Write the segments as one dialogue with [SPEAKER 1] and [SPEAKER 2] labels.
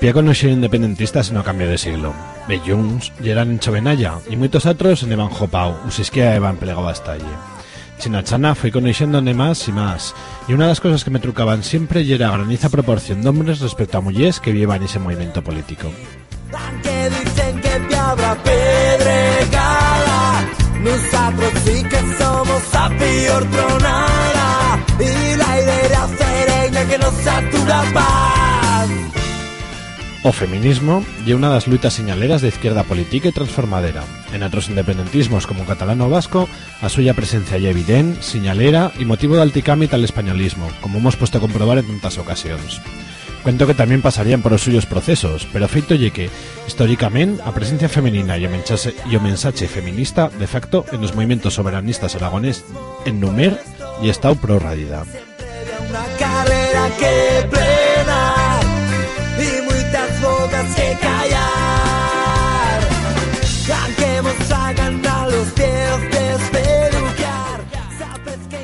[SPEAKER 1] principié con los independentistas no cambio de siglo. Belluns eran en Chovenalla y muchos otros en Evan Jopau, usisquia Evan plegado hasta allí. Chinachana fui conociendo más y más, y una de las cosas que me trucaban siempre era graniza proporción de hombres respecto a mujeres que vivan ese movimiento político.
[SPEAKER 2] Nosotros sí que somos a tronada Y la idea que nos satura paz
[SPEAKER 1] O feminismo y una de las luchas señaleras de izquierda política y transformadera. En otros independentismos como catalano o vasco, a suya presencia y evidente, señalera y motivo de alticámita al españolismo, como hemos puesto a comprobar en tantas ocasiones. Cuento que también pasarían por los suyos procesos, pero feito ye que, históricamente, a presencia femenina y o mensaje feminista, de facto, en los movimientos soberanistas aragonés en Numer y estado pro radida.
[SPEAKER 2] Una carrera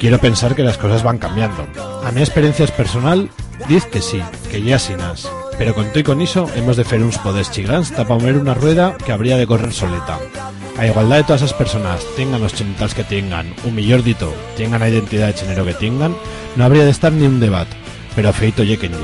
[SPEAKER 1] Quiero pensar que las cosas van cambiando. A mi experiencia es personal, diz que sí, que ya sin as. Pero con todo y con eso hemos de hacer unos podes chigrans para mover una rueda que habría de correr soleta. A igualdad de todas esas personas, tengan los genitales que tengan, un millor dito, tengan la identidad de género que tengan, no habría de estar ni un debate. Pero feito ye que ye.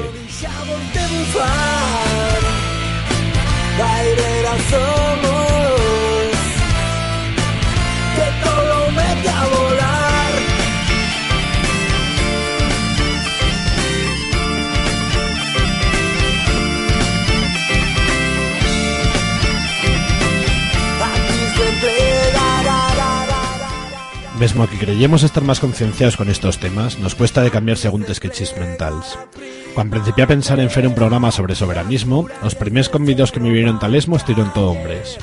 [SPEAKER 1] Mesmo que creyemos estar más concienciados con estos temas, nos cuesta de cambiar según sketches mentals. Cuando principié a pensar en hacer un programa sobre soberanismo, los primeros convidos que me vieron talesmo estiraron todo hombres.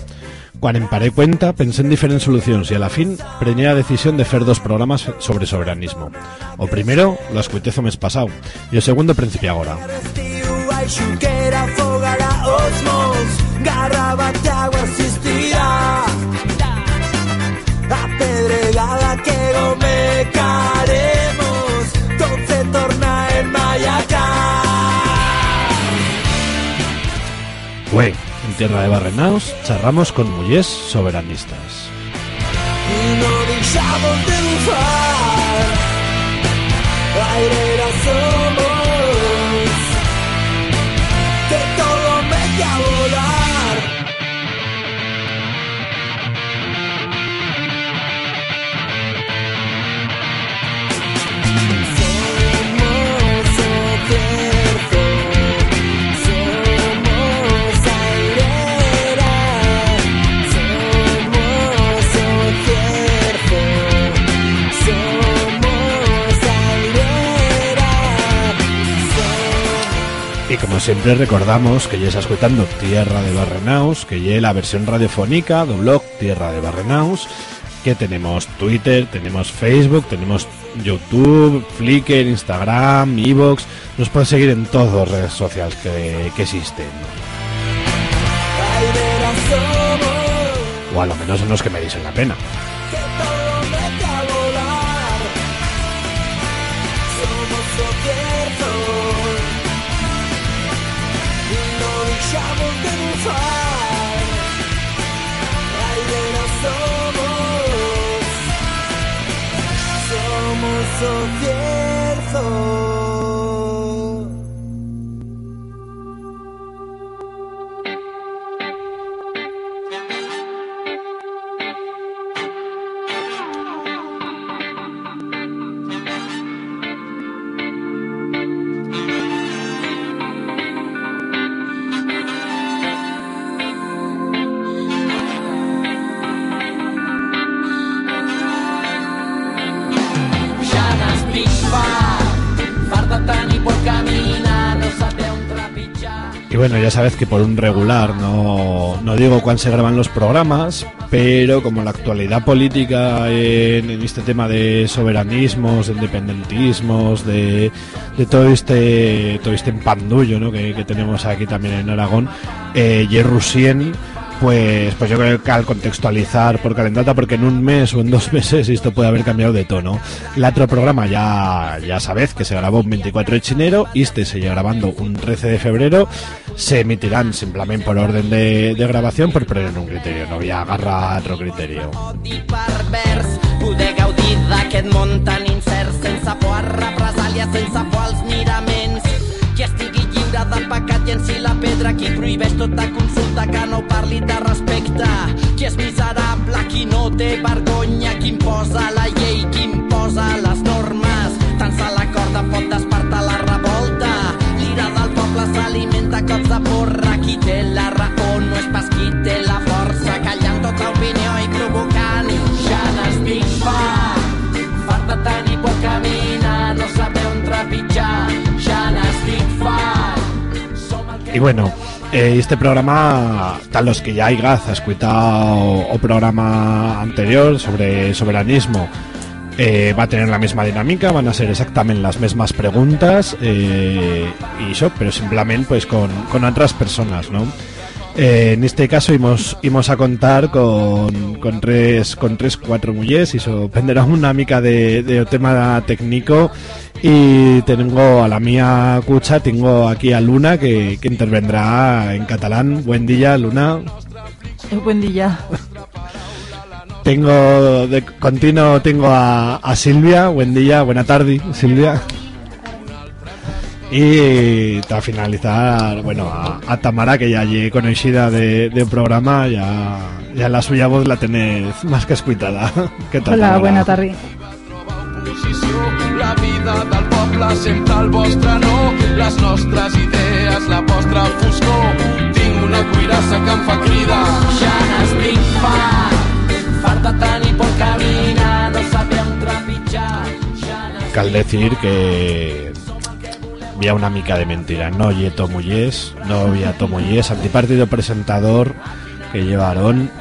[SPEAKER 1] Cuando emparé cuenta, pensé en diferentes soluciones y a la fin preñé la decisión de hacer dos programas sobre soberanismo. O primero, lo escuitezo mes pasado, y el segundo principio ahora.
[SPEAKER 2] En
[SPEAKER 1] tierra de Barrenaos, charramos con mujeres soberanistas. Como siempre recordamos que está escuchando Tierra de Barrenaus, que ya la versión radiofónica del blog Tierra de Barrenaus, que tenemos Twitter, tenemos Facebook, tenemos YouTube, Flickr, Instagram, Evox, nos pueden seguir en todas las redes sociales que, que existen. O a lo menos en los que me dicen la pena. Bueno, ya sabes que por un regular no, no digo cuándo se graban los programas, pero como la actualidad política en, este tema de soberanismos, de independentismos, de, de todo este todo este empandullo ¿no? que, que tenemos aquí también en Aragón, eh, pues, pues yo creo que al contextualizar por calendata, porque en un mes o en dos meses esto puede haber cambiado de tono. El otro programa ya, ya sabéis que se grabó un 24 de chinero, este se sigue grabando un 13 de febrero, se emitirán simplemente por orden de, de grabación, por poner un criterio, no voy a agarrar otro criterio.
[SPEAKER 3] Lliure de pecat llenci la pedra. Qui prohibeix tota consulta que no parli de respecte? Qui és miserable, qui no té vergonya? Qui imposa la llei, qui imposa les normes? Tant se la corda pot despertar la revolta. L'ira del poble s'alimenta cops de porra. Qui té la raó no és pas qui té la força. Callant tota opinió i provocant ja n'estic fart
[SPEAKER 1] Y bueno, eh, este programa, tal los que ya hay gaz, escuchado o programa anterior sobre soberanismo, eh, va a tener la misma dinámica, van a ser exactamente las mismas preguntas eh, y eso, pero simplemente pues con, con otras personas, ¿no? Eh, en este caso íbamos, íbamos a contar con, con tres con tres cuatro mujeres y eso dependerá una mica de, de tema técnico. Y tengo a la mía cucha tengo aquí a Luna que, que intervendrá en catalán. Buen día Luna.
[SPEAKER 4] Buen día.
[SPEAKER 1] tengo de continuo tengo a, a Silvia. Buen día buena tarde Silvia y para finalizar, bueno, a, a Tamara, que ya llegué conocida de, de programa, ya, ya la suya voz la tenéis más que escuitada. ¿Qué tal,
[SPEAKER 4] Hola,
[SPEAKER 1] Tamara?
[SPEAKER 4] buena tarde.
[SPEAKER 5] la vida del poble sempre al vostre no, les nostres idees, la vostra foscor. Tinc una cuirassa que em fa cridar.
[SPEAKER 3] ja n'estic fart fart de tenir por caminar no saber on trepitjar ja n'estic
[SPEAKER 1] Cal decir que había una mica de mentira. No oye Tomuyes, no había Tomuyes, antipartido presentador que llevaron.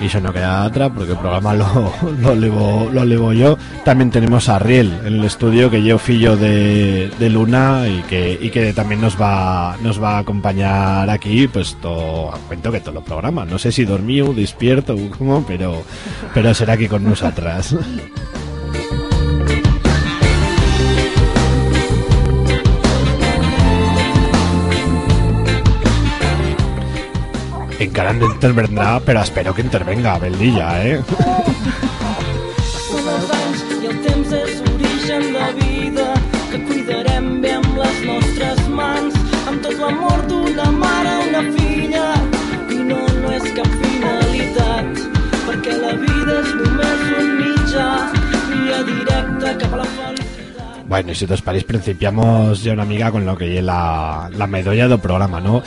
[SPEAKER 1] Y eso no queda otra porque el programa lo, lo, levo, lo levo yo. También tenemos a Riel en el estudio que yo fillo de, de Luna y que, y que también nos va, nos va a acompañar aquí, pues todo, cuento que todo el programa. No sé si dormió, despierto o cómo, pero, pero será aquí con nosotras.
[SPEAKER 6] un mitjà via directa cap a la felicitat.
[SPEAKER 1] Bueno, y si os parece, principiamos ya una amiga con lo que es la, la medolla del programa, ¿no?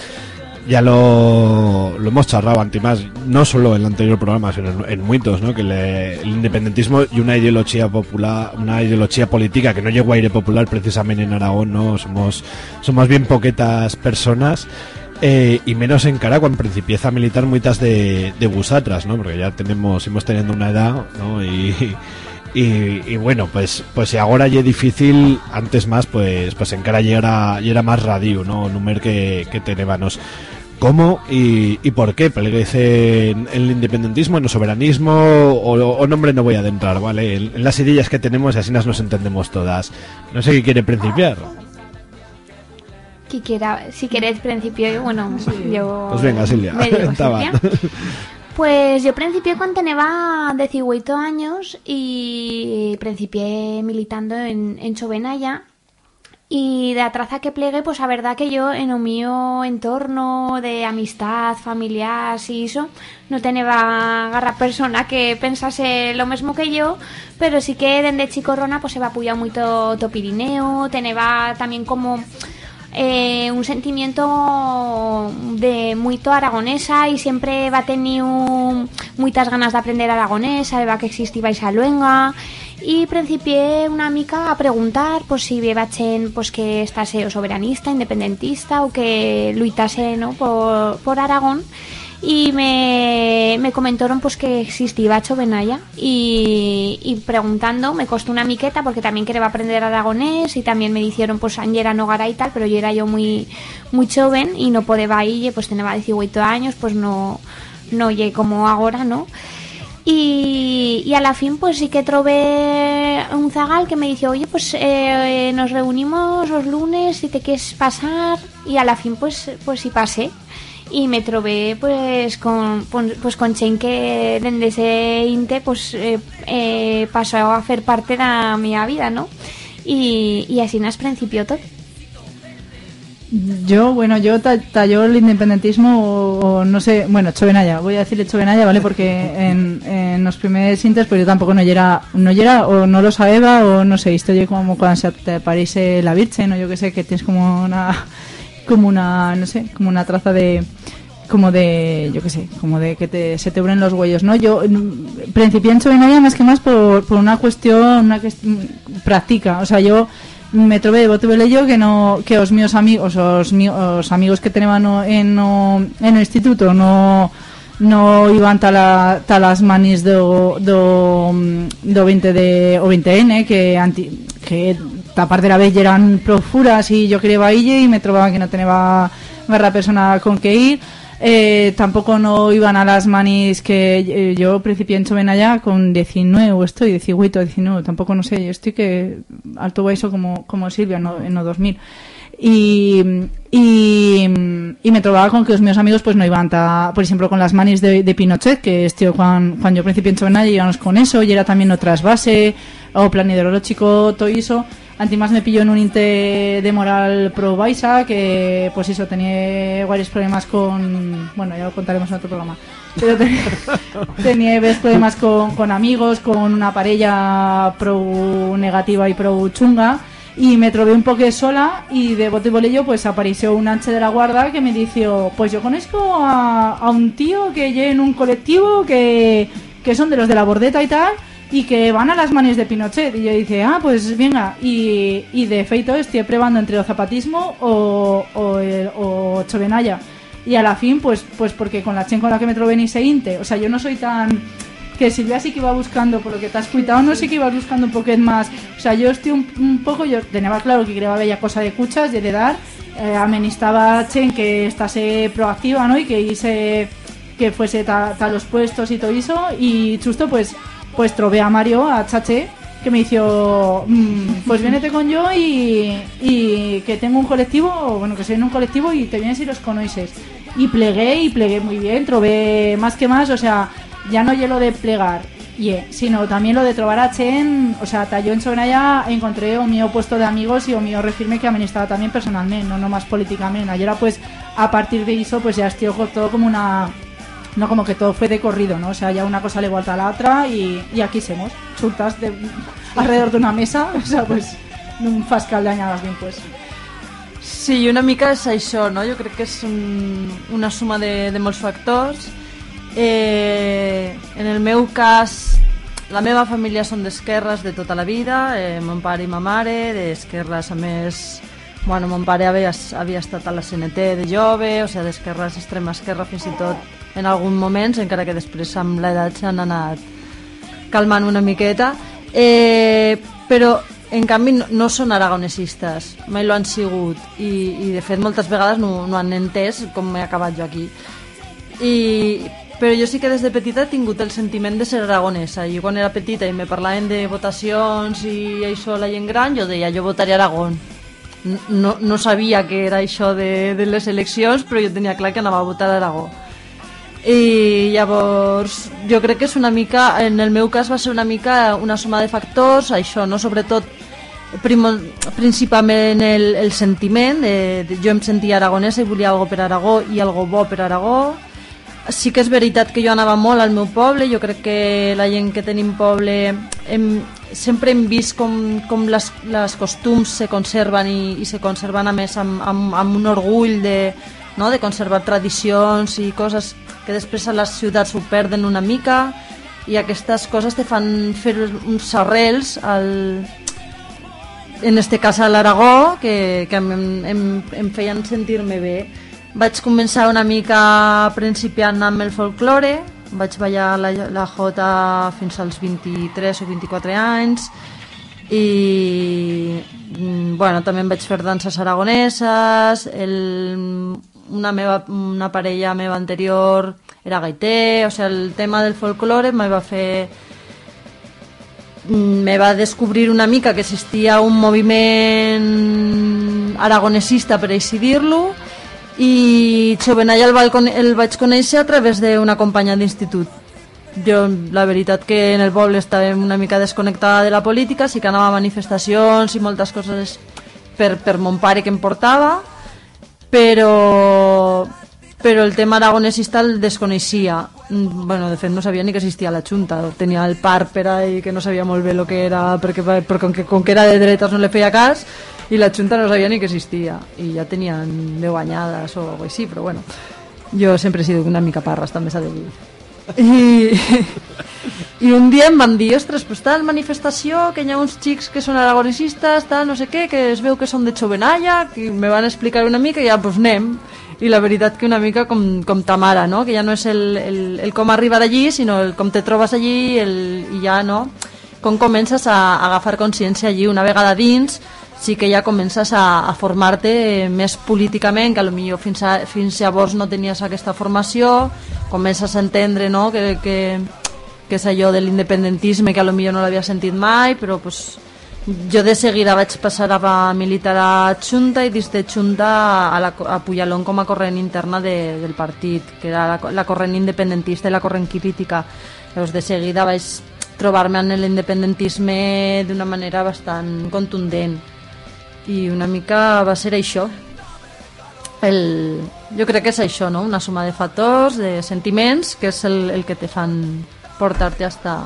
[SPEAKER 1] Ya lo, lo hemos charlado antes más, no solo en el anterior programa, sino en, en muchos, ¿no? Que le- el independentismo y una ideología popular, una ideología política que no llegó a aire popular precisamente en Aragón, ¿no? Somos, somos bien poquetas personas. eh, y menos en cara cuando principieza militar muchas de, de busatras, ¿no? Porque ya tenemos, hemos teniendo una edad, ¿no? Y, y, bueno, pues pues si ahora ya difícil, antes más, pues pues en cara ya era, ya era más radio, ¿no? Número que, que tenébanos. ¿Cómo y, y por qué? Pleguece en el independentismo, en el soberanismo, o, o nombre no voy a adentrar, ¿vale? En, en las ideas que tenemos y así nos nos entendemos todas. No sé qué quiere principiar.
[SPEAKER 7] Que quiera, si queréis principio, bueno, yo...
[SPEAKER 1] Pues venga, Silvia.
[SPEAKER 7] Silvia. Pues yo principié cuando tenía 18 años y principié militando en, en Chovenaya y de la traza que plegué, pues la verdad que yo en el mío entorno de amistad, familiar y eso, no tenía garra persona que pensase lo mismo que yo, pero sí que desde chicorrona pues se va apoyar mucho to Pirineo, tenía también como eh, un sentimiento de muito aragonesa y siempre va tenido muchas ganas de aprender aragonés, sabía que existía esa luenga y principié una mica a preguntar pues si vebachen pues que estase o soberanista, independentista o que luitase ¿no? por, por Aragón y me, me comentaron pues que existía Chovenaya y, y preguntando me costó una miqueta porque también quería aprender aragonés y también me dijeron pues Angera Nogara y tal pero yo era yo muy muy joven y no podía ir pues tenía 18 años pues no no llegué como ahora, ¿no? Y, y a la fin pues sí que trové un zagal que me dice, oye, pues eh, nos reunimos los lunes si te quieres pasar y a la fin pues pues sí pasé y me trové pues con pues con Chen que desde ese inte pues eh, eh, pasó a hacer parte de mi vida, ¿no? Y, y así nos principió todo.
[SPEAKER 8] Yo, bueno, yo ta- talló el independentismo o, no sé, bueno, Chovenaya, voy a decirle Chovenaya, ¿vale? Porque en, en los primeros intes pues yo tampoco no era, no era o no lo sabía o no sé, esto yo como cuando se te aparece la Virgen o yo que sé, que tienes como una, como una, no sé, como una traza de, como de, yo qué sé, como de que te, se te unen los huellos, ¿no? Yo principié en Chovenaya más que más por, por una cuestión, una cuestión práctica, o sea, yo me trové de bote yo que no que os míos amigos os, os amigos que tenemos no, en no, en el instituto no no iban tala, talas manis do, do, do 20 de o 20N que anti, que ta parte de la vez eran profuras y yo quería ir y me trobaba que no tenía garra persona con que ir eh, tampoco no iban a las manis que eh, yo principié en Chovenaya con 19 o estoy, 18 o 19, tampoco no sé, yo estoy que alto eso como, como Silvia no, en los 2000 y, y, y me trobaba con que los míos amigos pues no iban ta, por ejemplo con las manis de, Pinochet que este cuando, cuando yo principié en Chovenaya íbamos con eso y era también otras base o planidero chico todo Antimás me pilló en un inte de moral pro Baisa, que pues eso, tenía varios problemas con... Bueno, ya lo contaremos en otro programa. Pero tenía, varios problemas con, con amigos, con una pareja pro negativa y pro chunga. Y me trobé un poco sola y de bote y bolillo pues apareció un anche de la guarda que me dijo, pues yo conozco a, a un tío que lleva en un colectivo que, que son de los de la bordeta y tal y que van a las manos de Pinochet. Y yo dije, ah, pues venga. Y, y de feito estoy probando entre o zapatismo o, o, el- o chovenaya. Y a la fin, pues, pues porque con la chen con la que me trobé ni se inte. O sea, yo no soy tan... Que Silvia sí que iba buscando, por lo que te has cuitado, no sé que ibas buscando un poquito más. O sea, yo estoy un, un poco, yo tenía claro que quería bella cosa de cuchas, de heredar. Eh, amenistaba Chen que estase proactiva, ¿no? Y que hice que fuese ta los puestos y todo eso. Y justo, pues, pues trové a Mario, a Chache, que me dijo, "Mm, pues vénete con yo y, y que tengo un colectivo, o bueno, que soy en un colectivo y te vienes y los conoces. Y plegué y plegué muy bien, trové más que más, o sea, ya no hielo de plegar, ye, sino también lo de trobar a Chen, o sea, yo en Sobraya encontré un mío puesto de amigos y un mío refirme que administraba también personalmente, no nomás políticamente. Ayer pues a partir de eso pues ya estoy todo como una no como que todo fue de corrido, ¿no? O sea, ya una cosa le vuelta a la otra y, aquí somos, chultas de, alrededor de una mesa, o sea, pues un fascal de añadas bien, pues.
[SPEAKER 9] Sí, una mica és això, no? Jo crec que és un, una suma de, de molts factors. Eh, en el meu cas, la meva família són d'esquerres de tota la vida, eh, mon pare i ma mare, d'esquerres, a més... Bueno, mon pare havia, havia estat a la CNT de jove, o sigui, d'esquerres, extrema esquerra, fins i tot en algun moments, encara que després amb l'edat s'han anat calmant una miqueta. Eh, però en canvi no, són aragonesistes, mai lo han sigut. I, i de fet moltes vegades no, no han entès com he acabat jo aquí. I, però jo sí que des de petita he tingut el sentiment de ser aragonesa. I quan era petita i me parlaven de votacions i això la gent gran jo deia jo votaré Aragón no, no sabia que era això de, de les eleccions però jo tenia clar que anava a votar Aragó i llavors jo crec que és una mica en el meu cas va ser una mica una suma de factors això, no? sobretot primo, principalment el, el sentiment de, jo em sentia aragonesa i volia algo per Aragó i algo bo per Aragó sí que és veritat que jo anava molt al meu poble jo crec que la gent que tenim poble hem, sempre hem vist com, com les, les costums se conserven i, i se conserven a més amb, amb, amb un orgull de, no? de conservar tradicions i coses que després a les ciutats ho perden una mica i aquestes coses te fan fer uns arrels al, en este cas a l'Aragó que, que em, em, em feien sentir-me bé vaig començar una mica principiant amb el folklore. Vaig ballar la, la jota fins als 23 o 24 anys. I mm, bueno, també em vaig fer danses aragoneses. El, una, meva, una parella meva anterior era gaiter, o sea, el tema del folklore me va fer mm, me va descobrir una mica que existia un moviment aragonesista, per així dir-lo, i Xovenalla el, con- el vaig conèixer a través d'una companya d'institut. Jo, la veritat que en el poble estava una mica desconnectada de la política, sí que anava a manifestacions i moltes coses per, per mon pare que em portava, però, però el tema aragonesista el desconeixia. Bueno, de fet no sabia ni que existia la Junta, tenia el par per ahí que no sabia molt bé el que era, perquè, perquè com, que, com que era de dretes no le feia cas, i la Junta no sabia ni que existia, i ja tenien 10 anyades o així, però bueno, jo sempre he sido una mica parres, també s'ha de dir. I, i un dia em van dir, ostres, pues tal manifestació, que hi ha uns xics que són aragonesistes, tal, no sé què, que es veu que són de Xovenalla, que me van explicar una mica i ja, pues anem. I la veritat que una mica com, com ta mare, no? Que ja no és el, el, el com arribar allí, sinó el com te trobes allí el, i ja, no? Com comences a, a agafar consciència allí una vegada dins, sí que ja comences a, a formar-te més políticament, que potser fins, a, fins llavors no tenies aquesta formació, comences a entendre no? que, que, que és allò de l'independentisme que potser no l'havia sentit mai, però pues, jo de seguida vaig passar a militar a Junta i des de Junta a, la, a Puyalón com a corrent interna de, del partit, que era la, la corrent independentista i la corrent crítica. Llavors de seguida vaig trobar-me en l'independentisme d'una manera bastant contundent i una mica va ser això el, jo crec que és això, no? una suma de factors, de sentiments, que és el, el que te fan portarte hasta...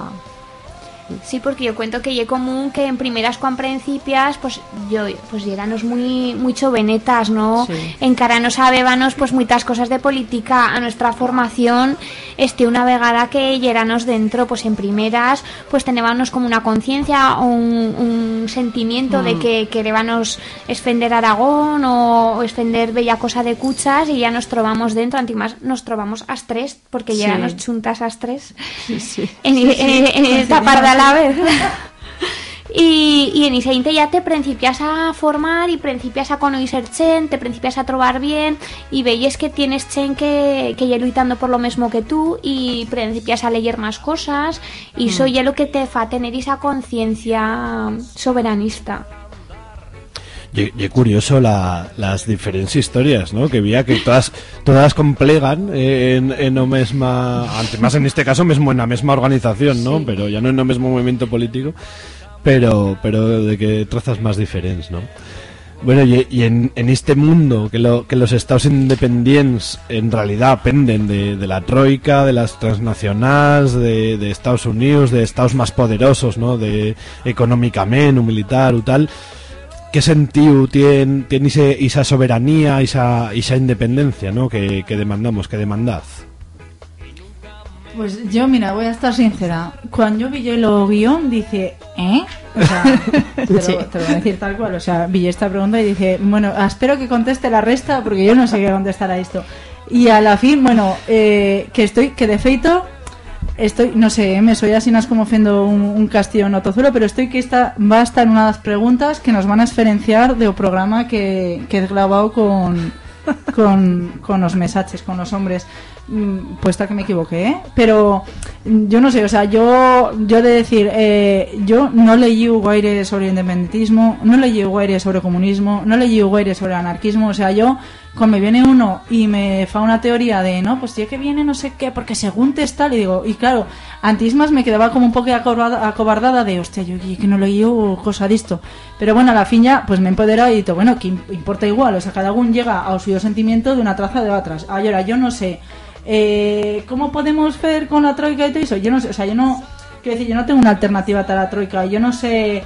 [SPEAKER 7] Sí, porque yo cuento que es común que en primeras cuando principias, pues yo, pues éramos muy, muy chovenetas, ¿no?
[SPEAKER 9] Sí.
[SPEAKER 7] En cara no sabébanos pues muchas cosas de política a nuestra formación, este una vegada que yéranos dentro, pues en primeras, pues teníamos como una conciencia o un, un sentimiento de que queríamos esfender Aragón o, o esfender bella cosa de cuchas y ya nos trobamos dentro, antimás nos trobamos a tres, porque
[SPEAKER 9] Sí.
[SPEAKER 7] chuntas a tres
[SPEAKER 9] sí.
[SPEAKER 7] en, en, en esta parte a la vez. Y, y en inte ya te principias a formar y principias a conocer chen, te principias a trobar bien y veis que tienes chen que, que ya luchando por lo mismo que tú y principias a leer más cosas y eso ya lo que te fa tener esa conciencia soberanista.
[SPEAKER 1] Y, y curioso la, las diferentes historias, ¿no? Que veía que todas todas complegan eh, en, en o mesma, ante más en este caso mesmo en la mesma organización, ¿no? Pero ya no en el mismo movimiento político, pero pero de que trazas más diferentes, ¿no? Bueno, y, y en, en este mundo que, lo, que los estados independientes en realidad penden de, de la troika, de las transnacionales, de, de Estados Unidos, de estados más poderosos, ¿no? De económicamente, militar, o tal. ¿Qué sentido tiene, tiene ese- esa soberanía, esa, esa independencia, ¿no? Que, que demandamos, que demandad.
[SPEAKER 8] Pues yo, mira, voy a estar sincera. Cuando yo vi el guion, dice, ¿eh? O sea, te lo,
[SPEAKER 9] Sí.
[SPEAKER 8] te lo voy a decir tal cual. O sea, vi esta pregunta y dice, bueno, espero que conteste la resta porque yo no sé qué contestar a esto. Y a la fin, bueno, eh, que estoy, que de feito, estoy, no sé, eh, me soy así, no es como ofendo un, un castillo en Otozuelo, pero estoy que esta va a estar una de las preguntas que nos van a diferenciar de un programa que, que he grabado con, con, con los mesaches, con los hombres. Mm, Puesta que me equivoqué, ¿eh? Pero mm, yo no sé, o sea, yo, yo de decir, eh, yo no leí guaire sobre independentismo, no leí guaire sobre comunismo, no leí guaire sobre anarquismo, o sea, yo, cuando me viene uno y me fa una teoría de, no, pues ya que viene no sé qué, porque según te está, le digo, y claro, antes más me quedaba como un poco acobardada, acobardada de, hostia, yo que no leí cosa de esto. Pero bueno, a la fin ya, pues me he empoderado y digo, bueno, que im- importa igual, o sea, cada uno llega a su sentimiento de una traza de otras. Ahora, yo no sé, eh, ¿cómo podemos ver con la troika y todo eso? Yo no sé, o sea, yo no, quiero decir, yo no tengo una alternativa a la troika, yo no sé,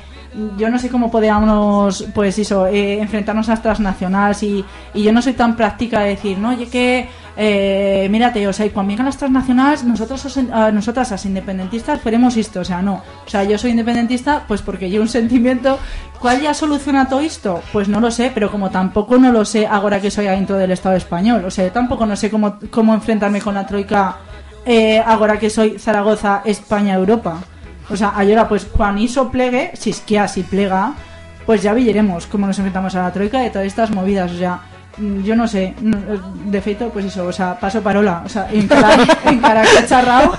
[SPEAKER 8] yo no sé cómo podríamos, pues eso, eh, enfrentarnos a las transnacionales y, y yo no soy tan práctica de decir, no, oye que, eh, mírate, o sea, y cuando vengan las transnacionales, nosotros, os- a nosotras, las independentistas, faremos esto, o sea, no, o sea, yo soy independentista, pues porque llevo un sentimiento, ¿cuál ya soluciona todo esto? Pues no lo sé, pero como tampoco no lo sé ahora que soy dentro del Estado español, o sea, tampoco no sé cómo, cómo enfrentarme con la troika eh, ahora que soy Zaragoza, España, Europa. O sea, ahora pues cuando hizo plegue, si es que así plega, pues ya veremos cómo nos enfrentamos a la troika de todas estas movidas. O sea, mm, yo no sé, no, eh, de feito, pues eso, o sea, paso parola, o sea, en cara, en cara cacharrao,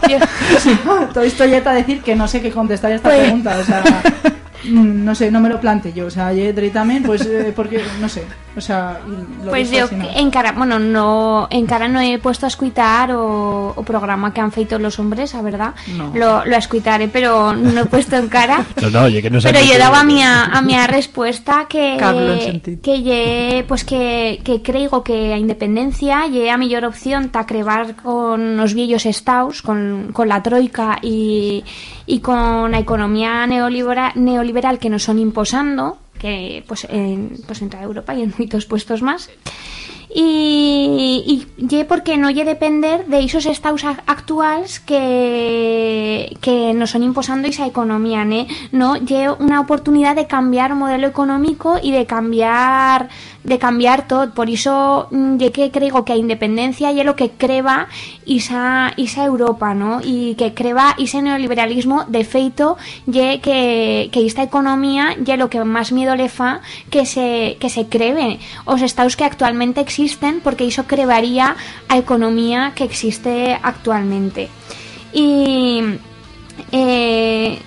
[SPEAKER 8] todo esto ya a decir que no sé qué contestar a esta
[SPEAKER 7] Pues-
[SPEAKER 8] pregunta, o sea, mm, no sé, no me lo plante yo, o sea, yo directamente, pues, eh, porque, no sé, o sea, lo
[SPEAKER 7] Pues yo
[SPEAKER 8] así, ¿no?
[SPEAKER 7] en cara, bueno, no, en cara no he puesto a escuitar o, o programa que han feito los hombres, a verdad.
[SPEAKER 8] No.
[SPEAKER 7] Lo, lo escuitaré, pero no he puesto en cara.
[SPEAKER 1] No, no, oye, que no
[SPEAKER 7] Pero yo daba a mi, a mi respuesta que que lle, pues que, que creo que a independencia lle a mellor opción ta crevar con los viejos estados, con, con la troika y, y con la economía neoliberal, neoliberal que nos son imposando, que pues en, pues en toda Europa y en muchos puestos más. Y, y porque no lle depender de esos estados actuales que, que nos son imposando esa economía, ¿ne? no lle una oportunidad de cambiar modelo económico y de cambiar de cambiar todo, por eso mm, ye que creo que a independencia ye lo que creba esa, esa Europa, ¿no? Y que creba ese neoliberalismo de feito que, que esta economía ye lo que más miedo le fa que se, que se crebe os estados que actualmente existen porque eso crearía a economía que existe actualmente. Y eh,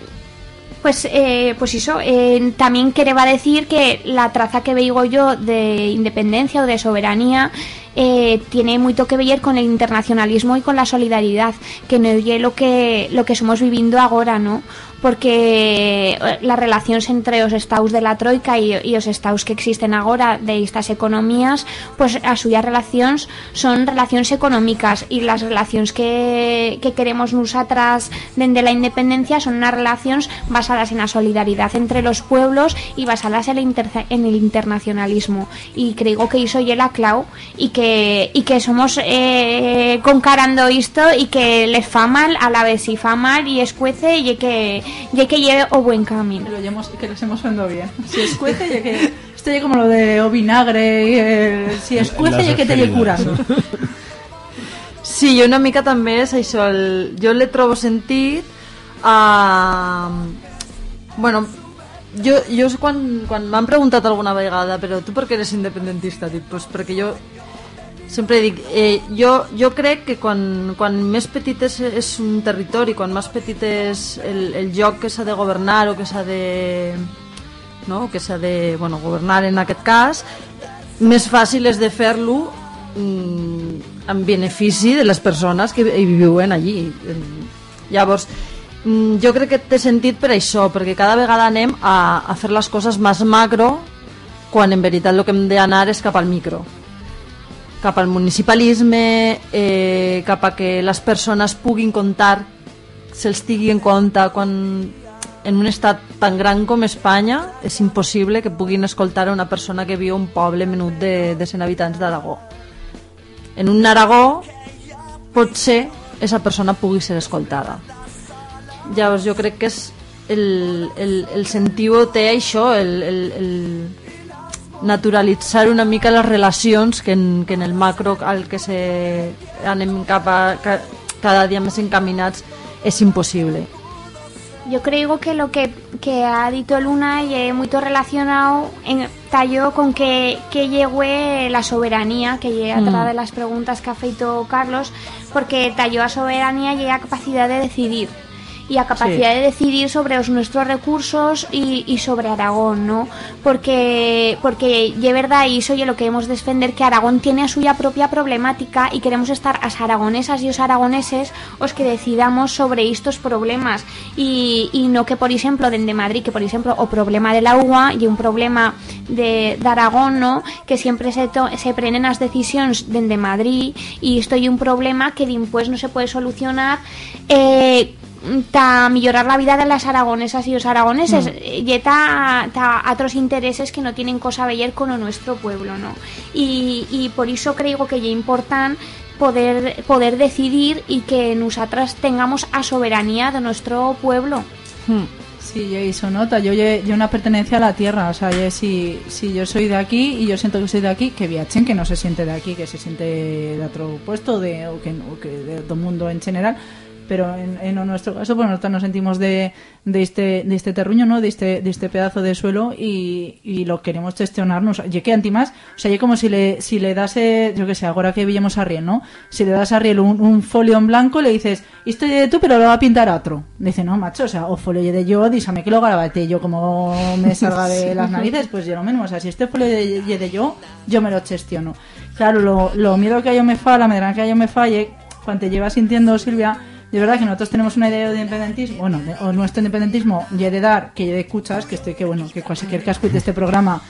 [SPEAKER 7] pues eh, pues eso eh, también quería decir que la traza que veigo yo de independencia o de soberanía eh, tiene mucho que ver con el internacionalismo y con la solidaridad que no es lo que lo que somos viviendo ahora no porque eh, las relaciones entre los estados de la troika y, y los estados que existen ahora de estas economías pues a suyas relaciones son relaciones económicas y las relaciones que, que queremos nosotras desde la independencia son unas relaciones basadas en la solidaridad entre los pueblos y basadas en el, interce- en el internacionalismo. Y creo que eso ya la clau y que y que somos eh, concarando esto y que les fa mal a la vez si fa mal y escuece y que y que lleve o buen camino
[SPEAKER 8] Que lo llevamos- que los hemos oído bien. Si escuece, ya que. Esto ya como lo de o vinagre, y el- si escuece, ya que te lle curando.
[SPEAKER 9] Sí, jo una mica també és això, el, jo le trobo sentit a... Bueno, jo, jo quan, quan m'han preguntat alguna vegada però tu per què eres independentista? Dic, pues perquè jo sempre dic, eh, jo, jo crec que quan, quan més petit és, és un territori, quan més petit és el, el lloc que s'ha de governar o que s'ha de no? que s'ha de bueno, governar en aquest cas més fàcil és de fer-lo mm, en benefici de les persones que hi viuen allí llavors mm, jo crec que té sentit per això perquè cada vegada anem a, a fer les coses més macro quan en veritat el que hem d'anar és cap al micro cap al municipalisme eh, cap a que les persones puguin comptar se'ls tingui en compte quan en un estat tan gran com Espanya és impossible que puguin escoltar una persona que viu un poble menut de, de 100 habitants d'Aragó. En un Aragó potser esa persona pugui ser escoltada. Llavors jo crec que és el, el, el sentiu té això, el, el, el naturalitzar una mica les relacions que en, que en el macro al que se anem cap a, ca, cada dia més encaminats és impossible.
[SPEAKER 7] Yo creo que lo que, que ha dicho Luna es muy relacionado en tallo con que, que llegue la soberanía, que llegue a través de las preguntas que ha feito Carlos, porque tallo a soberanía llega a capacidad de decidir y a capacidad de decidir sobre los nuestros recursos y, sobre Aragón, ¿no? Porque porque de verdad y eso es lo que hemos de defender que Aragón tiene a suya propia problemática y queremos estar as aragonesas y los aragoneses os que decidamos sobre estos problemas y, y no que por ejemplo desde Madrid que por ejemplo o problema del agua y un problema de, de Aragón, ¿no? Que siempre se, to- se prenen las decisiones desde Madrid y esto y un problema que después no se puede solucionar eh, ta millorar la vida de las aragonesas y los aragoneses eh, y ta, ta otros intereses que no tienen cosa a ver con o nuestro pueblo no y, y por eso creo que es importante poder poder decidir y que nosotras tengamos a soberanía de nuestro pueblo
[SPEAKER 8] Sí, ya hizo nota. Yo, yo, yo una pertenencia a la tierra. O sea, ya si, si yo soy de aquí y yo siento que soy de aquí, que viachen, que no se siente de aquí, que se siente de otro puesto de, o que, o que de todo mundo en general. Pero en, en nuestro caso, pues nosotros nos sentimos de, de este de este terruño, ¿no? De este de este pedazo de suelo y, y lo queremos gestionarnos. Yo que antimás, o sea, yo como si le si le das, eh, yo que sé, ahora que villamos a Riel, ¿no? Si le das a Riel un, un folio en blanco, le dices, esto es de tú, pero lo va a pintar a otro. Dice, no, macho, o sea, o folio de yo, dísame que lo grabate yo como me salga de las narices, pues yo lo mismo, o sea, si este folio de, de yo, yo me lo gestiono. Claro, lo, lo miedo que a yo me fa, la medra que a yo me falle, cuando te llevas sintiendo, Silvia, de verdad que nosotros tenemos una idea de independentismo, bueno, de- o nuestro independentismo, y de dar, que ya de escuchas, que estoy, que bueno, que cualquier que escuche este programa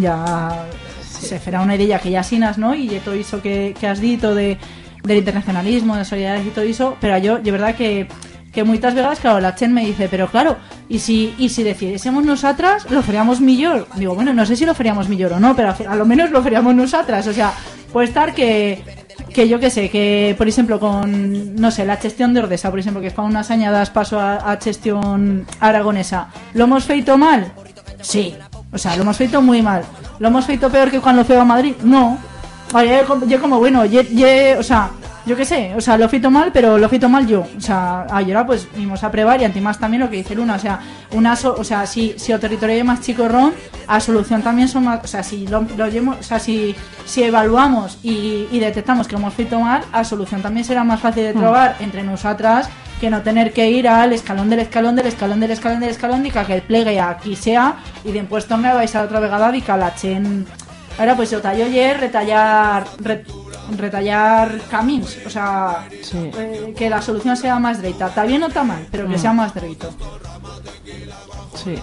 [SPEAKER 8] ya se fará una idea que ya sinas, ¿no? Y de todo eso que, que has dicho de, del internacionalismo, de solidaridad y todo eso, pero yo, de verdad que que muchas veces, claro, la Chen me dice, pero claro, y si, y si decidiésemos nosotras, lo faríamos mejor. Digo, bueno, no sé si lo faríamos mejor o no, pero a, a lo menos lo faríamos nosotras. O sea, puede estar que, que yo que sé, que por ejemplo con, no sé, la gestión de Ordesa, por ejemplo, que fa unas añadas paso a, a gestión aragonesa, ¿lo hemos feito mal? Sí. O sea, lo hemos feito muy mal. ¿Lo hemos feito peor que cuando fue a Madrid? No. Yo como- yo como, bueno, ye, ye- o sea, yo qué sé, o sea, lo feito mal, pero lo feito mal yo. O sea, ayer pues vimos a prevar y antimás también lo que dice Luna, o sea, una so- o sea, si, si el territorio es más chico ron, a solución también son más, o sea, si lo, lo llemo- o sea, si, si evaluamos y, y detectamos que lo hemos feito mal, a solución también será más fácil de trobar entre nosotras que no tener que ir al escalón del escalón del escalón del escalón del escalón y que el plegue aquí sea y después me vais a otra vegada y que la chen Ahora pues yo tallo ayer retallar re- retallar caminos, o sea, eh, que la solución sea más derecha. Está bien o está mal, pero que sea más derecho.
[SPEAKER 2] Sí.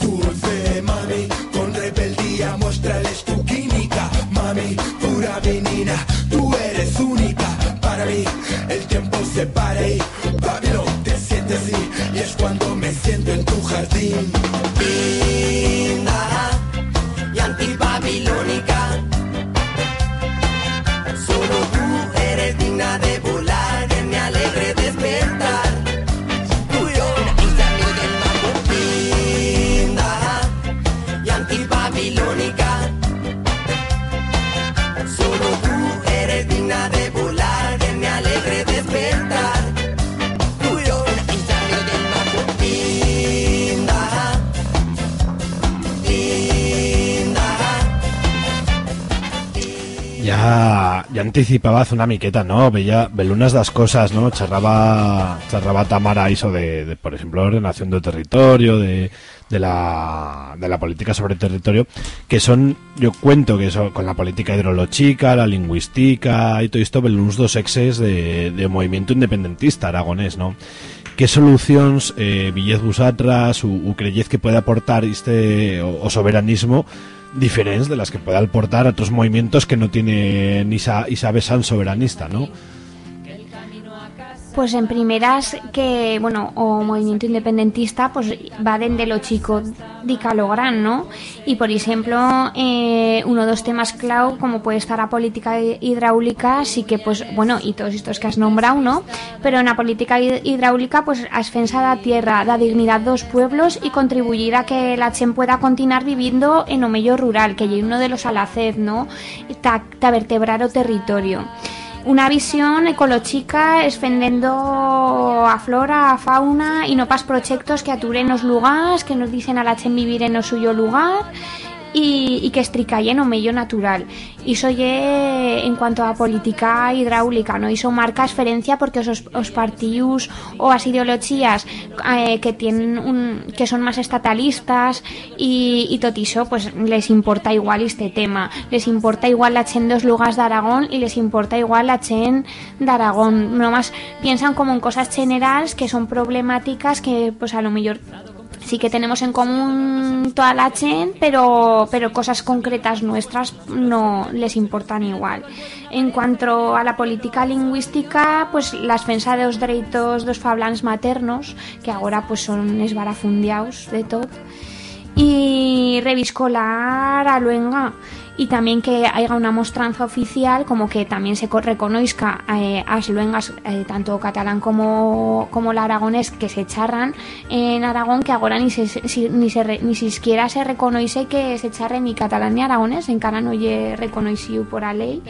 [SPEAKER 10] Dulce mami, con rebeldía muéstrales tu química. Mami, pura venina, tú eres única. Para mí, el tiempo se para y Babylon te siente así. Y es cuando me siento en tu jardín.
[SPEAKER 2] Antibabilónica. Solo tú eres digna de volar,
[SPEAKER 1] Anticipabas una miqueta, ¿no? Veía, velunas das cosas, ¿no? Charraba, charraba Tamara iso de, de, por ejemplo, ordenación del territorio, de, de la, de la política sobre territorio, que son, yo cuento que son con la política hidrológica, la lingüística y todo esto, velunos dos exes de, de movimiento independentista aragonés, ¿no? ¿Qué soluciones eh, villez vosotras o, o creyez que puede aportar este o, o soberanismo diferentes de las que puede aportar otros movimientos que no tienen esa, esa besan soberanista, ¿no?
[SPEAKER 7] Pues en primeras que, bueno, o movimiento independentista, pues va dende lo chico dica lo gran, ¿no? Y por ejemplo, eh, uno dos temas clau, como puede estar la política hi- hidráulica, sí que pues, bueno, y todos estos que has nombrado, ¿no? Pero en la política hid- hidráulica, pues a defensa da tierra, da dignidad dos pueblos y contribuir a que la Chen pueda continuar viviendo en o medio rural, que es uno de los alaced, ¿no? Ta, ta vertebrar o territorio una visión ecológica esfendendo a flora, a fauna y no pas proyectos que aturen los lugares, que nos dicen a la chen vivir en suyo lugar y, y que estricayen o medio natural. Y soy en cuanto a política hidráulica, ¿no? Iso marca exferencia porque os, os partidos o as ideologías eh, que tienen un, que son más estatalistas y, y tot iso, pues les importa igual este tema. Les importa igual la chen dos lugares de Aragón y les importa igual la chen de Aragón. Nomás piensan como en cosas generales que son problemáticas que pues a lo mejor sí que tenemos en común toda la chen, pero, pero cosas concretas nuestras no les importan igual. En cuanto a la política lingüística, pues la defensa de los derechos dos fablans maternos, que ahora pues son esbarafundiados de todo, y reviscolar a luenga y también que haya una mostranza oficial como que también se co- reconozca eh, as luengas eh, tanto catalán como, como el aragonés que se charran en Aragón que ahora ni se, si- ni se ni siquiera se reconoce que se charre ni catalán ni aragonés en cara no lle reconocido por la ley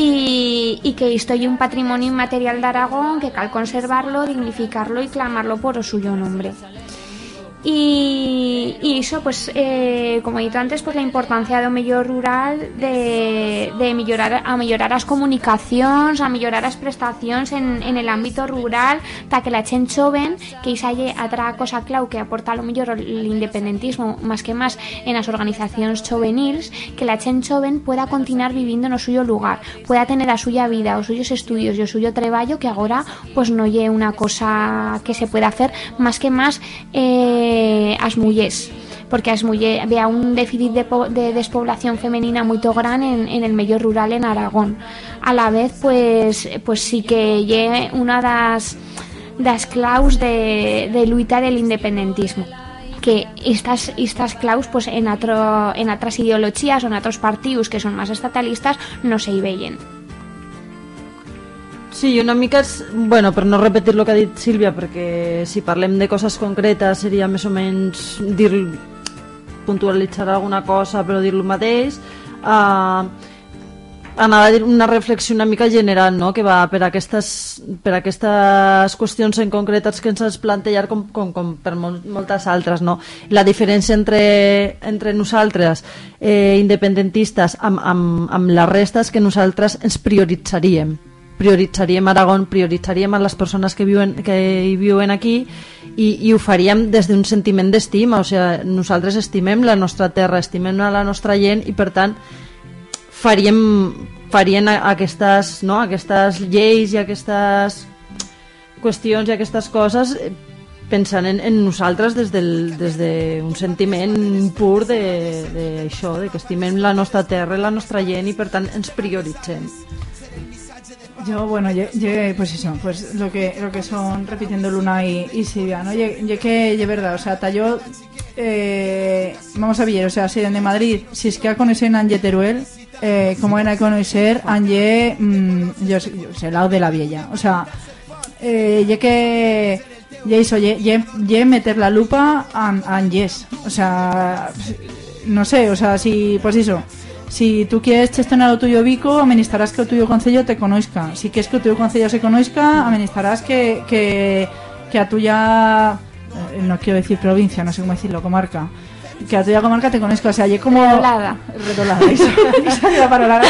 [SPEAKER 7] y, que esto es un patrimonio inmaterial de Aragón que cal conservarlo, dignificarlo y clamarlo por o suyo nombre. Y, y eso, pues, eh, como he dicho antes, pues la importancia do medio rural de, de mellorar, a mejorar las comunicaciones, a mejorar las prestaciones en, en el ámbito rural, para que la chen joven, que esa lle otra cosa clau que aporta lo mejor el independentismo más que más en las organizaciones juveniles, que la chen joven pueda continuar viviendo en el suyo lugar, pueda tener a suya vida, os suyos estudios o suyo trabajo que ahora pues no lle una cosa que se pueda hacer más que más eh, as mullers porque as muller, había un déficit de, de despoblación femenina muy gran en, en el medio rural en Aragón. A la vez, pues, pues sí que lle una das, das claus de, de luita del independentismo que estas, estas claus pues en, atro, en otras ideologías o en otros partidos que son más estatalistas no se hi veien.
[SPEAKER 9] Sí, una mica és, bueno, per no repetir el que ha dit Sílvia, perquè si parlem de coses concretes seria més o menys dir puntualitzar alguna cosa però dir lo mateix uh, anava a dir una reflexió una mica general no? que va per aquestes, per aquestes qüestions en concretes que ens has plantejat com, com, com per mol, moltes altres no? la diferència entre, entre nosaltres eh, independentistes amb, amb, amb la resta és que nosaltres ens prioritzaríem prioritzaríem Aragón, prioritzaríem a les persones que viuen, que hi viuen aquí i, i ho faríem des d'un sentiment d'estima, o sigui, nosaltres estimem la nostra terra, estimem a la nostra gent i per tant faríem, farien aquestes, no, aquestes lleis i aquestes qüestions i aquestes coses eh, pensant en, en nosaltres des d'un des de un sentiment pur de, de això, de que estimem la nostra terra i la nostra gent i per tant ens prioritzem.
[SPEAKER 8] Yo, bueno, ye, pues eso, pues lo que, lo que son repitiendo Luna y, y Silvia, ¿no? Ye, ye que, ye verdad, o sea, ta yo, eh, vamos a ver, o sea, si de Madrid, si es que a conocer Anje Teruel, eh, como era a conocer Anje, mm, yo, yo sé, lado de la Vieja, o sea, eh, ye que, hizo, meter la lupa a, a Anges, o sea, no sé, o sea, si, pues eso, si tú quieres gestionar o tuyo bico, amenistarás que el tuyo concello te conozca. Si quieres que el tuyo concello se conozca, amenistarás que, que, que a tuya, eh, no quiero decir provincia, no sé cómo decirlo, comarca, que a tuya comarca te conozca. O sea, y como...
[SPEAKER 7] Redolada.
[SPEAKER 8] Redolada, eso, la-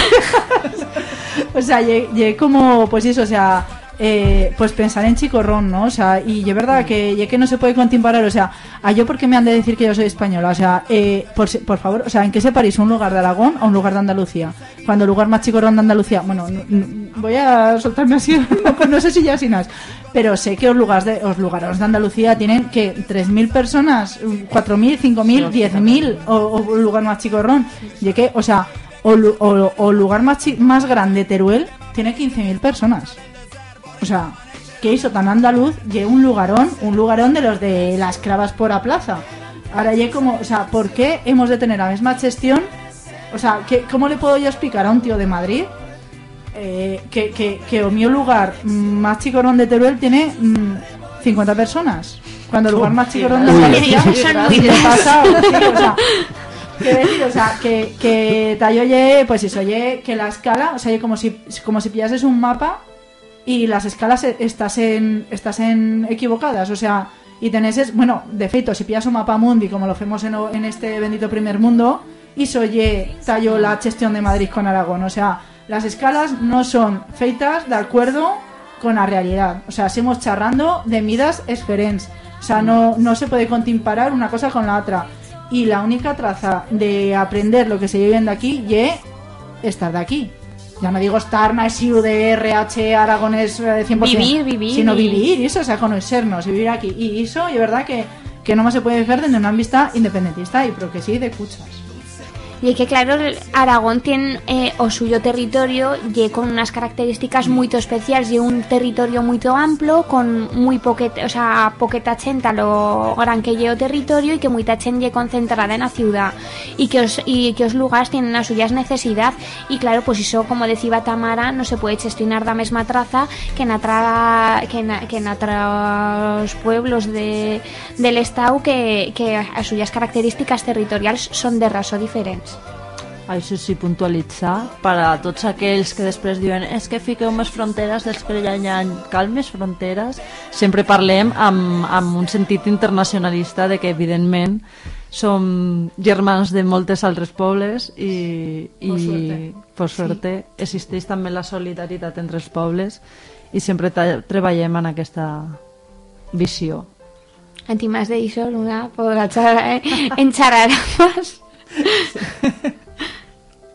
[SPEAKER 8] o sea, ye como, pues eso, o sea, eh, pues pensar en chicorrón, ¿no? O sea, y es verdad que ye que no se puede contemplar, o sea, a yo porque me han de decir que yo soy española, o sea, eh, por, por favor, o sea, ¿en qué se parís un lugar de Aragón a un lugar de Andalucía? Cuando el lugar más chicorrón de Andalucía, bueno, voy a soltarme así, no, sé si ya sin más, pero sé que los lugares de, los lugares de Andalucía tienen que 3.000 personas, 4.000, 5.000, 10.000 o, o un lugar más chicorrón, y que, o sea, o, o, o lugar más, chi- más grande, Teruel, tiene 15.000 personas. O sea, que hizo tan andaluz, y un lugarón, un lugarón de los de las clavas por a plaza. Ahora ya como, o sea, ¿por qué hemos de tener la misma gestión? O sea, ¿qué, ¿cómo le puedo yo explicar a un tío de Madrid eh, que, que, que o mío lugar más chicorón de Teruel tiene mm, 50 personas? Cuando el lugar más chicorón de ¿qué pasa? O sea, Quiero decir, o sea, que, que tallo ye, pues eso, ye, que la escala, o sea, ye como si, como si pillases un mapa y las escalas e- estás en, estás en equivocadas, o sea, y tenés, es, bueno, de feito, si pillas un mapa mundi, como lo hacemos en, en este bendito primer mundo, y soye tallo la gestión de Madrid con Aragón, o sea, las escalas no son feitas de acuerdo con la realidad, o sea, seguimos charrando de midas esferens, o sea, no, no se puede contimparar una cosa con la otra, y la única traza de aprender lo que se vive de aquí ye estar de aquí. Ya no digo estar nacido de RH aragonés eh, 100%,
[SPEAKER 7] Vivir, vivir
[SPEAKER 8] sino vivir, eso, o sea, conocernos y vivir aquí. Y eso, y verdad que, que no más se puede ver desde una vista independentista, y pero que sí de cuchas.
[SPEAKER 7] Y es que claro, Aragón tiene eh, o suyo territorio con unas características muy especiales y un territorio muy amplio con muy poqueta, o sea, poqueta chenta lo gran que lleva territorio y que muy gente concentrada en la ciudad y que os, y que os lugares tienen las suyas necesidad y claro, pues eso como decía Tamara no se puede gestionar la misma traza que en atra, que en, que en otros pueblos de, del estado que, que a suyas características territoriales son de raso diferentes.
[SPEAKER 9] Això sí, puntualitzar per a tots aquells que després diuen és que fiqueu més fronteres dels que ja hi ha cal més fronteres sempre parlem amb, amb un sentit internacionalista de que evidentment som germans de moltes altres pobles i, i
[SPEAKER 8] Por suerte.
[SPEAKER 9] per suerte existeix també la solidaritat entre els pobles i sempre treballem en aquesta visió
[SPEAKER 7] Encima de eso, Luna podrá char- eh, encharar más.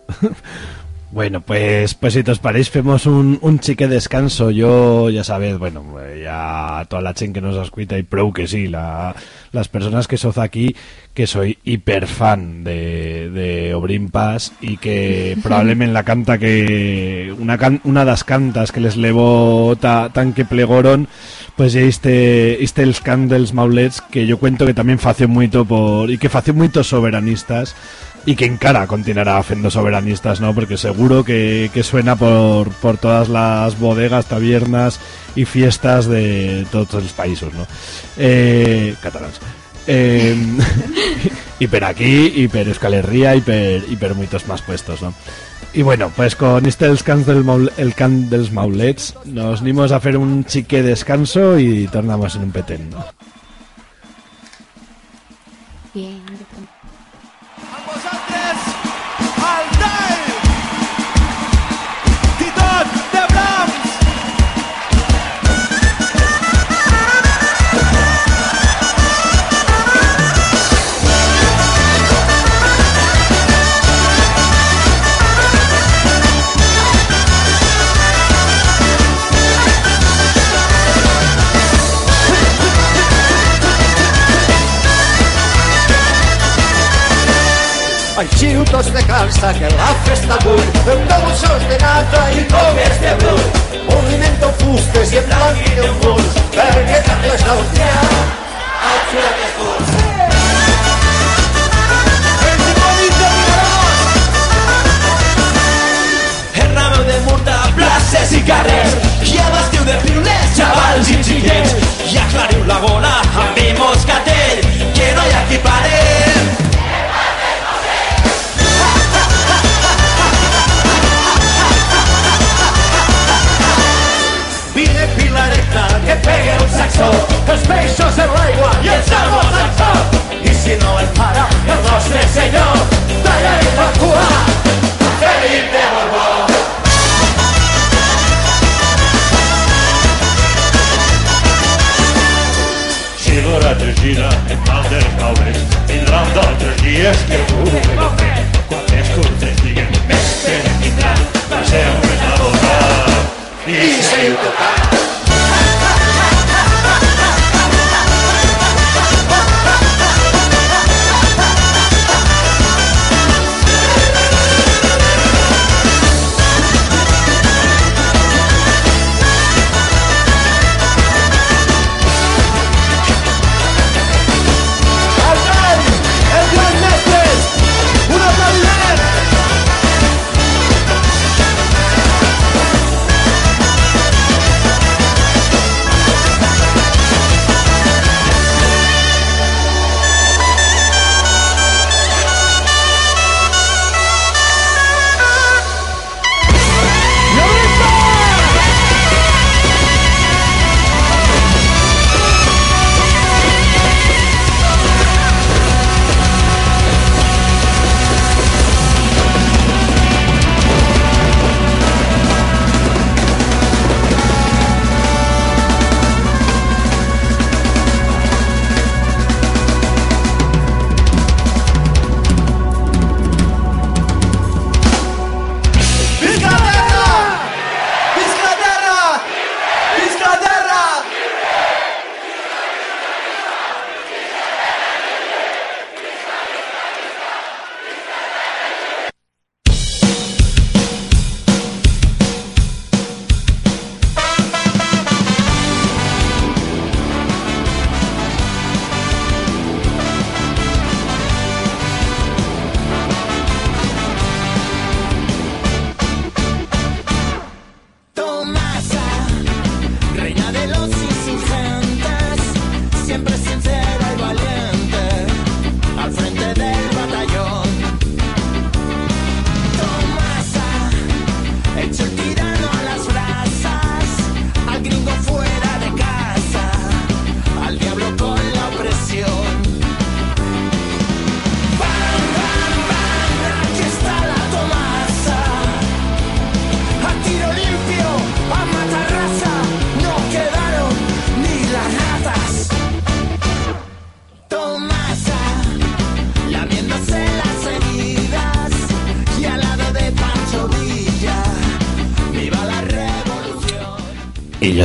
[SPEAKER 1] Bueno, pues, pues si os paréis, femos un, un chique descanso. Yo, ya sabéis, bueno, eh, ya toda la chen que nos escuita y prou que sí, la, las personas que soz aquí, que soy hiper fan de, de Obrim Paz y que probablemente la canta que, una, can, una das cantas que les levo ta, tan que plegoron, pues ya este, este el can dels maulets que yo cuento que también fació mucho por, y que fació mucho soberanistas, y que encara continuará haciendo soberanistas, ¿no? Porque seguro que, suena por, por todas las bodegas, tabernas y fiestas de todos los países, ¿no? Eh, catalans. Eh, y per aquí, y per Euskal Herria, muchos más puestos, ¿no? Y bueno, pues con este el del el can dels maulets nos nimos a hacer un chique descanso y tornamos en un petén,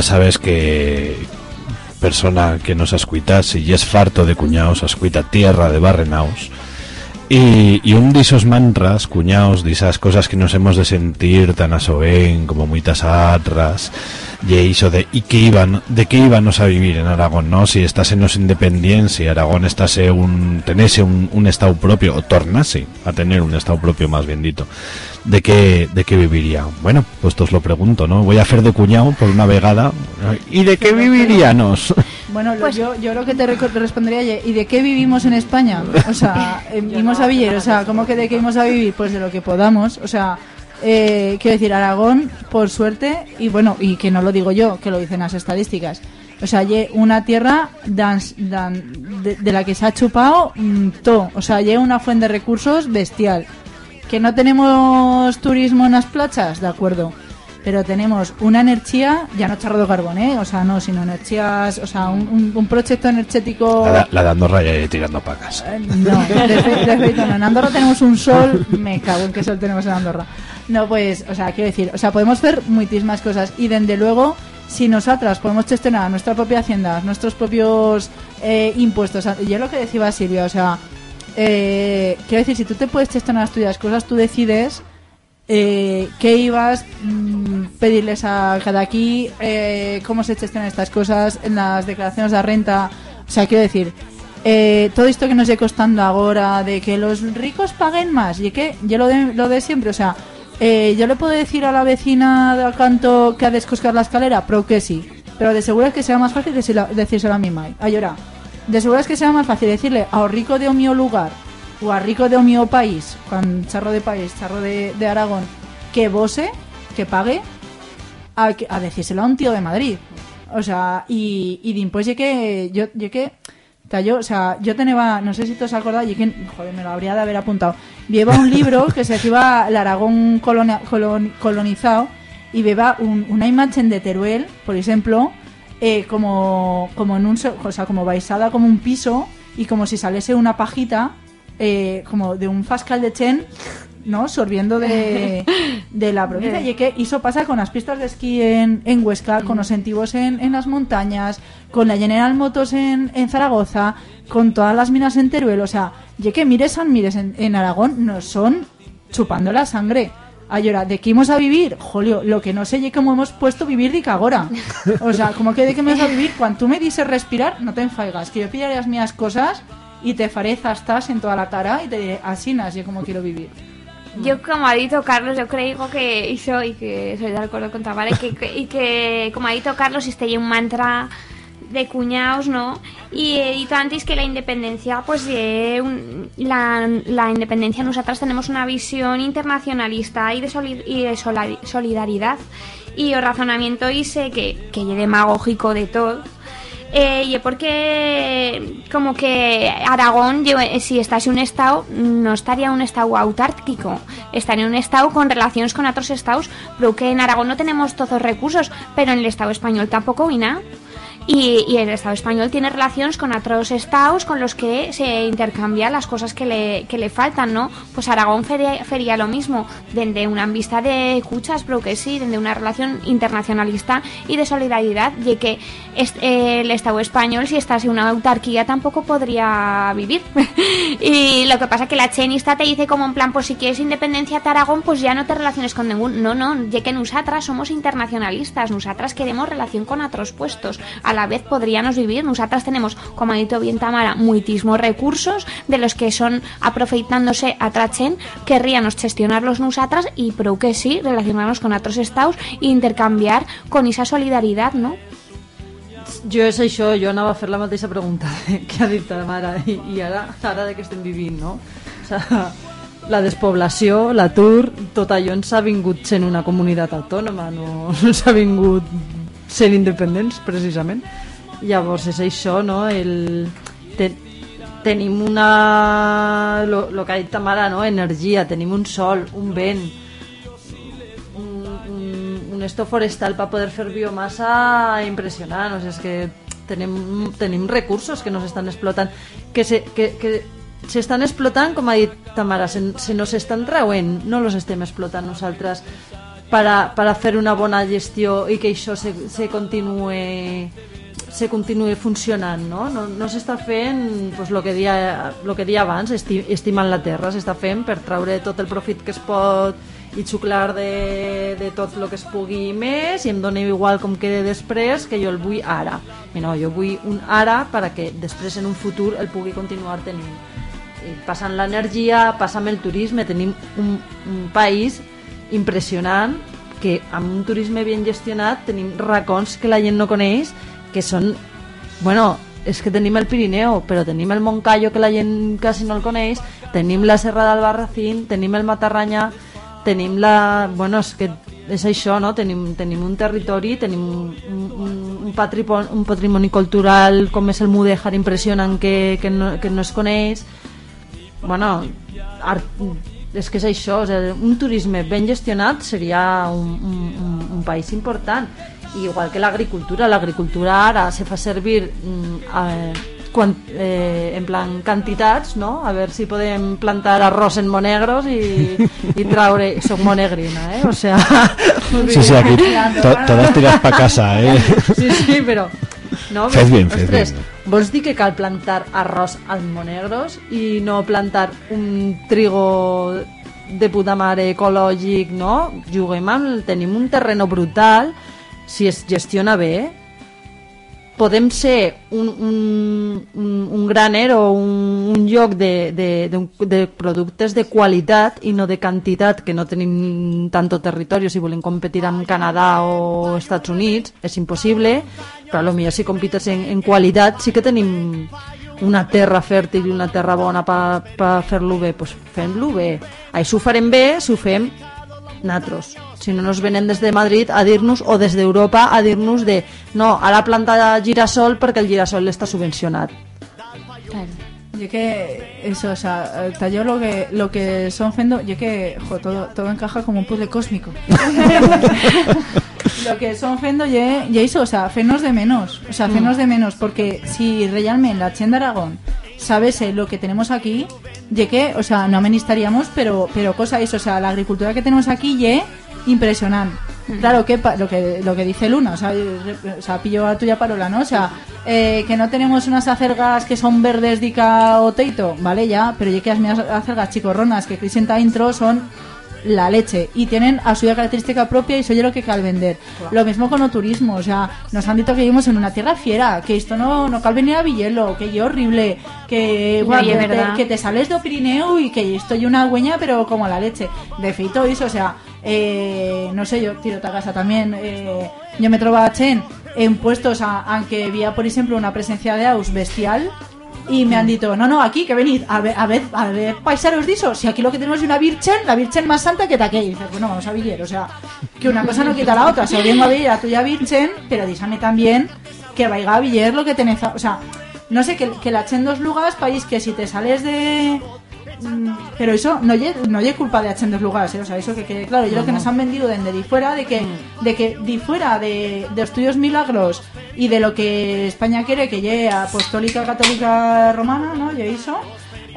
[SPEAKER 1] sabes que persona que nos escuita, si es farto de cuñaos, escuita tierra de barrenaos. Y, y un de esos mantras, cuñaos, de esas cosas que nos hemos de sentir tan a soen, como muitas atras, y eso de, y que iban, de qué íbamos a vivir en Aragón, ¿no? Si estás en los independencia, Aragón estase un, tenese un, un estado propio, o tornase a tener un estado propio más bien dito, ¿de qué, de qué viviría? Bueno, pues os lo pregunto, ¿no? Voy a hacer de cuñado por una vegada, ¿y de qué viviríamos?
[SPEAKER 8] Bueno, lo- yo, yo lo que te, te respondería, ¿y de qué vivimos en España? O sea, vivimos a vivir, o sea, ¿cómo que de qué vivimos a vivir? Pues de lo que podamos, o sea, eh, quiero decir, Aragón, por suerte, y bueno, y que no lo digo yo, que lo dicen las estadísticas, o sea, lle una tierra dan- dan- de, de la que se ha chupado mm, todo, o sea, lle una fuente de recursos bestial. Que no tenemos turismo en las playas, de acuerdo. Pero tenemos una energía, ya no charro de carbón, ¿eh? O sea, no, sino energías, o sea, un, un, un proyecto energético...
[SPEAKER 1] La, la de Andorra ya tirando pacas.
[SPEAKER 8] Eh, No, de, fe- de no. En Andorra tenemos un sol, me cago en qué sol tenemos en Andorra. No, pues, o sea, quiero decir, o sea, podemos hacer muchísimas cosas y desde luego, si nosotras podemos gestionar nuestra propia hacienda, nuestros propios eh, impuestos, y es lo que decía Silvia, o sea, eh, quiero decir, si tú te puedes gestionar las tuyas cosas, tú decides eh, qué ibas mm, pedirles a cada aquí, eh, cómo se gestionan estas cosas en las declaraciones de renta. O sea, quiero decir, eh, todo esto que nos está costando ahora de que los ricos paguen más y que yo lo de, lo de siempre, o sea, eh, yo le puedo decir a la vecina del canto que ha de la escalera, pero que sí, pero de seguro es que sea más fácil decírselo a mi mai. A llorar. De seguro es que sea más fácil decirle a o rico de o mío lugar o a rico de o mío país, con charro de país, charro de, Aragón, que vose, que pague, a, a decírselo a un tío de Madrid. O sea, y, y después yo que, yo, que, ta, yo, o sea, yo tenía, no sé si te os acordáis, que, joder, me lo habría de haber apuntado. Lleva un libro que se llama El Aragón colonia- colon- colonizado y beba un, una imagen de Teruel, por ejemplo, eh, como, como en un, o sea, como baisada como un piso y como si saliese una pajita, eh, como de un fascal de Chen, ¿no? Sorbiendo de, de la provincia. Y que eso pasa con las pistas de esquí en, en Huesca, con los entivos en, en las montañas, con la General Motos en, en Zaragoza, con todas las minas en Teruel. O sea, y que mires San Mires en, en Aragón nos son chupando la sangre. Ay, ahora, ¿de qué íbamos a vivir? Jolio, lo que no sé es cómo hemos puesto vivir de cagora. O sea, como que de qué me vas a vivir, cuando tú me dices respirar, no te enfaigas, que yo pillaré las mías cosas y te faré zastas en toda la cara y te diré, así nací como quiero vivir.
[SPEAKER 7] Yo, como ha dicho Carlos, yo creo que hizo y que soy de acuerdo con Tamara, y que, que- y que, como ha dicho Carlos, este un mantra de cuñados, ¿no? Y he dicho antes que la independencia, pues la, la independencia, nosotras tenemos una visión internacionalista y de, y solidaridad. Y el razonamiento dice que, que es demagógico de todo. Eh, y porque como que Aragón, eh, si estase un estado, no estaría un estado autárquico, estaría un estado con relaciones con otros estados, pero que en Aragón no tenemos todos los recursos, pero en el estado español tampoco hay nada. Y, el Estado español tiene relaciones con otros estados con los que se intercambian las cosas que le, que le faltan, ¿no? Pues Aragón feria lo mismo, desde una vista de cuchas, pero que sí, desde una relación internacionalista y de solidaridad, y que el Estado español, si estase una autarquía, tampoco podría vivir. y lo que pasa que la chenista te dice como en plan, pues si quieres independencia de Aragón, pues ya no te relaciones con ningún... No, no, ya que nosotras somos internacionalistas, nosotras queremos relación con otros puestos. A la vez podríamos vivir, nosotras tenemos, como ha dicho bien Tamara, muitísimos recursos de los que son aproveitándose a Trachen, querríamos gestionarlos nosotras y pero que sí, relacionarnos con otros estados e intercambiar con esa solidaridad, ¿no?
[SPEAKER 9] Jo és això, jo anava a fer la mateixa pregunta que ha dit la mare i, i ara, ara de què estem vivint, no? O sea, la despoblació, l'atur, tot allò ens ha vingut sent una comunitat autònoma, no ens ha vingut sent independents, precisament. Llavors és això, no? El, te, tenim una... Lo que ha dit ta mare, no? Energia, tenim un sol, un vent, un, un, esto forestal para poder fer biomassa impressionant, o sigui, és que tenim, tenim recursos que no s'estan explotant que se, que, que s'estan explotant, com ha dit Tamara se, se nos estan trauent, no los estem explotant nosaltres para, para fer una bona gestió i que això se, se continue se continue funcionant, no? No, no s'està fent pues, lo, que dia, lo que dia abans, esti, estimant la terra, s'està fent per traure tot el profit que es pot i xuclar de, de tot el que es pugui més i em dona igual com quede després que jo el vull ara. I no, jo vull un ara perquè després en un futur el pugui continuar tenint. I passant l'energia, passant el turisme, tenim un, un país impressionant que amb un turisme ben gestionat tenim racons que la gent no coneix que són, bueno, és que tenim el Pirineu, però tenim el Moncayo que la gent quasi no el coneix, tenim la Serra d'Albarracín, tenim el Matarranya, tenim la... Bueno, és que és això, no? Tenim, tenim un territori, tenim un, un, un, patrimoni, un patrimoni cultural com és el Mudèjar impressionant que, que, no, que no es coneix. Bueno, art, és que és això, sigui, un turisme ben gestionat seria un, un, un, un país important. I igual que l'agricultura, l'agricultura ara se fa servir eh, quan, eh, en plan quantitats, no? A veure si podem plantar arròs en monegros i, i traure... Soc monegrina, eh? O sea...
[SPEAKER 1] Sí, sí, aquí to, todas tiras para casa, ¿eh?
[SPEAKER 9] Sí, sí, però... No,
[SPEAKER 1] Fes bien, fes
[SPEAKER 9] ostres,
[SPEAKER 1] bien.
[SPEAKER 9] vols dir que cal plantar arròs als monegros i no plantar un trigo de puta mare ecològic, no? Juguem amb... Tenim un terreno brutal, si es gestiona bé, podem ser un, un, un, un graner o un, un lloc de, de, de, de productes de qualitat i no de quantitat, que no tenim tanto territori, si volem competir amb Canadà o Estats Units, és impossible, però potser si compites en, en qualitat sí que tenim una terra fèrtil i una terra bona per fer-lo bé, doncs fem-lo bé. Això ho farem bé si ho fem natros. Si no nos venen des de Madrid a dir-nos, o des d'Europa a dir-nos de no, ara planta girasol perquè el girasol està subvencionat.
[SPEAKER 8] Yo que eso, o sea, eh, tallo lo que lo que son fendo, yo que jo, todo todo encaja como un puzzle cósmico. lo que son fendo ye, ye eso, o sea, fenos de menos, o sea, fenos de menos porque si realmente la Chen de Aragón sabese lo que tenemos aquí, ye que, o sea, no administraríamos, pero pero cosa eso, o sea, la agricultura que tenemos aquí ye impresionante. Claro, que lo que lo que dice Luna, o sea, o sea pillo a tuya parola, ¿no? O sea, eh, que no tenemos unas acergas que son verdes dica o teito, vale, ya, pero ya que las mías acergas chicorronas que Crisenta intro son la leche y tienen a suya característica propia y soy lo que cal vender. Lo mismo con el turismo, o sea, nos han dicho que vivimos en una tierra fiera, que esto no, no cal venir a Villelo, que yo horrible, que,
[SPEAKER 7] es
[SPEAKER 8] te, que te sales de Pirineo y que estoy una hueña pero como la leche. De feito eso, o sea, eh, no sé, yo tiro a casa también, eh, yo me trobaba Chen en puestos, a- aunque había, por ejemplo, una presencia de aus bestial, y me han dicho, no, no, aquí, que venid, a ver, a ver, a ver, paisanos diso, si aquí lo que tenemos es una virgen, la virgen más santa que taqué. Y dices, bueno, vamos a Villar, o sea, que una cosa no quita la otra, se vengo a ver a tuya virgen, pero dísame también que vaya a Villar lo que tenés, o sea, no sé, que, que la echen dos lugares, país que si te sales de... Mm, Pero eso no es no lle culpa de H dos lugares, ¿eh? o sea, eso que claro. Yo lo que nos han vendido desde de fuera, de que, de que de fuera de, de estudios milagros y de lo que España quiere que llegue apostólica católica romana, ¿no? Eso,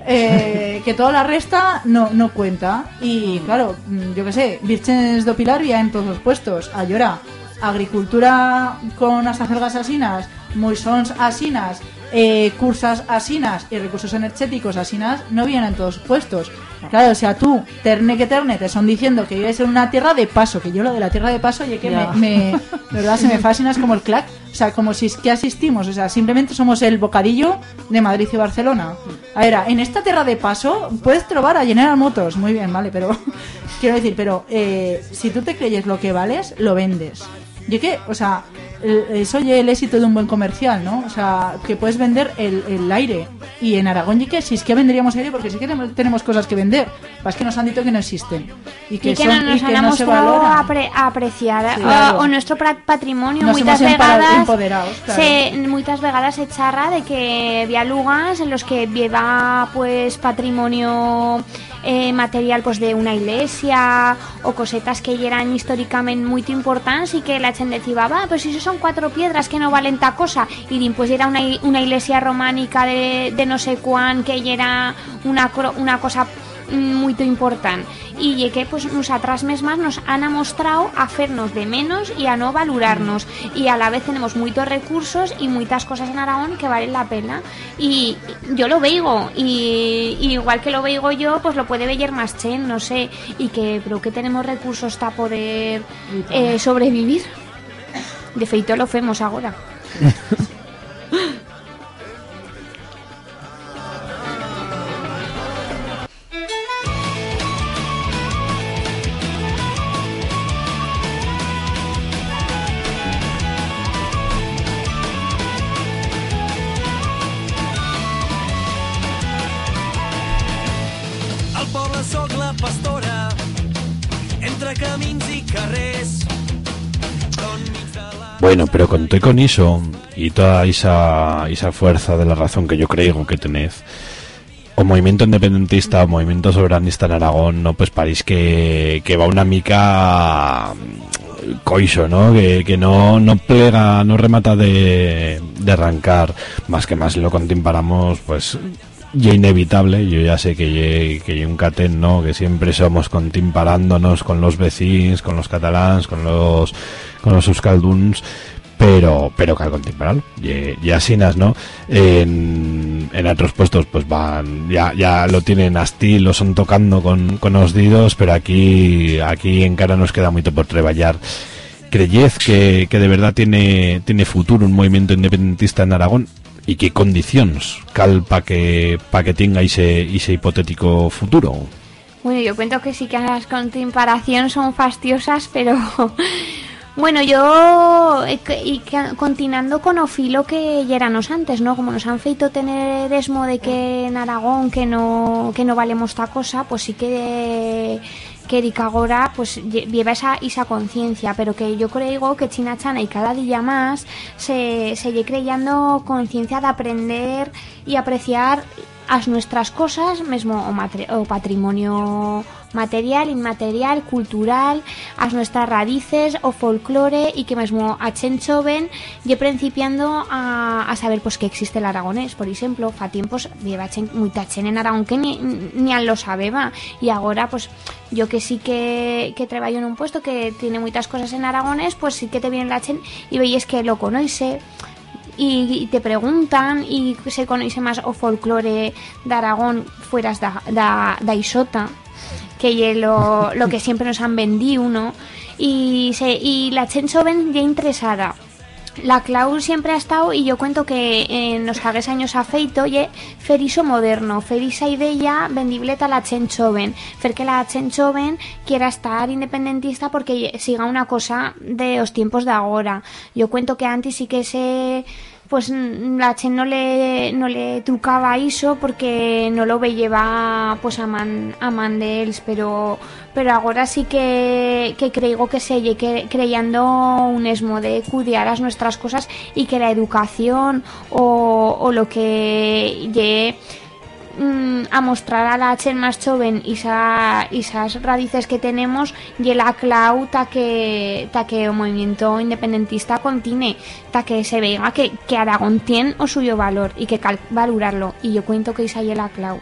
[SPEAKER 8] eh, que toda la resta no, no cuenta. Y claro, mm, yo qué sé, Virgens do Pilar ya en todos los puestos. A llorar. Agricultura con las acergas asinas, moisons asinas, eh, cursas asinas y recursos energéticos asinas no vienen en todos puestos. Claro, o sea, tú, terne que terne, te son diciendo que vives en una tierra de paso, que yo lo de la tierra de paso, y que me, me- verdad, se me fascinas como el clac. O sea, como si es que asistimos, o sea, simplemente somos el bocadillo de Madrid y Barcelona. A ver, en esta tierra de paso puedes probar a General Motors, muy bien, vale, pero quiero decir, pero eh, si tú te creyes lo que vales, lo vendes. Yo que, o sea, eso es el éxito de un buen comercial, ¿no? O sea, que puedes vender el, el aire. Y en Aragón, y que si es que venderíamos aire, porque sí que tenemos- cosas que vender. Pues que nos han dicho que no existen. Y que,
[SPEAKER 7] y que
[SPEAKER 8] son-
[SPEAKER 7] no nos
[SPEAKER 8] y que
[SPEAKER 7] han
[SPEAKER 8] no se valoran.
[SPEAKER 7] a, apre- apreciar
[SPEAKER 8] Sí,
[SPEAKER 7] eh,
[SPEAKER 8] claro.
[SPEAKER 7] o nuestro patrimonio
[SPEAKER 8] Nos
[SPEAKER 7] muchas vegadas
[SPEAKER 8] claro.
[SPEAKER 7] se, muchas vegadas se charra de que había lugares en los que lleva pues patrimonio eh, material pues de una iglesia o cosetas que ya eran históricamente muy importantes y que la gente decía va pues si eso son cuatro piedras que no valen ta cosa y pues era una, una iglesia románica de, de no sé cuán que era una, una cosa muy importante. Y que pues nosotras mismas nos han mostrado a hacernos de menos y a no valorarnos. Y a la vez tenemos muchos recursos y muchas cosas en Aragón que valen la pena. Y yo lo veigo y, y igual que lo veigo yo pues lo puede ver más chen no sé. Y que creo que tenemos recursos para poder eh, sobrevivir de feito lo hacemos ahora
[SPEAKER 1] Bueno, pero con todo y con eso y toda esa, esa fuerza de la razón que yo creo que tenés, o movimiento independentista o movimiento soberanista en Aragón, no pues parís que, que va una mica mm, coiso, ¿no? Que, no, no plega, no remata de, de arrancar, más que más lo contemplamos, pues ya inevitable, yo ya sé que ye, que un catén, ¿no? Que siempre somos contimparándonos con los vecinos, con los catalans, con los con los euskalduns, pero pero cal contimpararlo. Y, y asinas, ¿no? En, en otros puestos pues van ya ya lo tienen asti, lo son tocando con con los dedos, pero aquí aquí en cara nos queda mucho por trabajar. ¿Creyez que, que de verdad tiene, tiene futuro un movimiento independentista en Aragón? ¿Y qué condiciones cal para que, pa que tenga ese, ese hipotético futuro?
[SPEAKER 7] Bueno, yo cuento que sí que las comparaciones son fastidiosas, pero bueno, yo eh, y continuando con o filo que ya éramos antes, ¿no? Como nos han feito tener desmo de que en Aragón que no que no valemos esta cosa, pues sí que que Eric agora pues lle- lleva esa, esa conciencia, pero que yo creo que China Chana y cada día más se, se lle creyendo conciencia de aprender y apreciar as nuestras cosas, mesmo o, o patrimonio material, inmaterial, cultural, as nuestras raíces o folclore y que mesmo a chen joven lle principiando a, a saber pues que existe el aragonés, por ejemplo, fa tiempos lleva chen, muita chen en Aragón que ni, ni an lo sabeba. Y ahora pues yo que sí que, que en un puesto que tiene muchas cosas en aragonés, pues sí que te viene la chen y veis que lo conoce y, te preguntan y se conoce más o folclore de Aragón fueras da, da, da Isota que ye lo, lo que siempre nos han vendido ¿no? y, se, y la chen joven ya interesada la clau siempre ha estado y yo cuento que en los hagues años afeito ye feriso moderno, ferisa idea vendibleta la chen fer que la chen joven quiera estar independentista porque siga una cosa de los tiempos de ahora. Yo cuento que antes sí que se pues la chen no le no le trucaba eso porque no lo veía pues a man a man de ells, pero pero ahora sí que, que que se lle que creyendo un esmo de cuidar las nuestras cosas y que la educación o, o lo que lle mm, a mostrar a la chen más joven esa, esas raíces que tenemos y la clau ta que, ta que el movimiento independentista continue, ta que se vea que, que Aragón tiene o suyo valor y que cal valorarlo y yo cuento que esa es la clau.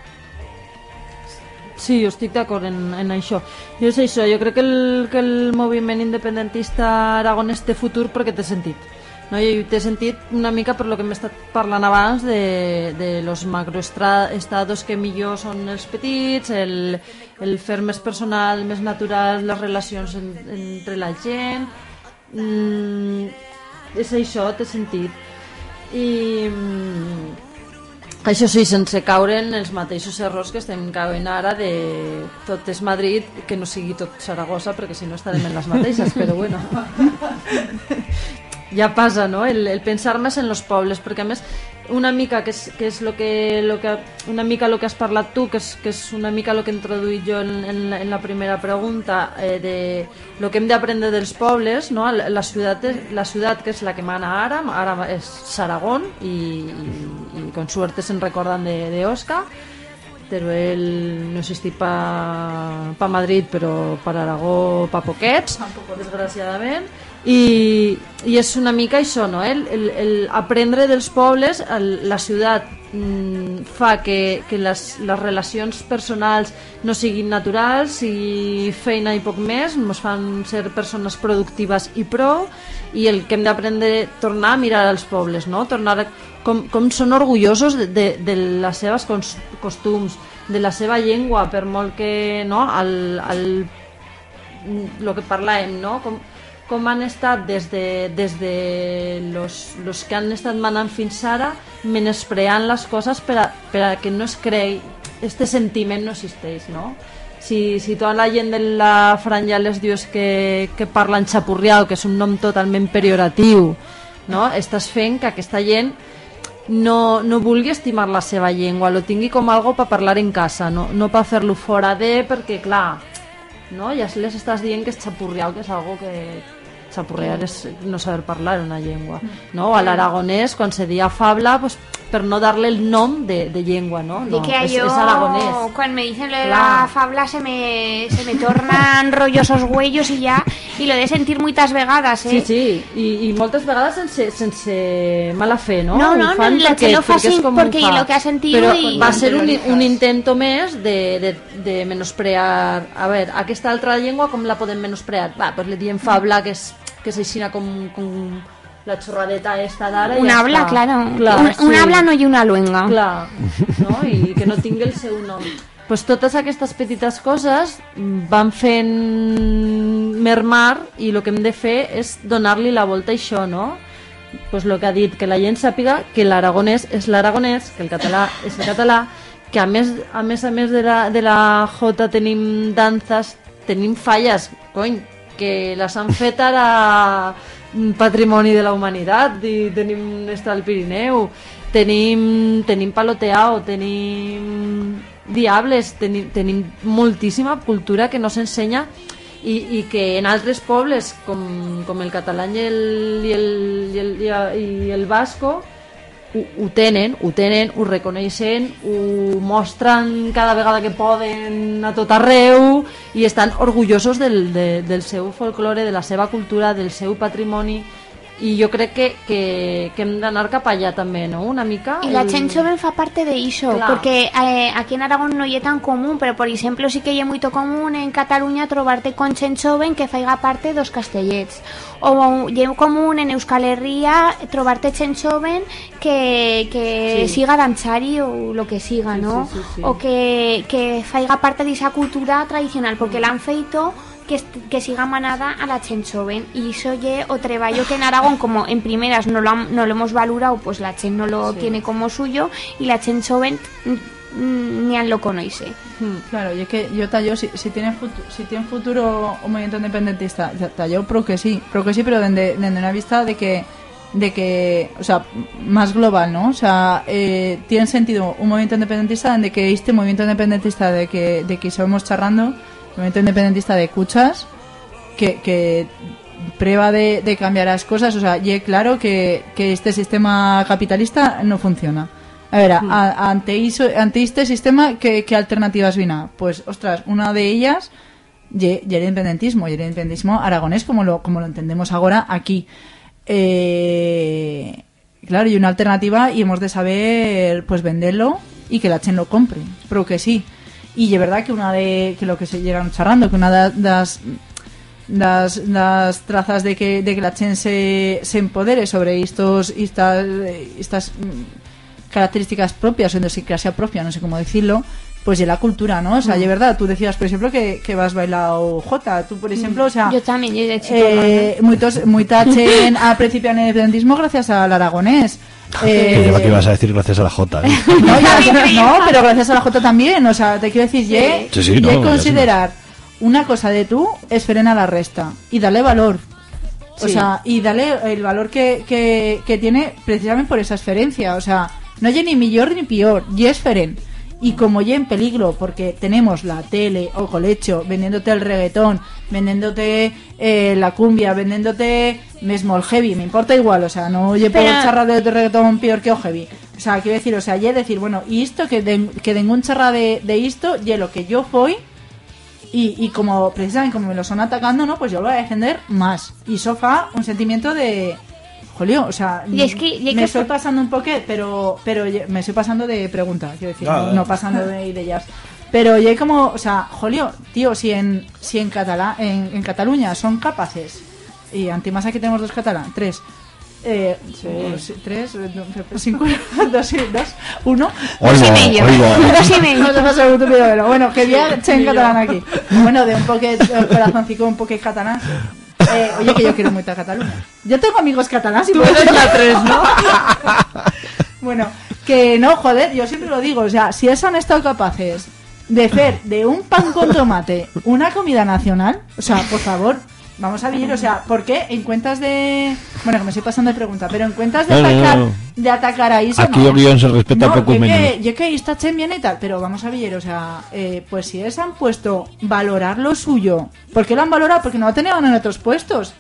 [SPEAKER 9] Sí, jo estic d'acord en, en això. Jo és això, jo crec que el, que el moviment independentista aragonès té futur perquè té sentit. No? I té sentit una mica per lo que hem estat parlant abans de, de los macroestados que millor són els petits, el, el fer més personal, més natural, les relacions en, entre la gent... Mm, és això, té sentit. I... Mm, això sí, sense caure en els mateixos errors que estem cauen ara de tot és Madrid, que no sigui tot Saragossa, perquè si no estarem en les mateixes, però bueno. ja passa, no?, el, el pensar més en els pobles, perquè a més una mica, que és, que és lo que, lo que, una mica lo que has parlat tu, que és, que és una mica lo que he introduït jo en, en, la- en la primera pregunta, eh, de lo que hem d'aprendre dels pobles, no? la, ciutat, la ciutat que és la que mana ara, ara és Saragón, i, i, i con suerte se'n recorden de, de Oscar, Teruel no si pa, pa Madrid però per Aragó pa poquets desgraciadament i, i és una mica això no? el, el, el aprendre dels pobles el, la ciutat mm, fa que, que les, les relacions personals no siguin naturals i feina i poc més, ens fan ser persones productives i prou i el que hem d'aprendre tornar a mirar als pobles, no? tornar a, com, com són orgullosos de, de, de les seves costums, de la seva llengua, per molt que no, el, el, lo que parlàvem, no? com, com han estat des de, des de los, los que han estat manant fins ara menyspreant les coses per a, per a que no es creï este sentiment no existeix no? si, si tota la gent de la franja les dius que, que parlen xapurrial que és un nom totalment perioratiu no? estàs fent que aquesta gent no, no vulgui estimar la seva llengua, lo tingui com algo per parlar en casa, no, no per fer-lo fora de, perquè clar, no? ja les estàs dient que és xapurrial, que és algo que xapurrear és no saber parlar una llengua, no? A l'aragonès, quan se dia fabla, pues, per no darle el nom de, de llengua, no?
[SPEAKER 7] Y
[SPEAKER 9] no
[SPEAKER 7] que
[SPEAKER 9] és,
[SPEAKER 7] yo,
[SPEAKER 9] és aragonès.
[SPEAKER 7] cuando me dicen lo de
[SPEAKER 9] Claro.
[SPEAKER 7] la fabla, se me, se me tornan rollosos huellos y ya, y lo de sentir muchas vegadas,
[SPEAKER 9] Sí,
[SPEAKER 7] ¿eh?
[SPEAKER 9] sí, i, i moltes vegades sense, sense mala fe, no?
[SPEAKER 7] No, no,
[SPEAKER 9] fan
[SPEAKER 7] no,
[SPEAKER 9] perquè-
[SPEAKER 7] que lo fa
[SPEAKER 9] perquè com ho fa.
[SPEAKER 7] lo que ha sentido
[SPEAKER 9] Però
[SPEAKER 7] y-
[SPEAKER 9] va ser un, un intento més de, de, de menosprear... A veure, aquesta altra llengua com la podem menosprear? Va, doncs li diem fabla, que és, que és així com, com la xorradeta esta d'ara i
[SPEAKER 7] Un
[SPEAKER 9] ja
[SPEAKER 7] habla,
[SPEAKER 9] està.
[SPEAKER 7] claro.
[SPEAKER 9] Clar,
[SPEAKER 7] un, un
[SPEAKER 9] sí.
[SPEAKER 7] habla no y una luenga.
[SPEAKER 9] Clar, no? i que no tingui el seu nom. Pues totes aquestes petites coses van fent mermar i el que hem de fer és donar-li la volta a això, no? Pues lo que ha dit, que la gent sàpiga que l'aragonès és l'aragonès, que el català és el català, que a més a més, a més de, la, de la jota tenim danses, tenim falles, cony, que les han fet ara mm, patrimoni de la humanitat. I tenim està al Pirineu tenim, tenim paloteao tenim diables tenim, tenim moltíssima cultura que no s'ensenya i, i que en altres pobles com, com el català i el, i el, i el, i el basco ho, ho tenen, ho tenen, ho reconeixen, ho mostren cada vegada que poden a tot arreu i estan orgullosos del, de, del seu folklore, de la seva cultura, del seu patrimoni i jo crec que, que, que hem d'anar cap allà també, no? Una mica...
[SPEAKER 7] Y la
[SPEAKER 9] el-
[SPEAKER 7] Joven fa parte de eso,
[SPEAKER 9] Claro.
[SPEAKER 7] porque eh, aquí en Aragón no es tan común, pero por ejemplo sí que es muy común en Cataluña trobarte con Joven que faiga parte dos castellets. O es común en Euskal Herria trobarte Chen Joven que, que
[SPEAKER 9] Sí.
[SPEAKER 7] siga danzari o lo que siga,
[SPEAKER 9] Sí,
[SPEAKER 7] ¿no?
[SPEAKER 9] sí, sí, sí.
[SPEAKER 7] O que, que faiga parte de esa cultura tradicional, porque la han feito que, que siga manada a la Chen Joven y eso ye o treballo que en Aragón como en primeras no lo, han- no lo hemos valorado pues la Chen no lo
[SPEAKER 9] Sí.
[SPEAKER 7] tiene como suyo y la Chen Joven mm, ni an lo conoce
[SPEAKER 8] Claro, y es que yo tallo, si, si tiene futuro, si tiene futuro un movimiento independentista, ta- tallo pro que sí, pro que sí, pero desde, desde una vista de que, de que, o sea, más global, ¿no? O sea, eh, tiene sentido un movimiento independentista de que este movimiento independentista de que, de que estamos charrando, movimiento independentista de Cuchas, que, que prueba de, de cambiar las cosas, o sea, y claro que, que este sistema capitalista no funciona. A ver, a- a- ante, iso- ante este sistema, ¿qué, qué alternativas vino? Pues, ostras, una de ellas y, y el independentismo, y el independentismo aragonés como lo, como lo entendemos ahora aquí. Eh, claro, y una alternativa y hemos de saber pues venderlo y que la Chen lo compre, pero que sí. Y de verdad que una de que lo que se llegan charrando, que una de las las, las trazas de que, de que la Chen se, se empodere sobre estos estas, estas mm, características propias o idiosincrasia propia, no sé cómo decirlo, pues de la cultura, ¿no? O sea,
[SPEAKER 7] Mm.
[SPEAKER 8] de verdad, tú decías, por ejemplo, que, que vas bailado Jota, tú, por ejemplo, o sea...
[SPEAKER 7] yo también yo de chico
[SPEAKER 8] Eh, muy tachen a principio en el independentismo gracias al aragonés. Eh,
[SPEAKER 1] Pensaba que ibas a decir gracias a la J. ¿eh?
[SPEAKER 8] no, no, pero gracias a la J también. O sea, te quiero decir, ye,
[SPEAKER 1] Sí, sí,
[SPEAKER 8] ye
[SPEAKER 1] no,
[SPEAKER 8] considerar una cosa de tú es frena la resta y darle valor. O
[SPEAKER 9] Sí.
[SPEAKER 8] sea, y darle el valor que, que, que tiene precisamente por esa esferencia. O sea, no ye ni mejor ni peor, y es feren. Y como ya en peligro, porque tenemos la tele o colecho vendiéndote el reggaetón, vendiéndote eh, la cumbia, vendiéndote mesmo el heavy, me importa igual, o sea, no yo puedo charrar de reggaetón peor que o heavy. O sea, quiero decir, o sea, ya decir, bueno, y esto que de, que de un charra de, de esto, y lo que yo fui, y, y como precisamente como me lo son atacando, ¿no? Pues yo lo voy a defender más. Y sofa un sentimiento de, jolio, o sea,
[SPEAKER 7] Y es que- y es
[SPEAKER 8] me
[SPEAKER 7] que
[SPEAKER 8] estoy pasando un poquet, pero pero me estoy pasando de pregunta, quiero decir,
[SPEAKER 1] Nada.
[SPEAKER 8] no, no pasando de ideas. Pero ya como, o sea, jolio, tío, si en si en Catalá, en, en Cataluña son capaces y antimás aquí tenemos dos catalán, tres. Eh, tres, eh, cinco, dos, dos, uno.
[SPEAKER 1] Oigo,
[SPEAKER 7] Dos y medio.
[SPEAKER 1] oigo.
[SPEAKER 7] Dos y medio.
[SPEAKER 8] No. Bueno, que che en catalán aquí. Bueno, de un poquet, el corazoncito un poquet catalán. Eh, oye, que yo quiero mucho a Cataluña. Yo tengo amigos catalanes y
[SPEAKER 9] Tú eres la tres, ¿no?
[SPEAKER 8] Bueno, que no, joder, yo siempre lo digo, o sea, si eso han estado capaces de hacer de un pan con tomate una comida nacional, o sea, por favor, vamos a vivir, o sea, ¿por qué en cuentas de... Bueno, que me estoy pasando de pregunta, pero en cuentas de
[SPEAKER 1] No, no, no,
[SPEAKER 8] atacar,
[SPEAKER 1] no.
[SPEAKER 8] de atacar a Isa...
[SPEAKER 1] Aquí
[SPEAKER 8] no.
[SPEAKER 1] el guion se respeta
[SPEAKER 8] no,
[SPEAKER 1] poco
[SPEAKER 8] yo
[SPEAKER 1] menos.
[SPEAKER 8] que, yo que está chen bien y tal, pero vamos a ver, o sea, eh, pues si ellos han puesto valorar lo suyo, ¿por qué lo han valorado? Porque no lo tenían en otros puestos.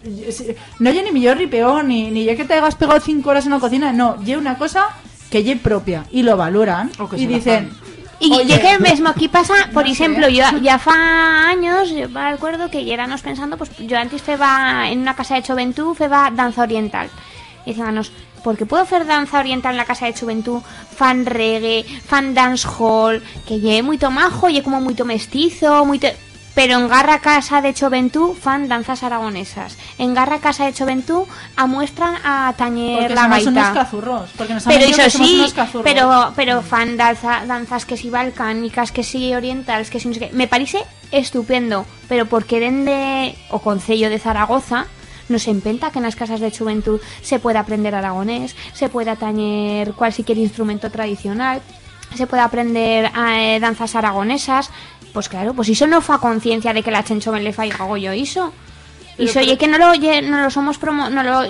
[SPEAKER 8] No yo ni millón ni peor, ni, ni yo que te hayas pegado cinco horas en la cocina, no, yo una cosa que ye propia y lo valoran
[SPEAKER 9] O que
[SPEAKER 8] y
[SPEAKER 9] la
[SPEAKER 7] Y
[SPEAKER 8] Oye,
[SPEAKER 7] yo que mesmo aquí pasa, por
[SPEAKER 8] No sé.
[SPEAKER 7] ejemplo, yo ya fa años, yo me acuerdo que ya éramos pensando, pues yo antes feba en una casa de juventud, feba danza oriental. Y decíamos, porque puedo hacer danza oriental en la casa de juventud, fan reggae, fan dancehall, que lle muy tomajo, lle como muy mestizo, muy pero en Garra Casa de Juventud fan danzas aragonesas. En Garra Casa de Juventud amuestran a tañer
[SPEAKER 8] porque
[SPEAKER 7] la
[SPEAKER 8] somos
[SPEAKER 7] gaita.
[SPEAKER 8] unos cazurros. Porque nos han
[SPEAKER 7] Pero eso
[SPEAKER 8] que somos
[SPEAKER 7] sí,
[SPEAKER 8] unos cazurros.
[SPEAKER 7] pero, pero fan danza, danzas que sí balcánicas, que sí orientales, que sí no sé qué. Me parece estupendo, pero porque dende o Concello de Zaragoza nos empenta que en las casas de juventud se pueda aprender aragonés, se pueda tañer cualquier instrumento tradicional, se puede aprender eh, danzas aragonesas. Pues claro, pues eso no fa conciencia de que la chenchoven le falla hago yo iso. Y
[SPEAKER 9] Pero-
[SPEAKER 7] soy que no lo, lle- no lo somos promo, no lo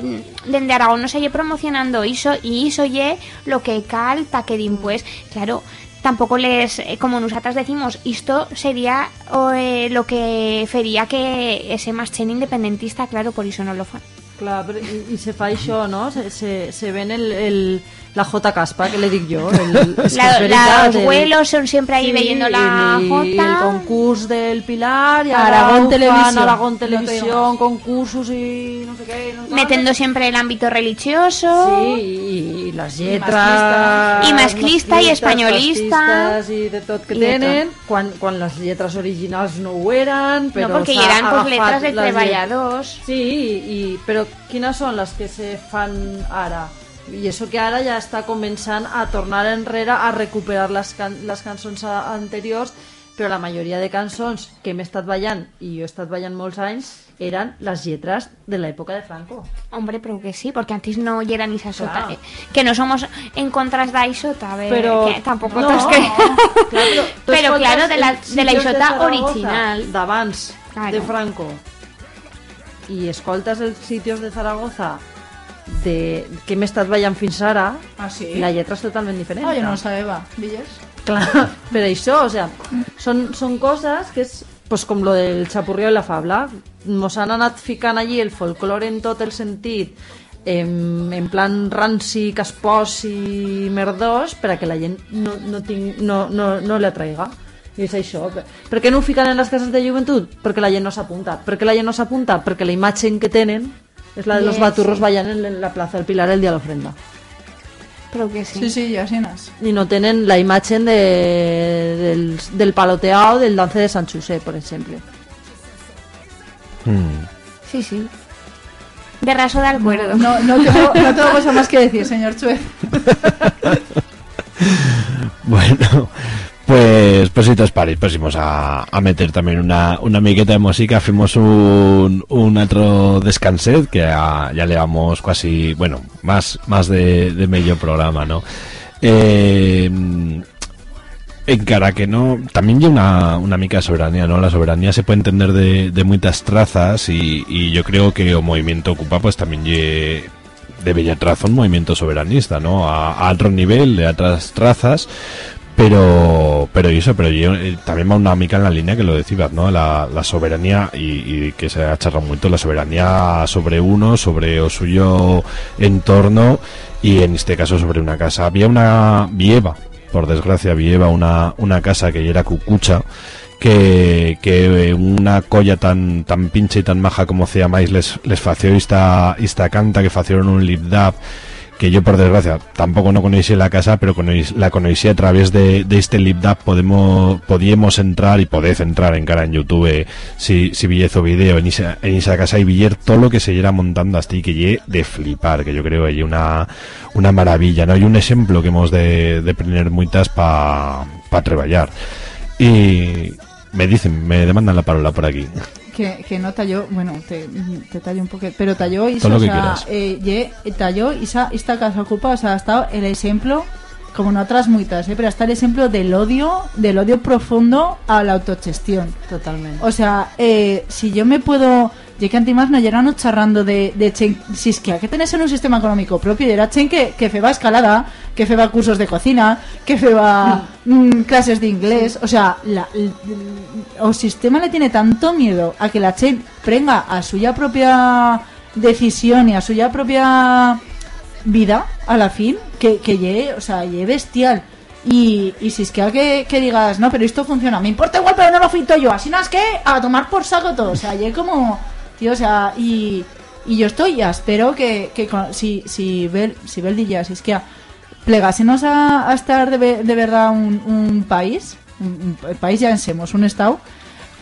[SPEAKER 7] dende Aragón no se lle promocionando iso y iso ye lo que cal taquedín pues claro tampoco les eh, como nosotras decimos esto sería o, eh, lo que fería que ese más chen independentista claro por eso no lo fan
[SPEAKER 9] Clar, però i, i se fa això, no? Se, se, se ven el, el, la J caspa, que le dic jo. El, és que
[SPEAKER 7] La-
[SPEAKER 9] és veritat,
[SPEAKER 7] los
[SPEAKER 9] el-
[SPEAKER 7] vuelos son siempre ahí leyendo la
[SPEAKER 9] el,
[SPEAKER 7] J.
[SPEAKER 9] El concurs del Pilar y
[SPEAKER 8] Aragón Televisión.
[SPEAKER 9] Aragón
[SPEAKER 8] No te
[SPEAKER 9] Televisión,
[SPEAKER 8] digo
[SPEAKER 9] concursos y no sé qué. No sé
[SPEAKER 7] metiendo siempre el ámbito religioso
[SPEAKER 9] Sí, i, i les lletres...
[SPEAKER 7] masclista. I masclista i
[SPEAKER 9] fascistes i de tot que
[SPEAKER 7] I
[SPEAKER 9] tenen, quan, quan les lletres originals no ho eren, però
[SPEAKER 7] no porque
[SPEAKER 9] s'ha
[SPEAKER 7] eran pues de treballadors
[SPEAKER 9] Sí, i, però quines són les que se fan ara? I això que ara ja està començant a tornar enrere a recuperar les, can les cançons anteriors, però la majoria de cançons que hem estat ballant, i jo he estat ballant molts anys, eren les lletres de l'època de Franco.
[SPEAKER 7] Hombre, pero que sí, porque antes no era ni esa sota.
[SPEAKER 9] Claro.
[SPEAKER 7] eh. Que no somos en contras de Isota, a ver,
[SPEAKER 9] Pero
[SPEAKER 7] que tampoco
[SPEAKER 9] no,
[SPEAKER 7] te has que-
[SPEAKER 9] Claro, però,
[SPEAKER 7] Pero claro, de la, de la Isota original.
[SPEAKER 9] d'abans
[SPEAKER 7] Claro.
[SPEAKER 9] de Franco i escoltes els sitios de Zaragoza de, que hem estat ballant fins ara
[SPEAKER 8] Ah, sí?
[SPEAKER 9] la lletra és totalment diferent
[SPEAKER 8] Ah, jo no ho sabia, Villes.
[SPEAKER 9] Clar, per això, o sea, són, són coses que és pues, com lo del xapurrió i la fabla. Mos han anat ficant allí el folklore en tot el sentit, en, en plan ranci, caspós i merdós, per a que la gent no, no, ting, no, no, no li atraiga. I és això. Per, per què no ho fiquen en les cases de joventut? Perquè la gent no s'apunta. Per què la gent no s'apunta? Perquè la imatge que tenen és la de los baturros ballant en la plaça del Pilar el dia de l'ofrenda.
[SPEAKER 7] Pero que sí.
[SPEAKER 8] Sí, sí, ja sinas.
[SPEAKER 9] y no tienen la imagen de, del, del paloteado del dance de San José, por ejemplo.
[SPEAKER 1] Mm.
[SPEAKER 7] Sí, sí. De raso de acuerdo.
[SPEAKER 8] No, no, tengo, no tengo cosa más que decir, señor Chue.
[SPEAKER 1] Bueno, pues, pues si te os pues íbamos a, a meter también una, una miqueta de música. Hacemos un, un otro descanset que a- ya llevamos casi, bueno, más, más de, de medio programa, ¿no? Eh, encara que no también hay una, una mica de soberanía no la soberanía se puede entender de, de muchas trazas y, y yo creo que el movimiento ocupa pues también lle- debería trazar un movimiento soberanista no a otro nivel de otras trazas pero pero eso pero yo eh, también va una mica en la línea que lo decías no la, soberanía y, que se ha charrado mucho la soberanía sobre uno sobre o suyo entorno y en este caso sobre una casa. Había una vieva por desgracia vieva una, una casa que era cucucha que, que una colla tan tan pinche y tan maja como Cea Mais les, les fació esta, esta canta que facieron un lip dub que yo por desgracia tampoco no conocí la casa pero conocí- la conocí a través de, este lip dub. Podemos podíamos entrar y podéis entrar en cara en YouTube si, si villez o video en esa, en esa casa y villar todo lo que se irá montando hasta ahí que llegue de flipar que yo creo que una una maravilla no y un ejemplo que hemos de, de tener muchas para pa traballar y me dicen me demandan la palabra por aquí
[SPEAKER 8] que, que no talló, bueno, te, te tallo un poco, pero talló y o sea, eh, talló y esa, esta casa ocupa, o sea, ha estado el ejemplo, como en otras muitas, eh, pero está el ejemplo del odio, del odio profundo a la autogestión.
[SPEAKER 9] Totalmente.
[SPEAKER 8] O sea, eh, si yo me puedo. Yo que antimás no llegaron charrando de, de chen, si es que hay que tenerse en un sistema económico propio, y era chen que, que feba escalada, que feba cursos de cocina, que feba mm, clases de inglés. O sea, la, el, el- sistema le tiene tanto miedo a que la chen prenga a suya propia decisión y a suya propia vida a la fin que, que llegue, o sea, llegue bestial. Y, y si es que que, que digas, no, pero esto funciona, me importa igual, pero no lo finto yo. Así no es que a tomar por saco todo. O sea, llegue como, tío, o sea, y, y yo estoy ya, espero que, que con- si, si Bel, si Bel Dilla, si es que plegásenos a, a estar de, ve- de verdad un, un país, un, un país ya ensemos, un estado,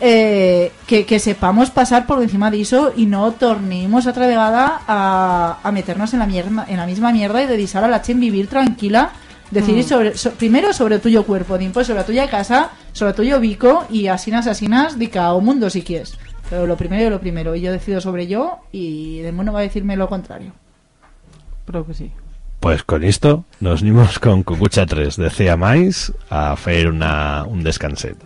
[SPEAKER 8] eh, que, que sepamos pasar por encima de eso y no tornemos otra vegada a, a meternos en la, mierda, en la misma mierda y de disar a la chen vivir tranquila, decidir
[SPEAKER 9] Mm.
[SPEAKER 8] sobre, so- primero sobre el tuyo cuerpo, después sobre la tuya casa, sobre el tuyo bico y asinas, asinas, dica o mundo si quieres. Pero lo primero es lo primero, y yo decido sobre yo y Demo no va a decirme lo contrario.
[SPEAKER 9] Creo que sí.
[SPEAKER 1] Pues con esto nos unimos con Cucucha 3 de Cea Mais a hacer una, un descanset.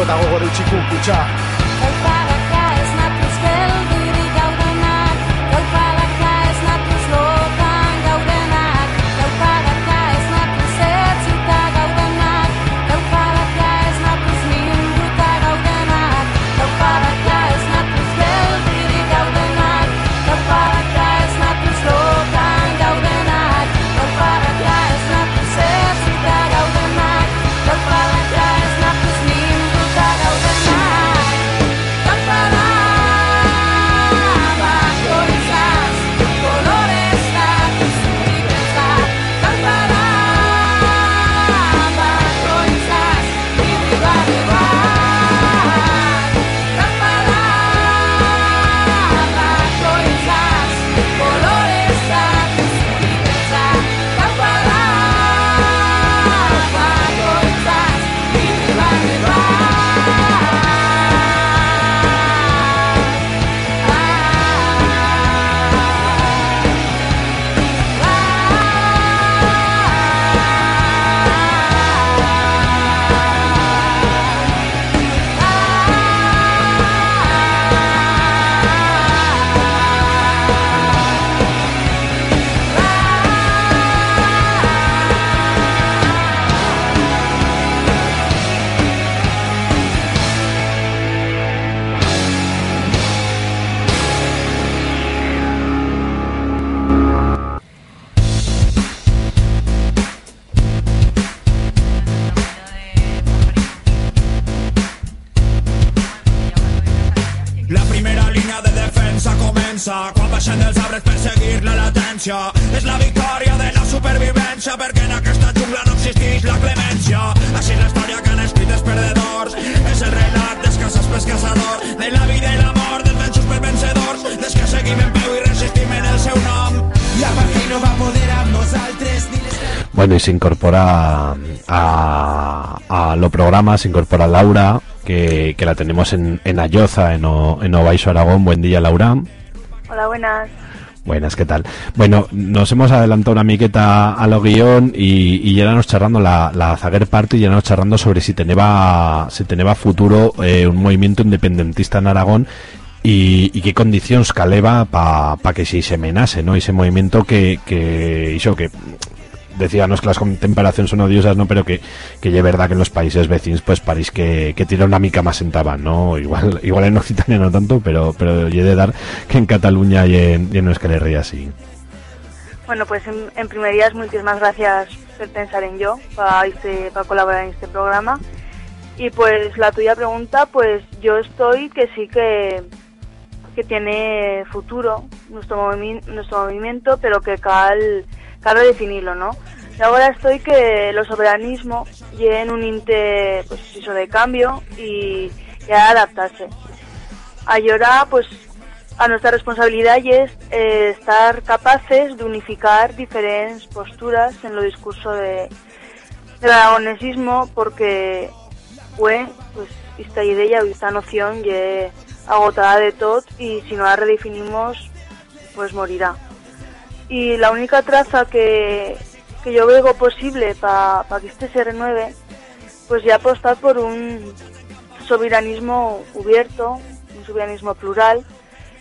[SPEAKER 10] 我大我，我六七不回家。
[SPEAKER 1] Bueno, y se incorpora a, a lo se incorpora Laura, que, la tenemos en, Ayoza, en, o, en Ovaixo Aragón. Buen día, Laura.
[SPEAKER 11] Hola, buenas.
[SPEAKER 1] Buenas, ¿qué tal? Bueno, nos hemos adelantado una miqueta a lo guion y, y ya nos charlando la, la Zaguer Party ya nos charlando sobre si teneba, si teneba futuro eh, un movimiento independentista en Aragón y, qué condiciones caleva para pa que se semenase, ¿no? Ese movimiento que, que hizo que decíamos que las comparaciones son odiosas, ¿no? Pero que, que es verdad que en los países vecinos, pues París que, que tira una mica más sentaban, ¿no? Igual, igual en Occitania no tanto, pero, pero he de dar que en Cataluña y en, y en Euskal Herria sí.
[SPEAKER 11] Bueno, pues en, en primer día, muchísimas gracias por pensar en yo para este, para colaborar en este programa. Y pues la tuya pregunta, pues yo estoy que sí que, que tiene futuro nuestro, movi- nuestro movimiento, pero que cal, cal definirlo, ¿no? Y ahora estoy que los soberanismo en un inte pues de cambio y, y a adaptarse. Ahora pues a nuestra responsabilidad y es eh, estar capaces de unificar diferentes posturas en lo discurso de, del aragonesismo porque fue pues esta idea o esta noción ya agotada de todo y si no la redefinimos pues morirá y la única traza que, que yo veo posible para que este se renueve pues ya apostar por un soberanismo abierto un soberanismo plural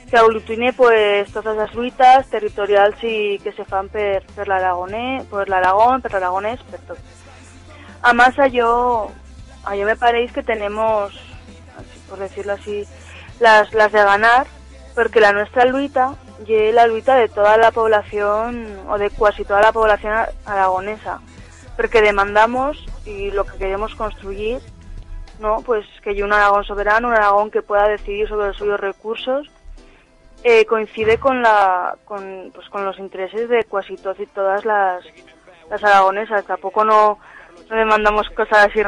[SPEAKER 11] que aglutine pues todas las luitas territoriales y que se fan per, per l'Aragonès, per l'Aragón, per l'Aragonès, per tot. A yo, a yo me parece que tenemos, por decirlo así, las, las de ganar, porque la nuestra luita y la luita de toda la población, o de casi toda la población aragonesa, porque demandamos y lo que queremos construir, ¿no? Pues que haya un Aragón soberano, un Aragón que pueda decidir sobre los suyos recursos eh, coincide con la con, pues, con los intereses de casi todas y todas las, las aragonesas. Tampoco no, no demandamos cosas así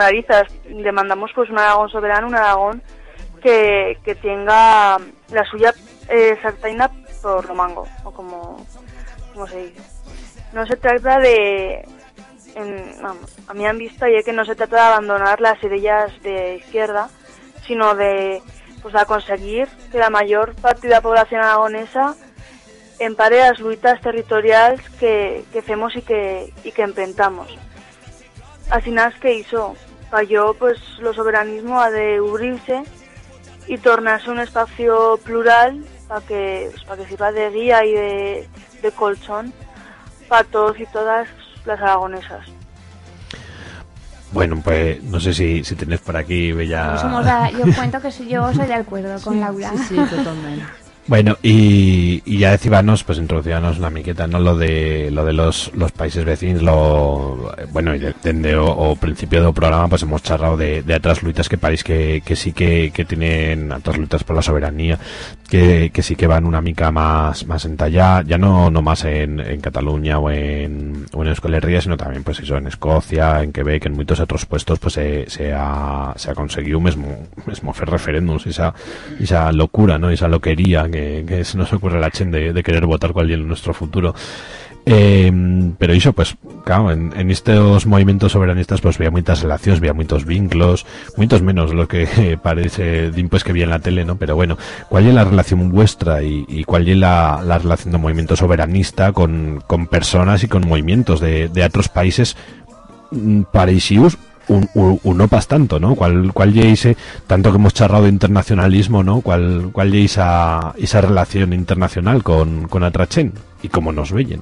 [SPEAKER 11] demandamos pues un Aragón soberano, un Aragón que, que tenga la suya eh, exactaina por lo mango, o como, se dice. No se trata de, en, vamos, a mi vista, ya que no se trata de abandonar las ideas de izquierda, sino de pues a conseguir que la mayor parte de la población aragonesa empare las luitas territoriales que, que hacemos y que, y que emprentamos. Así nada que hizo, falló pues lo soberanismo ha de abrirse y tornarse un espacio plural para que, pues, para que sirva de guía y de, de colchón para todos y todas las aragonesas.
[SPEAKER 1] Bueno, pues no sé si, si tenés por aquí, Bella.
[SPEAKER 7] Somos la- yo cuento que soy- yo soy de acuerdo con Laura.
[SPEAKER 1] Bueno, y, y ya decíbanos, pues introducíbanos una miqueta, ¿no? Lo de lo de los, los países vecinos, lo bueno, y de- dende o, principio del programa pues hemos charlado de, de otras luitas que parece que, que sí que, que tienen otras luitas por la soberanía, que, que sí que van una mica más, más en talla, ya no, no más en, en Cataluña o en, o en Euskal sino también pues eso, en Escocia, en Quebec, en muchos otros puestos pues se, se ha, se ha conseguido mismo, mismo hacer referéndums, esa, esa locura, ¿no? Esa loquería que, que se nos ocurre la chen de, querer votar cuál en nuestro futuro. Eh, pero eso, pues, claro, en, estos movimientos soberanistas, pues había muchas relaciones, había muchos vínculos, muchos menos lo que parece pues que vi en la tele, ¿no? Pero bueno, ¿cuál es la relación vuestra y, cuál es la, la relación del movimiento soberanista con, con personas y con movimientos de, de otros países mm, parecidos un, un, tanto, ¿no? ¿Cuál, cuál tanto que hemos charlado de internacionalismo, ¿no? ¿Cuál, cuál ya esa, esa relación internacional con, con? Y cómo nos veyen.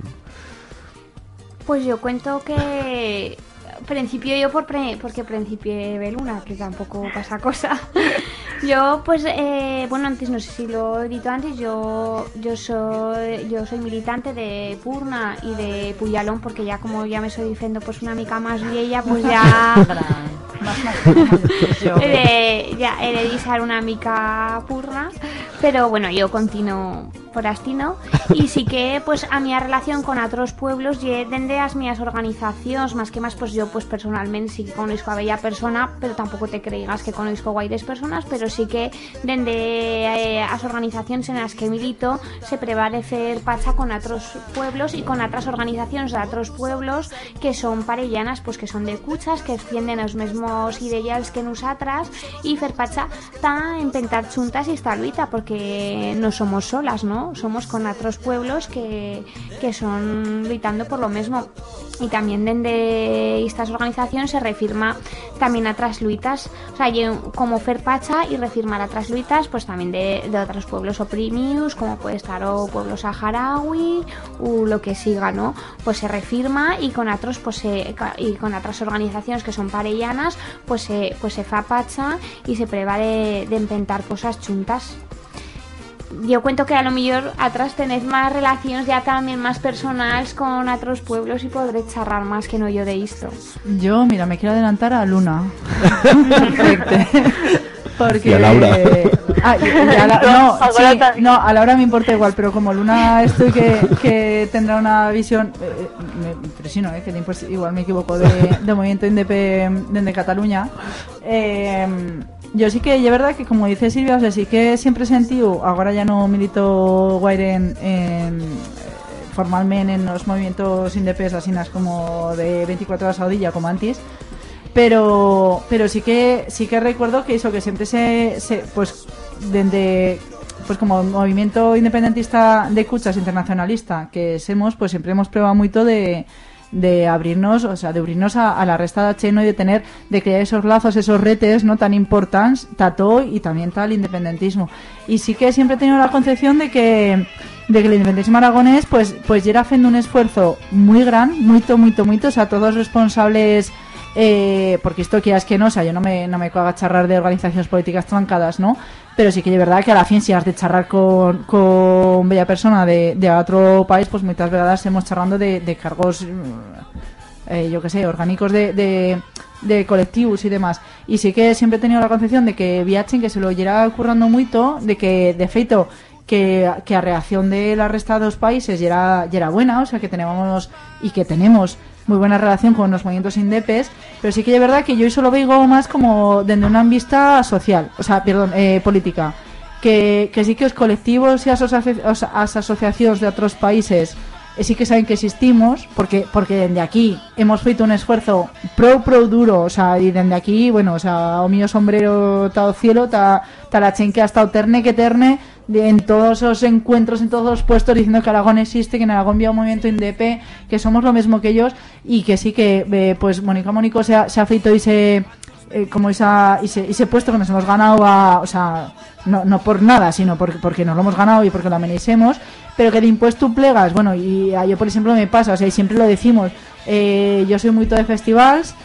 [SPEAKER 7] Pues yo cuento que principio yo por pre- porque principié de luna, que tampoco pasa cosa. yo pues eh, bueno antes no sé si lo he dicho antes, yo yo soy yo soy militante de Purna y de Puyalón porque ya como ya me estoy diciendo pues una mica más vieja, pues ya de, ya he de una mica Purna, pero bueno, yo continuo por astino y sí que pues a mi relación con otros pueblos y dende as mías organizaciones más que más pues yo pues personalmente sí que conozco a bella persona pero tampoco te creas que conozco guaires personas pero sí que dende eh, as organizaciones en las que milito se prevale pacha con otros pueblos y con otras organizaciones de otros pueblos que son parellanas pues que son de cuchas que defienden los mismos ideales que nosotras y fer pacha está en pentar chuntas y esta luita porque no somos solas, ¿no? Somos con otros pueblos que, que son luitando por lo mismo. Y también desde estas organizaciones se refirma también a otras luitas, o sea, como Fer Pacha y refirmar otras luitas, pues también de, de otros pueblos oprimidos, como puede estar o pueblo saharaui, o lo que siga, ¿no? Pues se refirma y con otros, pues se- y con otras organizaciones que son parellanas, pues se, pues se fa pacha y se prueba de, de inventar cosas chuntas yo cuento que a lo mejor atrás tenéis más relaciones ya también más personales con otros pueblos y podré charlar más que no yo de esto.
[SPEAKER 8] Yo, mira, me quiero adelantar a Luna. Porque...
[SPEAKER 1] Y a Laura.
[SPEAKER 8] Ah, y- a la- no, sí, a Laura me importa igual, pero como Luna estoy que, que tendrá una visión... eh, eh, me, pero sí, no, eh, que pues, igual me equivoco, de, de Movimiento INDP de Cataluña. Eh, yo sí que, es verdad que como dice Silvia, o sea, sí que siempre he sentido, ahora ya no milito guaire eh, formalmente en los movimientos indepes así como de 24 horas a odilla como antes pero pero sí que sí que recuerdo que eso que siempre se, se pues desde pues como movimiento independentista de cuchas internacionalista que somos pues siempre hemos probado mucho de de abrirnos, o sea, de abrirnos a, a la resta de cheno y de tener, de crear esos lazos, esos retes, ¿no? Tan importantes, tato y también tal independentismo. Y sí que siempre he tenido la concepción de que, de que el independentismo aragonés, pues, pues ya era haciendo un esfuerzo muy gran, muy, muy, muy, o sea, todos responsables, eh, porque esto que es que no, o sea, yo no me, no me coaga charrar de organizaciones políticas trancadas, ¿no? Pero sí que de verdad que a la fin si has de charrar con, con bella persona de, de otro país, pues muchas veces hemos charrando de, cargos, mm, eh, yo qué sé, orgánicos de, de, de colectivos y demás. Y sí que siempre he tenido la concepción de que Viachen, que se lo lleva currando mucho, de que de feito que, que a reacción de la resta de dos países ya era, ya era buena, o sea que tenemos y que tenemos muy buena relación con los movimientos indepes, pero sí que es verdad que yo eso lo veo más como desde una vista social, o sea, perdón, eh, política, que, que sí que los colectivos y las asociaciones de otros países eh, sí que saben que existimos, porque porque desde aquí hemos feito un esfuerzo pro pro duro, o sea, y desde aquí, bueno, o sea, o mío sombrero ta cielo, ta, ta la chen que ha terne que terne en todos esos encuentros, en todos los puestos diciendo que Aragón existe, que en Aragón había un movimiento INDEP, que somos lo mismo que ellos y que sí que, eh, pues, Mónica Mónico se ha, se ha feito y se eh, como esa, ese, ese puesto que nos hemos ganado a, o sea, no, no por nada, sino porque, porque nos lo hemos ganado y porque lo amenicemos, pero que de impuesto plegas, bueno, y a yo por ejemplo me pasa, o sea, y siempre lo decimos, eh, yo soy muy de festivals,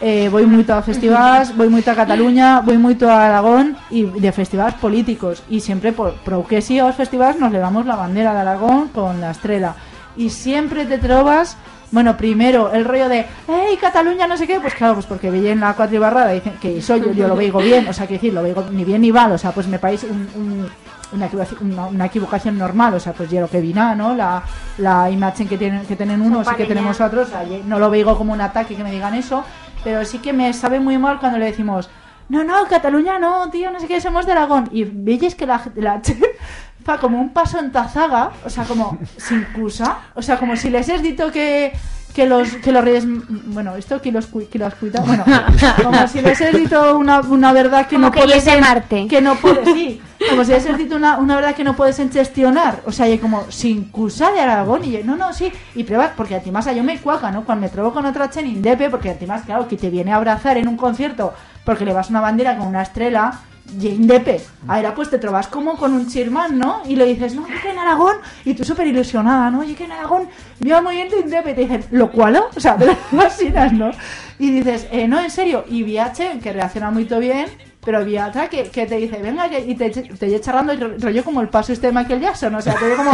[SPEAKER 8] eh, voy mucho a festivals, voy mucho a Cataluña, voy mucho a Aragón y de festivals políticos. Y siempre por, por que sí a los festivals nos levamos la bandera de Aragón con la estrella. Y siempre te trovas bueno, primero el rollo de ¡Ey, Cataluña, no sé qué! Pues claro, pues porque veía en la cuatribarrada dicen que soy yo, yo lo veigo bien, o sea, que decir, lo veigo ni bien ni mal, o sea, pues me parece un- un- una, equivocación, una, una equivocación normal, o sea, pues yo lo que vina, ¿no? La, la imagen que tienen, que tienen unos y que tenemos otros, o sea, no lo veigo como un ataque que me digan eso, pero sí que me sabe muy mal cuando le decimos no, no, Cataluña no, tío, no sé qué, somos de Aragón. Y veis que la, la fa como un paso en tazaga, o sea, como sin cusa, o sea, como si les has dicho que, que los que los reyes, bueno, esto que los que los cuida, bueno, como si les has dicho una, una verdad que
[SPEAKER 7] Como
[SPEAKER 8] no
[SPEAKER 7] que
[SPEAKER 8] puedes en-
[SPEAKER 7] Marte.
[SPEAKER 8] que no puedes, sí, como si les has dicho una, una verdad que no puedes gestionar, o sea, y como sin cusa de Aragón y yo, no, no, sí, y prueba, porque además yo me cuaca, ¿no? Cuando me trobo con otra chen indepe, porque además, claro, que te viene a abrazar en un concierto porque le vas una bandera con una estrella, indepe. Ahora pues te trobas como con un chirman, ¿no? Y le dices, no, yo que en Aragón, y tú súper ilusionada, ¿no? Yo que en Aragón vio el movimiento indepe, y te dicen, ¿lo cual? O sea, te lo imaginas, ¿no? Y dices, eh, no, en serio, y VH, que reacciona muy bien, pero había otra que, que te dice, venga, que- y te, te lleva charlando ro- rollo como el paso este de Michael Jackson, o sea, te digo como,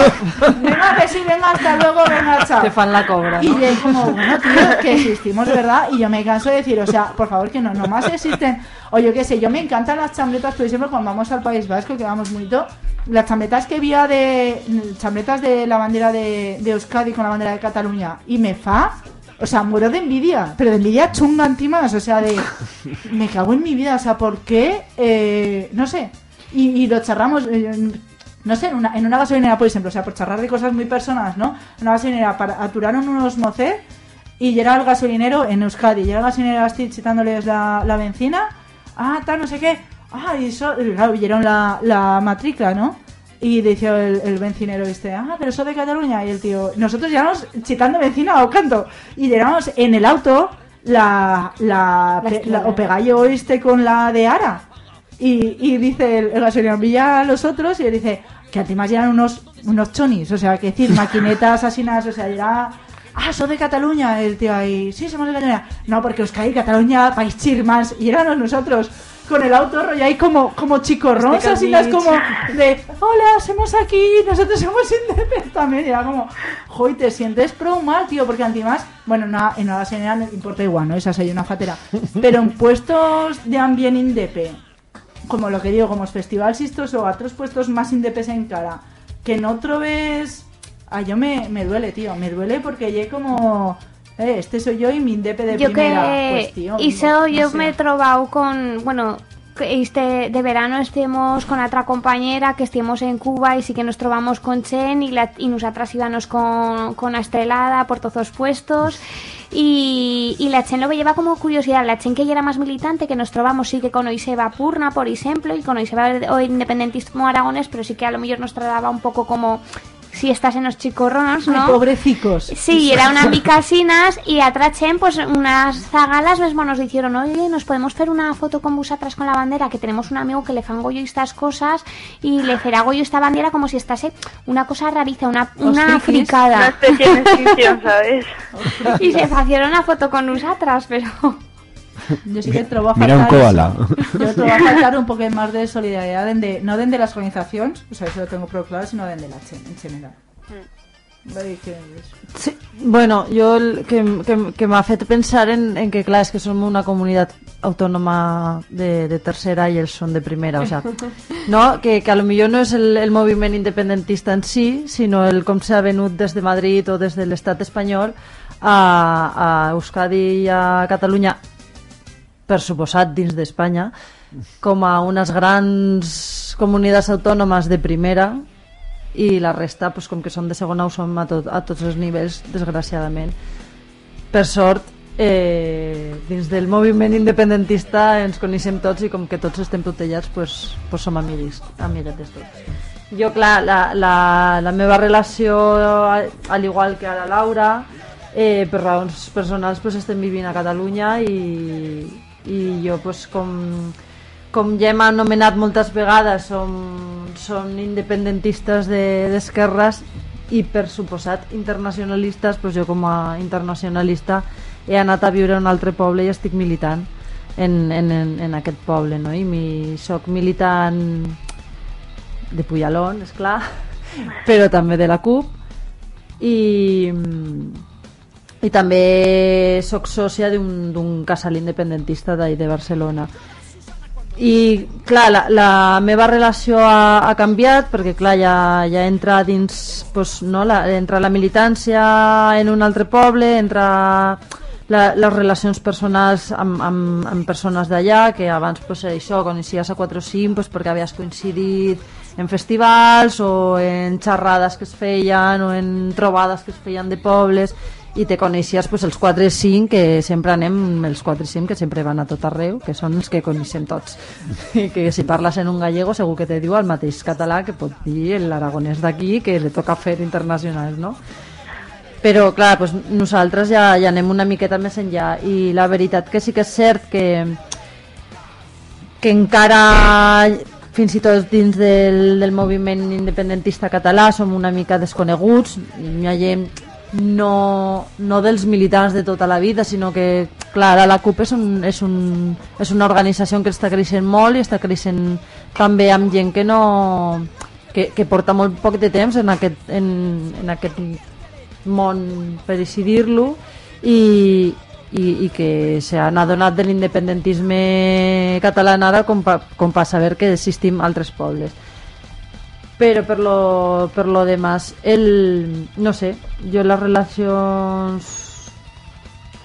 [SPEAKER 8] venga, que sí, venga, hasta luego, venga, chao.
[SPEAKER 9] Te fan la cobra,
[SPEAKER 8] Y yo como, bueno, tío, que existimos verdad, y yo me canso de decir, o sea, por favor, que no, nomás existen, o yo qué sé, yo me encantan las chambletas, por ejemplo, cuando vamos al País Vasco, que vamos mucho, las chambletas que había de, chambletas de la bandera de, de Euskadi con la bandera de Cataluña, y me fa, o sea, muero de envidia, pero de envidia chunga antimas, o sea, de, me cago en mi vida, o sea, ¿por qué? Eh, no sé, y, y lo charramos, eh, no sé, en una, en una gasolinera, por ejemplo, o sea, por charlar de cosas muy personas, ¿no? En una gasolinera, para, aturaron unos mocet y llega el gasolinero en Euskadi, llega el gasolinero así chitándoles la, la benzina, ah, tal, no sé qué, ah, y eso, claro, vieron la, la matrícula, ¿no? Y decía el, el bencinero este, ah, pero eso de Cataluña, y el tío, nosotros llegamos chitando benzina o canto, y llegamos en el auto la, la,
[SPEAKER 7] La
[SPEAKER 8] pe-
[SPEAKER 7] estrella.
[SPEAKER 8] la- o pegallo este con la de Ara, y, y dice el, el gasolinero, pilla a los otros y le dice que además eran unos, unos chonis, o sea, que decir, maquinetas asesinas, o sea, era... Ah, son de Cataluña, el tío ahí. Sí, somos de Cataluña. No, porque Euskadi, Cataluña, país chirmans. Y éramos nosotros con el auto rollo ahí como, como chicorrons,
[SPEAKER 9] Este
[SPEAKER 8] así las
[SPEAKER 9] Cambridge.
[SPEAKER 8] como de, hola, somos aquí, nosotros somos independientes también. Y era como, joy, te sientes pro mal, tío, porque además, bueno, en una, en una gasolinera no importa igual, ¿no? Esa soy una fatera. Pero en puestos de ambiente indepe, como lo que digo, como festivals estos o otros puestos más indepes en cara, que no trobes... Ah, yo me, me duele, tío, me duele porque yo como... Eh, este soy yo y mi indepe de
[SPEAKER 7] Yo
[SPEAKER 8] primera.
[SPEAKER 7] que
[SPEAKER 8] tío,
[SPEAKER 7] hizo,
[SPEAKER 8] no
[SPEAKER 7] yo me he trovado con, bueno, este de verano estemos con otra compañera que estemos en Cuba y sí que nos trovamos con Chen y, la, y nosotras íbamos con, con la estrelada por todos los puestos y, y la Chen lo lleva como curiosidad, la Chen que ya era más militante que nos trovamos sí que con Oiseba Purna por ejemplo y con Oiseba o independentismo aragonés pero sí que a lo mejor nos trataba un poco como si estás en los chicorronos, ¿no?
[SPEAKER 8] Ay, pobrecicos.
[SPEAKER 7] Sí, era una picasinas y atrachen pues unas zagalas mismo nos dijeron, oye, nos podemos hacer una foto con vosotras con la bandera, que tenemos un amigo que le fango yo estas cosas y le cerago yo esta bandera como si estase una cosa rariza, una, una fricada.
[SPEAKER 11] Una especie de extinción, ¿sabes?
[SPEAKER 7] y se hicieron una foto con nosotras, pero...
[SPEAKER 8] Yo sí que trobo a
[SPEAKER 1] Mira un
[SPEAKER 8] faltar
[SPEAKER 1] koala.
[SPEAKER 8] eso. Yo trobo a faltar un poco más de solidaridad, dende, no desde las organizaciones, o sea, eso lo tengo pro claro, sino desde la chen, en general. Es-
[SPEAKER 9] Sí, bueno, yo el que, que, que m'ha fet pensar en, en que, clar, és que som una comunitat autònoma de, de tercera i ells són de primera, o sea, no? que, que a lo millor no és el, el moviment independentista en si, sinó el com s'ha venut des de Madrid o des de l'estat espanyol a, a Euskadi i a Catalunya, per suposat dins d'Espanya, com a unes grans comunitats autònomes de primera i la resta, pues, com que som de segona, ho som a, tot, a tots els nivells, desgraciadament. Per sort, eh, dins del moviment independentista ens coneixem tots i com que tots estem tutellats, pues, pues som amiguis, amiguetes tots. Jo, clar, la, la, la meva relació, al al igual que ara Laura, eh, per raons personals pues, estem vivint a Catalunya i, i jo pues, com, com ja hem anomenat moltes vegades som, som independentistes de- d'esquerres i per suposat internacionalistes pues, jo com a internacionalista he anat a viure a un altre poble i estic militant en, en, en, en aquest poble no? i mi, soc militant de Puyalón, és clar però també de la CUP i, i també sóc sòcia d'un casal independentista d'ahí de Barcelona. I clar, la, la meva relació ha, ha canviat perquè clar, ja, ja entra dins pues, no, la, entra la militància en un altre poble entra la, les relacions personals amb, amb, amb persones d'allà que abans pues, això, coneixies a 4 o 5 pues, perquè havies coincidit en festivals o en xerrades que es feien o en trobades que es feien de pobles i te coneixies pues, els 4 i 5 que sempre anem, els 4 i 5 que sempre van a tot arreu, que són els que coneixem tots. I que si parles en un gallego segur que te diu el mateix català que pot dir l'aragonès d'aquí que li toca fer internacionals no? però clar, pues, nosaltres ja, ja anem una miqueta més enllà. I la veritat que sí que és cert que que encara fins i tot dins del, del moviment independentista català som una mica desconeguts. Hi ha gent no, no dels militants de tota la vida, sinó que, clar, la CUP és, un, és, un, és una organització que està creixent molt i està creixent també amb gent que no que, que porta molt poc de temps en aquest, en, en aquest món, per així dir-lo, i, i, i que s'han adonat de l'independentisme català ara com, pa, com pa saber que existim altres pobles però per lo, per lo demás el, no sé, jo les relacions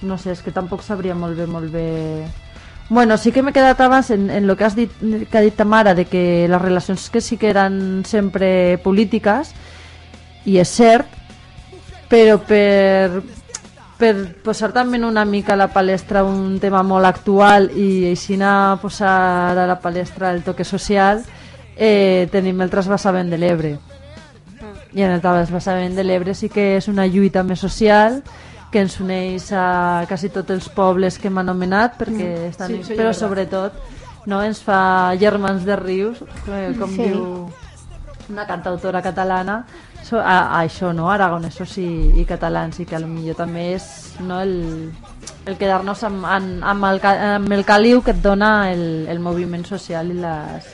[SPEAKER 9] no sé, és que tampoc sabria molt bé molt bé Bueno, sí que m'he quedat abans en, en lo que has dit que ha de que les relacions que sí que eren sempre polítiques i és cert però per posar també una mica a la palestra un tema molt actual i així anar a posar a la palestra el toque social eh, tenim el trasbassament de l'Ebre i en el trasbassament de l'Ebre sí que és una lluita més social que ens uneix a quasi tots els pobles que hem anomenat perquè
[SPEAKER 8] Mm.
[SPEAKER 9] estan,
[SPEAKER 8] Sí,
[SPEAKER 9] però sobretot no, ens fa germans de rius eh, com
[SPEAKER 8] Sí.
[SPEAKER 9] diu una cantautora catalana so, a, a això, no? aragonesos i, i catalans i que potser també és no, el, el quedar-nos amb, amb, amb, el, amb el caliu que et dona el, el moviment social i les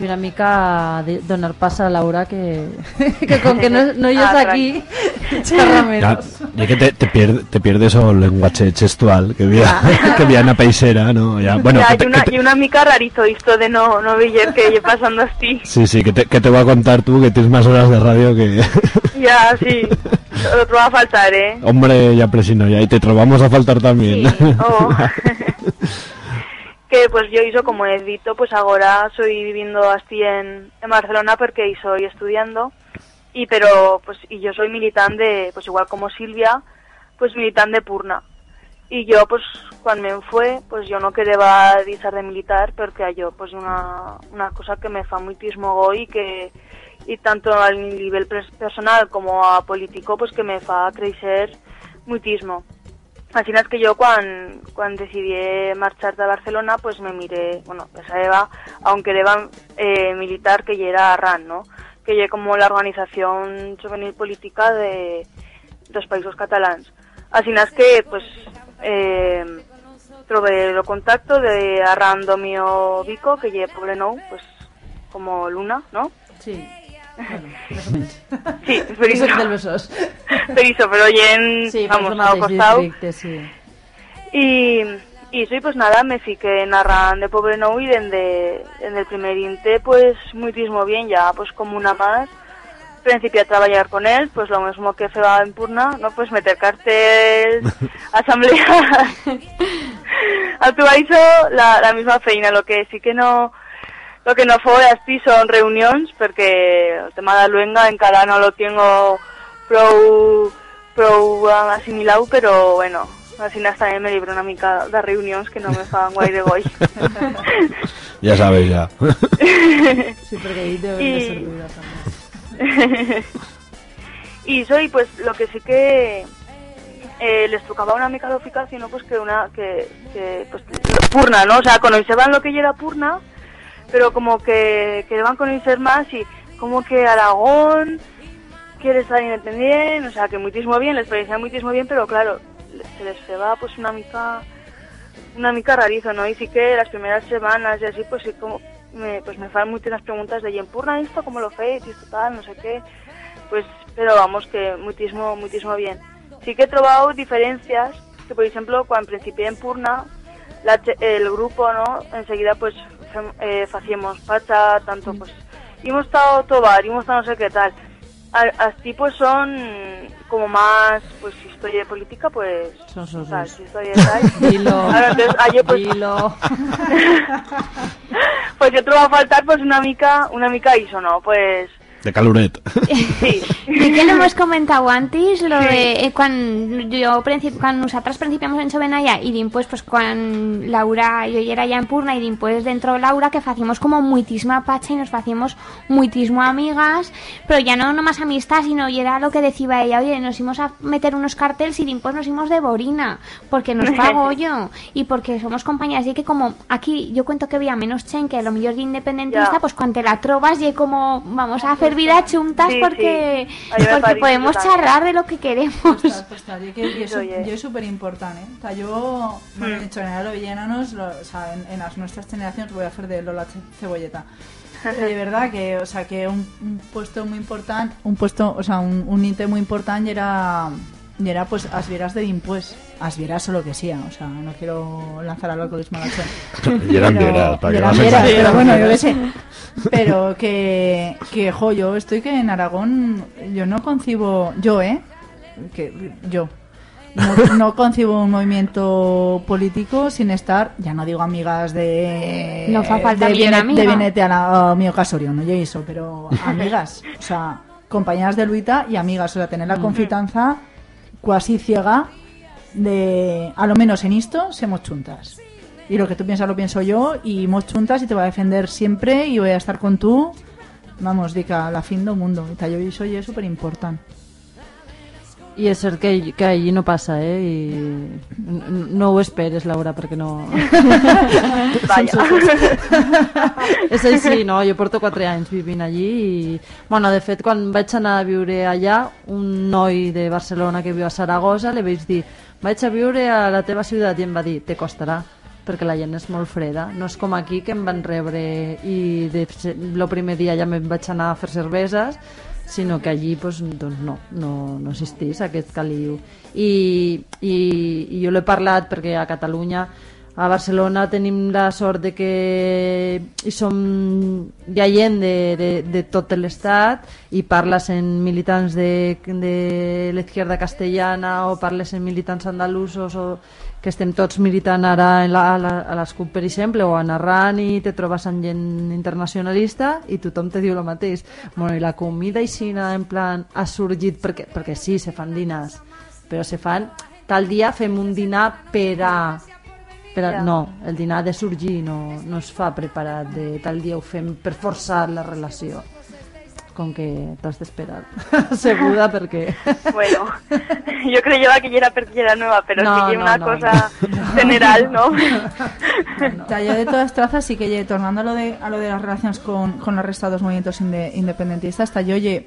[SPEAKER 9] i una mica de, donar pas a Laura que, que com que no, no hi és
[SPEAKER 11] Ah,
[SPEAKER 9] aquí xerra
[SPEAKER 1] Ya,
[SPEAKER 9] menos
[SPEAKER 1] ya que te, te, pierde, te pierdes el lenguaje gestual que había, que había una paisera, ¿no? Ya, bueno,
[SPEAKER 11] ya,
[SPEAKER 1] que te-
[SPEAKER 11] y, una,
[SPEAKER 1] que te-
[SPEAKER 11] y una mica rarito esto de no, no veyer que yo pasando así.
[SPEAKER 1] sí, sí, que te, que te voy a contar tú que tienes más horas de radio que...
[SPEAKER 11] Ya, sí. Otro va a faltar, ¿eh?
[SPEAKER 1] Hombre, ya presino, ya, y te vamos a faltar también.
[SPEAKER 11] Oh. Que pues yo hizo como he dicho, pues ahora soy viviendo así en, en Barcelona porque soy estudiando y pero pues y yo soy militante, pues igual como Silvia, pues militante de Purna. Y yo pues cuando me fue, pues yo no quería deixar de militar porque yo pues una, una cosa que me fa muchísimo goy y que y tanto a nivel personal como a político pues que me fa crecer muchísimo. Así es que yo cuando, cuando decidí marchar de Barcelona, pues me miré, bueno, esa Eva, aunque era eh, militar, que ya era RAN, ¿no? Que ya como la organización juvenil política de los países catalans. Así es que, pues, eh, trové el contacto de Arran Domio Vico, que pobre no, pues, como Luna, ¿no?
[SPEAKER 9] Sí.
[SPEAKER 11] Sí, per
[SPEAKER 9] Soc
[SPEAKER 11] això.
[SPEAKER 9] del Besòs.
[SPEAKER 11] Per això, però gent,
[SPEAKER 9] Sí,
[SPEAKER 11] vamos,
[SPEAKER 9] districte, sí.
[SPEAKER 11] I, Y soy pues nada, me fiqué en Arran de Pobre Nou y dende, en el primer inte pues muitísimo bien, ya pues como una más. Principié a trabajar con él, pues lo mismo que feba en Purna, ¿no? Pues meter cartel, asamblea. Actúa hizo la, la misma feina, lo que sí que no lo que no fue así son reuniones, porque el tema de luenga encara no lo tengo prou, prou asimilado, pero bueno, así también me libro una mica de reuniones que no me fan guay de goy.
[SPEAKER 1] Ya sabéis, ya.
[SPEAKER 9] Sí, porque ahí deben de
[SPEAKER 11] Y-
[SPEAKER 9] ser dudas también.
[SPEAKER 11] y soy pues lo que sí que eh, les tocaba una mica de eficacia, ¿no? Pues que una, que, que pues Purna, ¿no? O sea, conocían lo que era Purna, pero como que querían conocer más y como que Aragón quiere estar independiente, o sea, que muchísimo bien, les parecía muchísimo bien, pero claro, se les feba pues una mica una mica rarizo, ¿no? Y sí que las primeras semanas y así, pues sí como me, pues me fan muchas preguntas de ¿y en Purna esto cómo lo fez? Esto tal, no sé qué. Pues, pero vamos, que muchísimo, muchísimo bien. Sí que he probado diferencias, que por ejemplo, cuando principié en Purna, la el grupo, ¿no? Enseguida pues eh, hacíamos facha, tanto pues, hemos estado tobar, hemos estado no sé qué tal. Así pues son como más, pues si historia de política, pues...
[SPEAKER 9] Son
[SPEAKER 11] tal,
[SPEAKER 9] sos.
[SPEAKER 11] si historia de tal.
[SPEAKER 9] Dilo.
[SPEAKER 11] Ahora, entonces, ayer, pues,
[SPEAKER 9] Dilo.
[SPEAKER 11] pues yo te va a faltar pues una mica, una mica iso, ¿no? Pues
[SPEAKER 1] De caluret.
[SPEAKER 11] sí.
[SPEAKER 7] Y que lo hemos comentado antes, lo de eh, cuando yo cuando nosotras principiamos en Sobenaya y después pues cuando Laura yo era ya en Purna y después dentro Laura que hacíamos como muitísima pacha y nos hacíamos muitísimo amigas, pero ya no nomás amistad, sino y era lo que decía ella, oye, nos íbamos a meter unos carteles y después nos íbamos de Borina, porque nos pago yo y porque somos compañeras y que como aquí yo cuento que había menos chen que lo mejor de independentista,
[SPEAKER 11] Ya.
[SPEAKER 7] pues cuando te la trovas y como vamos a hacer vida chuntas
[SPEAKER 11] Sí,
[SPEAKER 7] porque
[SPEAKER 11] sí.
[SPEAKER 7] Porque podemos charlar de lo que queremos.
[SPEAKER 8] Pues está, yo que yo yo es súper importante, ¿eh? O sea, yo,
[SPEAKER 11] Mm.
[SPEAKER 8] de hecho, en Villanos, lo, o sea, en, en las nuestras generaciones voy a hacer de Lola Ce- Cebolleta. De verdad que, o sea, que un, un puesto muy importante, un puesto, o sea, un, un inte muy importante era, y era pues asvieras de impues, asvieras o lo que sea, o sea, no quiero lanzar al alcoholismo a la.
[SPEAKER 1] Y eran
[SPEAKER 8] Pero-
[SPEAKER 1] vieras, para que no se
[SPEAKER 8] vieras, pero bueno, yo qué sé. Pero que, que, jo, yo estoy que en Aragón, yo no concibo, yo, ¿eh? Que yo. No, no concibo un movimiento político sin estar, ya no digo amigas de.
[SPEAKER 7] No fa falta
[SPEAKER 8] de,
[SPEAKER 7] bien amiga.
[SPEAKER 8] de Benete a la a mi Casorio, no yo eso, pero amigas. O sea, compañeras de Luita y amigas. O sea, tener la confianza cuasi ciega de, a lo menos en esto, somos chuntas. Y lo que tú piensas lo pienso yo y hemos chuntas y te voy a defender siempre y voy a estar con tú. Vamos, dica, la fin del mundo. Y yo eso ya es súper importante.
[SPEAKER 9] I és cert que, que allí no passa, eh? I n- no ho esperes, Laura, perquè no... És així, no? Jo porto 4 anys vivint allí i... Bueno, de fet, quan vaig anar a viure allà, un noi de Barcelona que viu a Saragossa li vaig dir vaig a viure a la teva ciutat i em va dir, te costarà perquè la gent és molt freda. No és com aquí que em van rebre i el primer dia ja me'n vaig anar a fer cerveses sinó que allí pues, doncs no, no, no existís aquest caliu. I, i, i jo l'he parlat perquè a Catalunya, a Barcelona tenim la sort de que hi som, hi ha gent de, de, de tot l'estat i parles en militants de, de l'izquierda castellana o parles en militants andalusos o que estem tots militant ara en la, a, la, a les CUP, per exemple, o a Narran i te trobes amb gent internacionalista i tothom te diu el mateix. Bueno, i la comida aixina, en plan, ha sorgit perquè, perquè sí, se fan dinars, però se fan... Tal dia fem un dinar per a... Per a. No, el dinar ha de sorgir, no, no es fa preparat de tal dia ho fem per forçar la relació com que t'has d'esperar seguda perquè
[SPEAKER 11] Bueno, yo creía que ya era porque era nueva, pero
[SPEAKER 9] No,
[SPEAKER 11] sí que
[SPEAKER 9] no,
[SPEAKER 11] una
[SPEAKER 9] no,
[SPEAKER 11] cosa general, ¿no?
[SPEAKER 8] O sea, yo de todas trazas sí que, ye, tornando a lo de, a lo de las relaciones con, con los restos dos movimientos inde- independentistas, hasta yo, oye,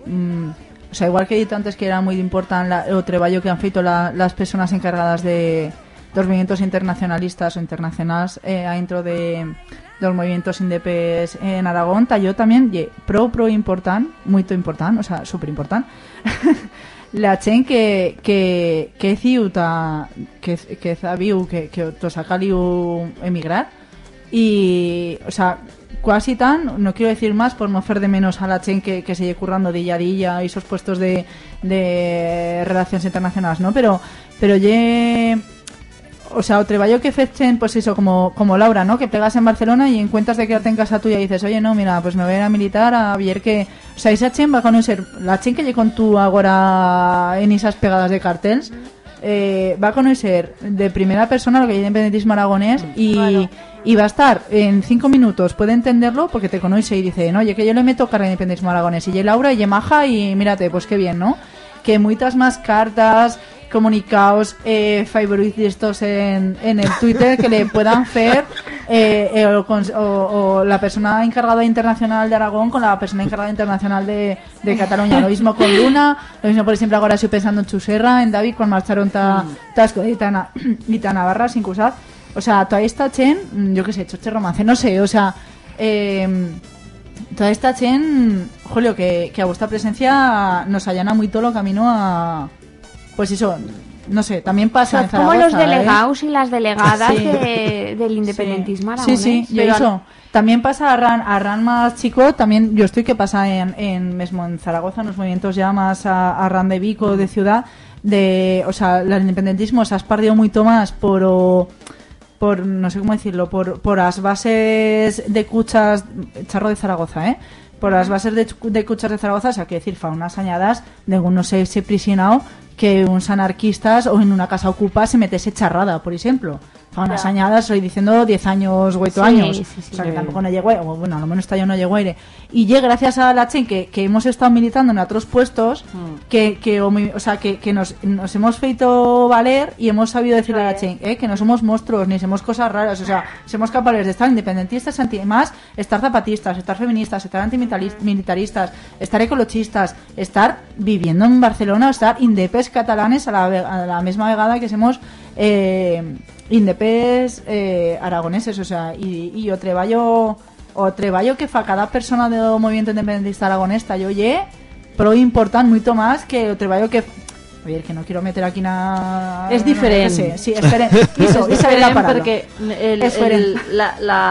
[SPEAKER 8] o sea, igual que he dicho antes que era muy importante la, o treballo que han feito la- las personas encargadas de los movimientos internacionalistas o internacionales eh, dentro de, de los movimientos indepes en Aragón, ta yo también, ye, pro, pro important, muy importante, o sea, súper importante, la chen que que que ciuta que que zabiu que que emigrar. Y o sea casi tan no quiero decir más por no hacer de menos a la chen que, que lle currando día a día y esos puestos de, de relaciones internacionales no pero pero ye o sea, o treballo que fechen, pues eso, como, como Laura, ¿no? Que pegas en Barcelona y encuentras de quedarte en casa tuya y dices, oye, no, mira, pues me voy a ir a militar a ver que... O sea, esa chen va a conocer, la chen que con tú ahora en esas pegadas de cartels, eh, va a conocer de primera persona lo que es el independentismo aragonés y, y va a estar en cinco minutos, puede entenderlo porque te conoce y dice, no, oye, que yo le meto cara al independentismo aragonés y ye Laura y ye maja y mírate, pues qué bien, ¿no? Que muchas más cartas, comunicados, eh, estos en, en el Twitter que le puedan hacer eh, eh, o, con- o- o la persona encargada internacional de Aragón con la persona encargada internacional de, de Cataluña. Lo mismo con Luna, lo mismo por ejemplo ahora estoy pensando en Chuserra, en David, cuando marcharon ta, Tasco y ta, Na- y ta Navarra sin cusar. O sea, toda esta chen, mm, yo qué sé, choche romance, no sé, o sea, eh, toda esta chen, Julio, que, que a vuestra presencia nos allana muy todo lo camino a... Pues eso, no sé, también pasa en
[SPEAKER 7] como los
[SPEAKER 8] ¿eh?
[SPEAKER 7] delegados y las delegadas
[SPEAKER 8] Sí.
[SPEAKER 7] de- del independentismo
[SPEAKER 8] Sí, sí, yo
[SPEAKER 7] Pero
[SPEAKER 8] eso. También pasa a Ran, a Ran más chico, también yo estoy que pasa en, en mismo en Zaragoza, en los movimientos ya más a, a Ran de Vico, de ciudad, de, o sea, el independentismo se ha esparcido mucho más por, o- por, no sé cómo decirlo, por, por las bases de cuchas, charro de Zaragoza, ¿eh? Por las bases de, de cuchas de Zaragoza, o sea, que decir, fa unas añadas de uno se, se prisionado que uns anarquistas o en una casa ocupa se metese charrada, por ejemplo.
[SPEAKER 7] Ya.
[SPEAKER 8] añadas, estoy diciendo 10 años, 8
[SPEAKER 7] Sí,
[SPEAKER 8] años.
[SPEAKER 7] sí, sí.
[SPEAKER 8] o sea, que tampoco no llegó, o bueno, a lo menos está yo no llegó aire. Y ye gracias a la Chen que, que hemos estado militando en otros puestos, que, que, o, sea, que, que nos, nos hemos feito valer y hemos sabido decirle a la Chen eh, que no somos monstruos ni somos cosas raras, o sea, somos capaces de estar independentistas, anti, más estar zapatistas, estar feministas, estar antimilitaristas, estar ecologistas, estar viviendo en Barcelona, estar indepes catalanes a la, a la misma vegada que somos eh, indepes eh, aragoneses, o sea, y, y o treballo o treballo que fa cada persona do movimiento independentista aragonés yo ye pro important mucho más que o treballo que Oye, que no quiero meter aquí nada
[SPEAKER 9] Es diferente.
[SPEAKER 8] Sí, sí, es diferente. Iso,
[SPEAKER 9] és diferent perquè el,
[SPEAKER 8] És
[SPEAKER 9] el,
[SPEAKER 8] diferent.
[SPEAKER 9] la, la,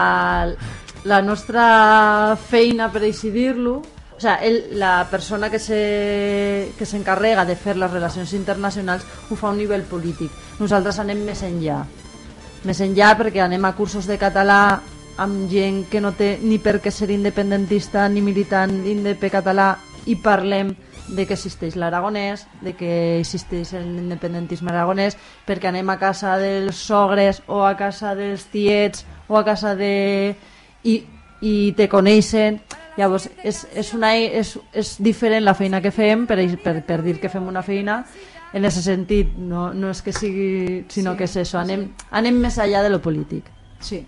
[SPEAKER 9] la nostra feina, per així dir-lo, o sea, el, la persona que se que s'encarrega de fer les relacions internacionals ho fa a un nivell polític. Nosaltres anem més enllà. Més enllà perquè anem a cursos de català amb gent que no té ni per què ser independentista ni militant indep català i parlem de que existeix l'aragonès, de que existeix l'independentisme aragonès, perquè anem a casa dels sogres o a casa dels tiets o a casa de... i, i te coneixen. Llavors, és, és, una, és, és diferent la feina que fem, per, per, per dir que fem una feina, en aquest sentit, no, no és que sigui, sinó
[SPEAKER 8] Sí,
[SPEAKER 9] que és això, anem, anem més allà de lo polític.
[SPEAKER 8] Sí.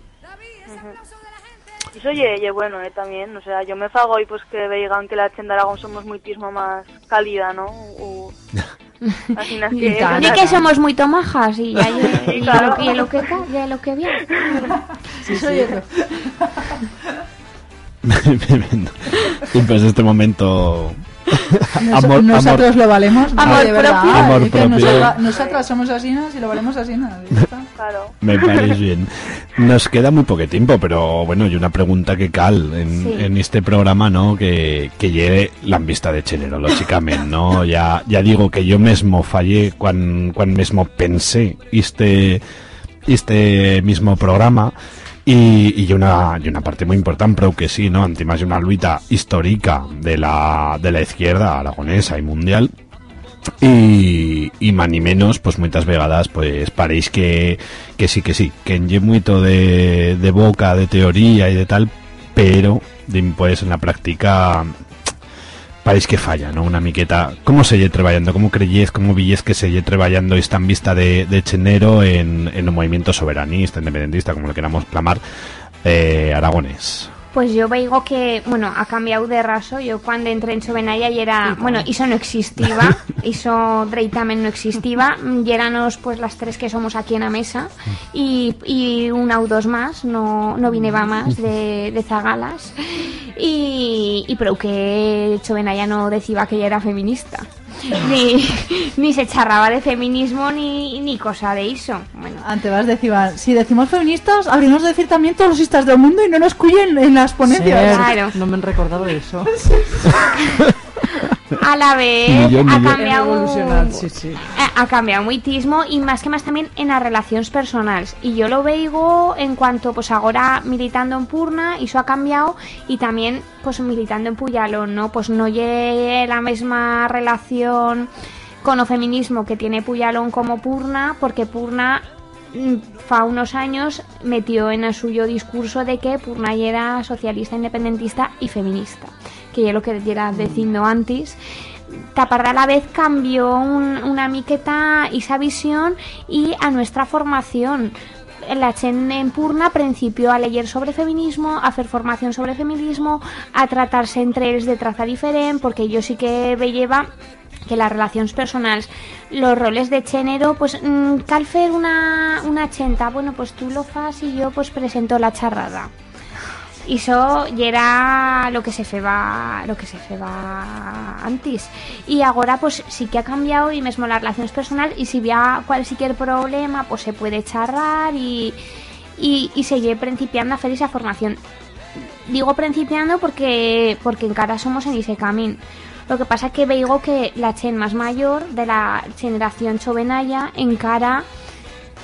[SPEAKER 11] Y eso ye, ye bueno, eh, también. O sea, yo me fago y pues que vean que la Chen de Aragón somos muitísimo más cálida, ¿no? U- así nas que...
[SPEAKER 7] Di que somos muy tomajas y ya
[SPEAKER 11] Sí,
[SPEAKER 7] y,
[SPEAKER 11] claro.
[SPEAKER 7] y lo que ya lo que viene.
[SPEAKER 8] Sí, soy eso.
[SPEAKER 1] y pues este momento...
[SPEAKER 8] Nos-
[SPEAKER 1] amor-
[SPEAKER 8] nosotros
[SPEAKER 1] amor-
[SPEAKER 8] lo valemos. no,
[SPEAKER 1] Amor
[SPEAKER 8] de verdad,
[SPEAKER 1] propio. Amor propio.
[SPEAKER 8] nosotras, nosotras somos asinas y lo valemos asinas.
[SPEAKER 11] Claro.
[SPEAKER 1] Me parece bien. Nos queda muy poco tiempo, pero bueno, y una pregunta que cal en,
[SPEAKER 7] Sí.
[SPEAKER 1] en este programa, ¿no? Que, que lleve la vista de chelero, lógicamente, ¿no? Ya, ya digo que yo mismo fallé cuando, cuando mismo pensé este, este mismo programa y, y una, y una parte muy importante, pero que sí, ¿no? Antimás una lucha histórica de la, de la izquierda aragonesa y mundial y, y más ni menos, pues muchas vegadas, pues paréis que, que sí, que sí, que en mucho de, de boca, de teoría y de tal, pero pues en la práctica paréis que falla, ¿no? Una miqueta. ¿Cómo se lle trabajando? ¿Cómo creyes, cómo villés que se lle trabajando esta en vista de, de chenero en, en un movimiento soberanista, independentista, como lo queramos clamar, eh, aragonés?
[SPEAKER 7] Pues yo veigo que, bueno, ha cambiado de raso. Yo cuando entré en Sobenaya y era, bueno, eso no existía, eso directamente no existía. Y éramos pues las tres que somos aquí en la mesa y, y una o dos más, no, no vineba más de, de zagalas. Y, y pero que Sobenaya no decía que ella era feminista. Ni, ni se charraba de feminismo ni, ni cosa de eso. Bueno,
[SPEAKER 8] Ante vas decían, si decimos feministas, habríamos de decir también todos los istas del mundo y no nos cuyen en las ponencias.
[SPEAKER 7] Claro.
[SPEAKER 9] No me han recordado de eso.
[SPEAKER 7] a la vez
[SPEAKER 9] Millón,
[SPEAKER 7] ha
[SPEAKER 9] millón.
[SPEAKER 7] cambiado
[SPEAKER 9] sí, sí.
[SPEAKER 7] ha ha cambiado muitismo y más que más también en las relaciones personales y yo lo veigo en cuanto pues ahora militando en Purna y eso ha cambiado y también pues militando en Puyalón no pues no lleve la misma relación con el feminismo que tiene Puyalón como Purna porque Purna mm, fa unos años metió en el suyo discurso de que Purna ya era socialista, independentista y feminista, que ya lo que era diciendo antes. Taparra a la vez cambió un- una miqueta esa visión y a nuestra formación. La Chen en Purna principió a leer sobre feminismo, a hacer formación sobre feminismo, a tratarse entre ellos de traza diferente, porque yo sí que veía que las relaciones personales, los roles de género, pues mm, cal fer una, una chenta, bueno, pues tú lo fas y yo pues presento la charrada. Y eso ya era lo que se feba, lo que se feba antes. Y ahora pues sí que ha cambiado y mismo las relaciones personales y si había cualquier problema pues se puede charrar y, y, y seguir principiando a hacer esa formación. Digo principiando porque porque en cara somos en ese camino. Lo que pasa que veigo que la chen más mayor de la generación chovenaya encara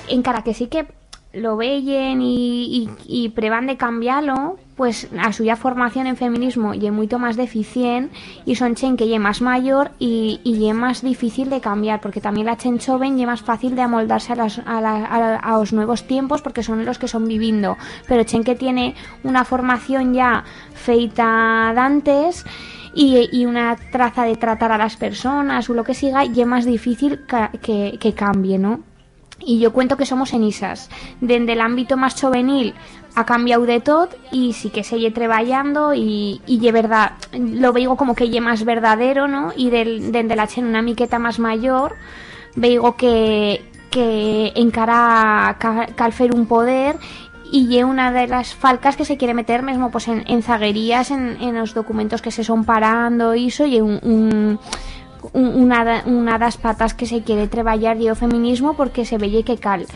[SPEAKER 7] encara que sí que lo veyen y, y, y prueban de cambiarlo, pues a suya formación en feminismo y es mucho más deficiente y son chen que es más mayor y, y es más difícil de cambiar porque también la chen y es más fácil de amoldarse a, las, a, los nuevos tiempos porque son los que son viviendo pero chen que tiene una formación ya feita de antes y, una traza de tratar a las personas o lo que siga y más difícil ca- que, que cambie, ¿no? Y yo cuento que somos en isas. Desde el ámbito más juvenil ha cambiado de todo y sí que sigue trabajando y, y de verdad, lo veo como que ye más verdadero, ¿no? Y del, desde la chen una miqueta más mayor, veigo que, que encara ca- cal fer un poder y ye una de las falcas que se quiere meter mismo pues en, en zaguerías en, en los documentos que se son parando y eso y un, un- un- una, una das patas que se quiere traballar dio feminismo porque se veye que cal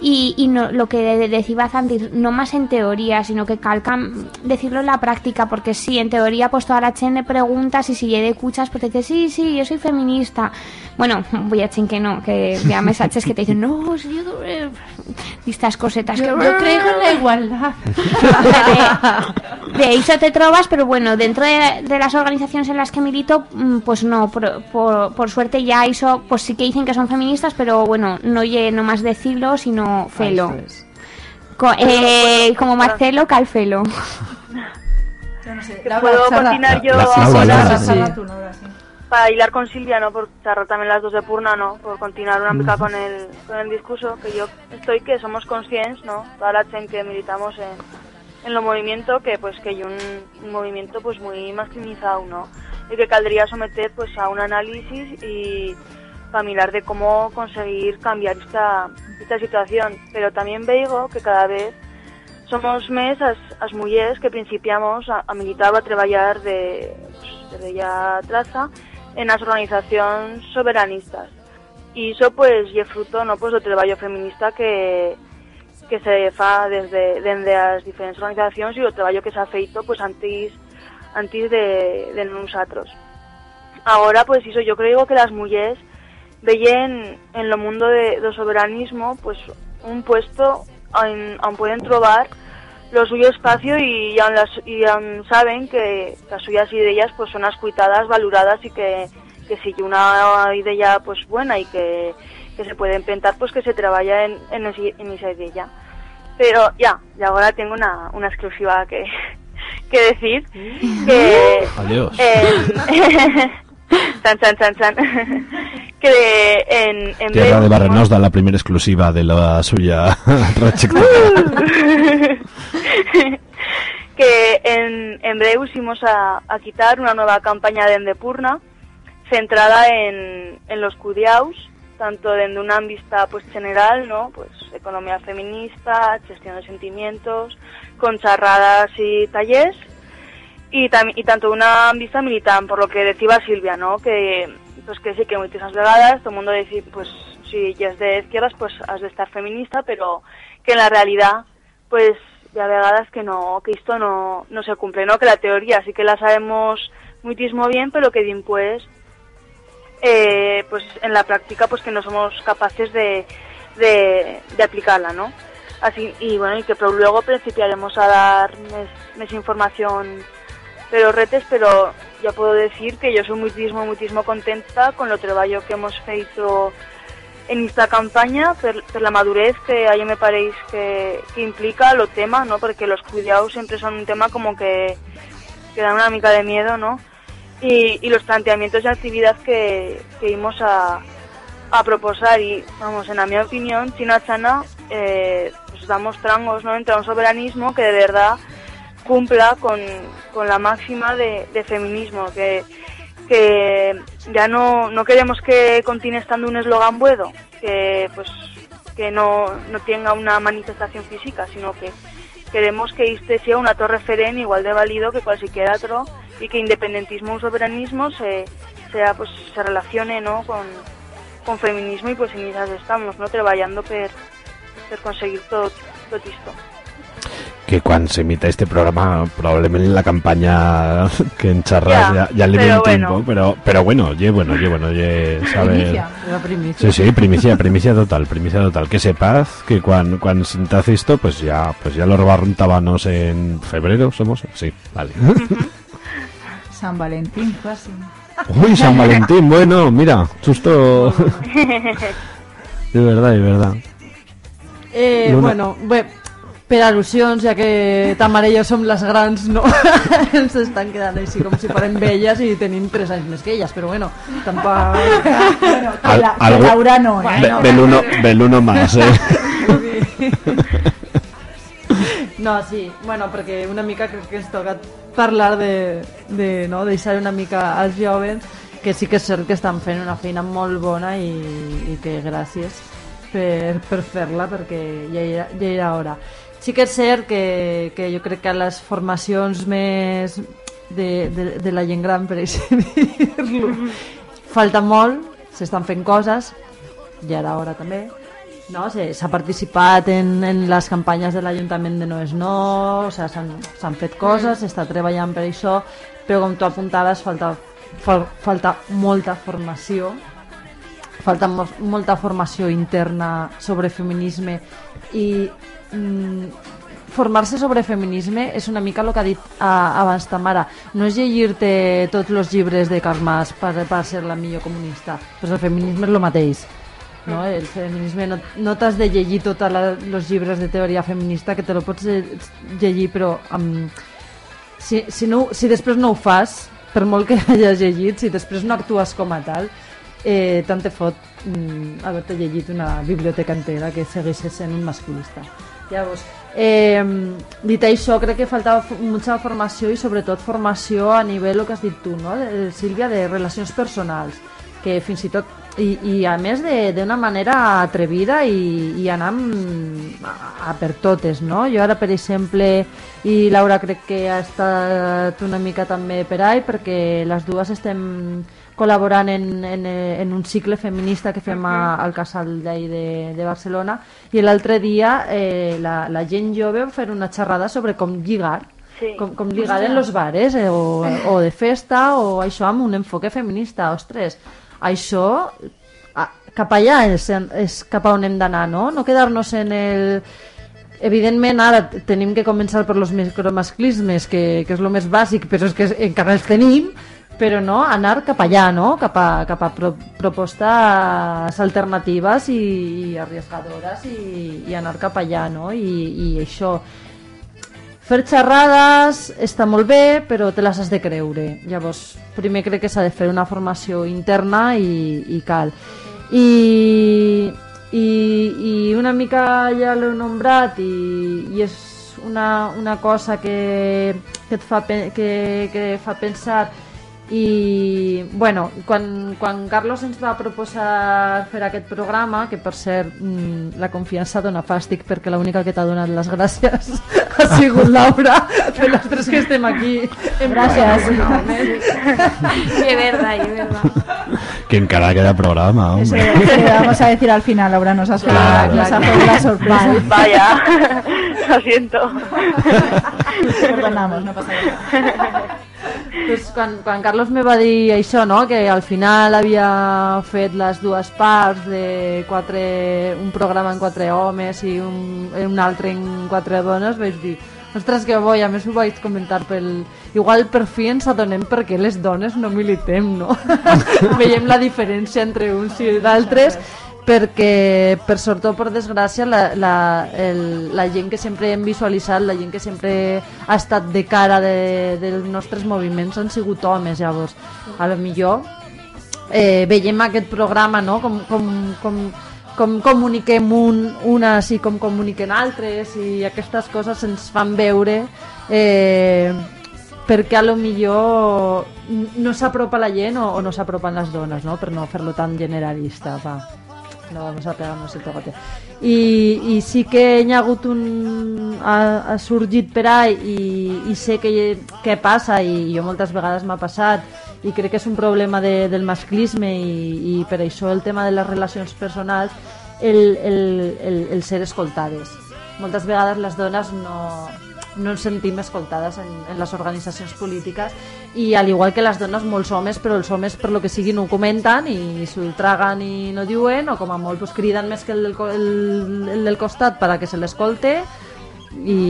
[SPEAKER 7] y, y no, lo que de- decía antes, no más en teoría, sino que calcan decirlo en la práctica, porque sí, en teoría, pues toda la chen le preguntas y si le escuchas, pues te dice, sí, sí, yo soy feminista. Bueno, voy a que no, que vea mensajes que te dicen, no, sí, yo, eh", estas cosetas
[SPEAKER 8] Yo,
[SPEAKER 7] que...
[SPEAKER 8] yo creo en la igualdad.
[SPEAKER 7] de eso te trovas, pero bueno, dentro de, de las organizaciones en las que milito, mm, pues no, por, por, por suerte ya eso, pues sí que dicen que son feministas, pero bueno, no ye no más decirlo, sino felo. Co- eh, como Marcelo, calfelo.
[SPEAKER 11] Que puedo continuar yo
[SPEAKER 1] La- sí.
[SPEAKER 11] Para hilar con Silvia, ¿no? Por charlar también las dos de Purna, ¿no? Por continuar una mica con el, con el discurso, que yo estoy que somos conscientes, ¿no? Toda la chen que militamos en, en lo movimiento, que pues que hay un, un movimiento pues muy masculinizado, ¿no? Y que caldría someter pues a un análisis y para mirar de cómo conseguir cambiar esta, esta situación. Pero también veigo que cada vez somos més as, as mullers que principiamos a, a militar a traballar de, pues, de ya traza en as organizacións soberanistas. E iso, pues, é fruto, no, pues, do traballo feminista que, que se fa desde, desde as diferentes organizacións e o traballo que se ha feito, pues, antes, antes de, de nosotros. Agora, pues, iso, yo creo que las mullers veien en lo mundo de, do soberanismo, pues, un puesto en, on pueden trobar lo suyo espacio y, las, on saben que las suyas ideas pues son escuitadas, valoradas y que, que si una idea pues buena y que, que se puede inventar pues que se trabaja en, en, esa idea. Pero ya, y ahora tengo una, una exclusiva que, que decir que
[SPEAKER 1] Adiós.
[SPEAKER 11] en- chan, chan, chan, chan. que en, en
[SPEAKER 1] Tierra de Barrenos da la primera exclusiva de la suya.
[SPEAKER 11] que en, en breve hicimos a, a quitar una nueva campaña de Endepurna centrada en, en los cudiaus, tanto desde una vista pues general, ¿no? Pues economía feminista, gestión de sentimientos, con charradas y talleres, y, tam- y tanto una vista militar, por lo que decía Silvia, ¿no? Que, pues que sí que muchísimas vegades todo el mundo dice, pues si ya es de izquierdas, pues has de estar feminista, pero que en la realidad, pues ya vegadas que no, que esto no, no se cumple, ¿no? Que la teoría sí que la sabemos muchísimo bien, pero que después, eh, pues en la práctica, pues que no somos capaces de, de, aplicarla, ¿no? Así, y bueno, y que pero luego principiaremos a dar más, más información de retes, pero ya puedo decir que yo soy muchísimo, muchísimo contenta con lo trabajo que hemos feito en esta campaña, per, per la madurez que a me parece que, que implica lo tema, ¿no? Porque los cuidados siempre son un tema como que, que dan una mica de miedo, ¿no? Y, y los planteamientos de actividad que, que íbamos a, a proposar y, vamos, en mi opinión, China Chana, eh, pues damos trangos, ¿no? Entre un soberanismo que de verdad cumpla con, con la máxima de, de feminismo, que, que ya no, no queremos que continúe estando un eslogan bueno, que pues que no, no tenga una manifestación física, sino que queremos que este sea un acto referente igual de válido que cualquier otro y que independentismo y soberanismo se, sea, pues, se relacione ¿no? con, con feminismo y pues en esas estamos, ¿no? trabajando per, per conseguir todo, todo esto.
[SPEAKER 1] Que quan s'emita este programa probablemente la campaña que en Charras
[SPEAKER 11] Ya,
[SPEAKER 1] ya, ya le
[SPEAKER 11] pero
[SPEAKER 1] dio un
[SPEAKER 11] bueno.
[SPEAKER 1] tiempo pero pero bueno ye bueno ye bueno ye saber
[SPEAKER 9] Primicia, la primicia.
[SPEAKER 1] sí sí primicia primicia total primicia total que sepas que cuando cuando sintas esto pues ya pues ya lo rebarruntábamos en febrero somos sí vale
[SPEAKER 8] San Valentín, casi.
[SPEAKER 1] uy San Valentín bueno mira justo de verdad de verdad
[SPEAKER 9] Eh,
[SPEAKER 1] Luna.
[SPEAKER 9] bueno, bé, per al·lusions, ja que ta mare i jo som les grans, no? ens estan quedant així com si foren velles i tenim 3 anys més que elles, però bueno, tampoc...
[SPEAKER 8] bueno,
[SPEAKER 1] Al-
[SPEAKER 8] la-
[SPEAKER 1] algo-
[SPEAKER 8] Laura no, ¿eh?
[SPEAKER 1] Ve- vel uno vel uno más eh
[SPEAKER 9] No, sí, bueno, perquè una mica crec que ens toca parlar de, de no, deixar una mica als jovens que sí que és cert que estan fent una feina molt bona i, i que gràcies per, per fer-la perquè ja era, ja era hora. Sí que és cert que, que jo crec que les formacions més de, de, de la gent gran, per així dir-lo, falta molt, s'estan fent coses, ja era hora també, no? S'ha participat en, en les campanyes de l'Ajuntament de No és No, o sea, s'han fet coses, s'està treballant per això, però com tu apuntaves, falta, fal, falta molta formació, falta mo molta formació interna sobre feminisme i mm, formar-se sobre feminisme és una mica el que ha dit a, abans ta mare no és llegir-te tots els llibres de Karl Marx per, per ser la millor comunista però el feminisme és el mateix no? el feminisme no, no t'has de llegir tots els llibres de teoria feminista que te lo pots llegir però amb, si, si, no, si després no ho fas per molt que hagis llegit si després no actues com a tal eh, tant te fot mm, haver-te llegit una biblioteca entera que segueixes sent un masculista llavors eh, dit això crec que faltava mucha formació i sobretot formació a nivell el que has dit tu no? de, Sílvia de relacions personals que fins i tot i, i a més d'una manera atrevida i, i anar a, a per totes no? jo ara per exemple i Laura crec que ha estat una mica també per ahí perquè les dues estem col·laborant en, en, eh, en un cicle feminista que fem a, al casal d'ahí de, de Barcelona i l'altre dia eh, la, la gent jove va fer una xerrada sobre com lligar
[SPEAKER 11] Sí.
[SPEAKER 9] com, com lligar en los bares eh, o, o de festa o això amb un enfoque feminista ostres, això a, cap allà és, és cap a on hem d'anar no? no quedar-nos en el evidentment ara tenim que començar per los micromasclismes que, que és el més bàsic però és que encara els tenim però no, anar cap allà, no? cap a, cap a pro, propostes alternatives i, i arriesgadores i, i anar cap allà no? I, i això fer xerrades està molt bé, però te les has de creure. Llavors, primer crec que s'ha de fer una formació interna i, i cal. I, i, i una mica ja l'he nombrat i, i és una, una cosa que, que et fa, que, que fa pensar i bueno, quan, quan Carlos ens va proposar fer aquest programa, que per cert mm, la confiança dona fàstic perquè l'única que t'ha donat les gràcies ha sigut Laura de les tres que estem aquí en
[SPEAKER 8] Gràcies.
[SPEAKER 9] programa.
[SPEAKER 7] De verdad, de verdad.
[SPEAKER 1] Que encara queda programa, hombre.
[SPEAKER 8] eso vamos a decir al final, Laura, nos has
[SPEAKER 1] Claro.
[SPEAKER 8] nos has jodido la sorpresa.
[SPEAKER 11] Vaya, lo siento.
[SPEAKER 8] Perdonamos, no pasa nada.
[SPEAKER 9] Pues quan, quan Carlos me va dir això, no? que al final havia fet les dues parts de quatre, un programa en quatre homes i un, un altre en quatre dones, vaig dir ostres que bo, i a més ho vaig comentar pel... Igual per fi ens adonem per què les dones no militem, no? Veiem la diferència entre uns i d'altres perquè per sort o per desgràcia la, la, el, la gent que sempre hem visualitzat, la gent que sempre ha estat de cara de, dels nostres moviments han sigut homes, llavors a lo millor eh, veiem aquest programa no? com, com, com, com comuniquem un, unes i com comuniquen altres i aquestes coses ens fan veure eh, perquè a lo millor no s'apropa la gent o, o no s'apropen les dones, no? per no fer-lo tan generalista. Va. No vamos a pegarnos el togote. I, I sí que hi ha, ha sorgit per ahí i, i sé que, què passa i jo moltes vegades m'ha passat i crec que és un problema de, del masclisme i, i per això el tema de les relacions personals el, el, el, el ser escoltades. Moltes vegades les dones no, no ens sentim escoltades en, en les organitzacions polítiques i al igual que les dones molts homes però els homes per lo que sigui no ho comenten i s'ho traguen i no diuen o com a molt pues, criden més que el el, el del costat per a que se l'escolte. I,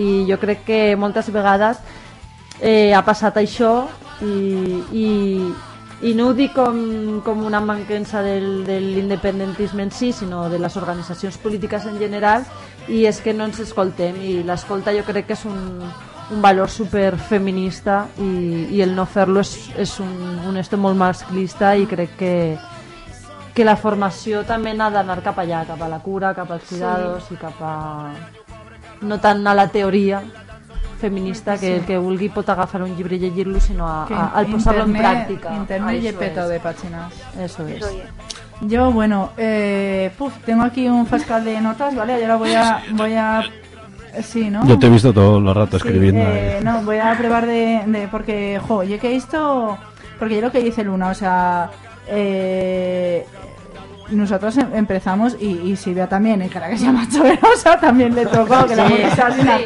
[SPEAKER 9] i jo crec que moltes vegades eh, ha passat això i, i, i no ho dic com, com una mancança del, de l'independentisme en si, sinó de les organitzacions polítiques en general, i és que no ens escoltem, i l'escolta jo crec que és un, un valor super feminista i, i el no fer-lo és, és un, un esto molt masclista i crec que, que la formació també ha d'anar cap allà, cap a la cura, cap als cuidados sí. i cap a... no tant a la teoria feminista que
[SPEAKER 8] Sí.
[SPEAKER 9] el que vulgui pot agafar un llibre i llegir-lo sinó a, a, al posar-lo en práctica
[SPEAKER 8] internet
[SPEAKER 9] Eso
[SPEAKER 8] llepeto
[SPEAKER 9] es.
[SPEAKER 8] de páginas.
[SPEAKER 9] eso es
[SPEAKER 8] Yo, bueno, eh, puf, tengo aquí un fascal de notas, ¿vale? Y ahora voy a... Voy a sí, ¿no?
[SPEAKER 1] Yo te he visto todo el rato
[SPEAKER 8] Sí,
[SPEAKER 1] escribiendo.
[SPEAKER 8] eh, no, voy a probar de, de- porque, jo, yo que he visto, porque yo lo que dice Luna, o sea, eh, nosotros em- empezamos y, y Silvia también, en cara que se llama Choverosa, también le tocó, que la
[SPEAKER 9] Sí,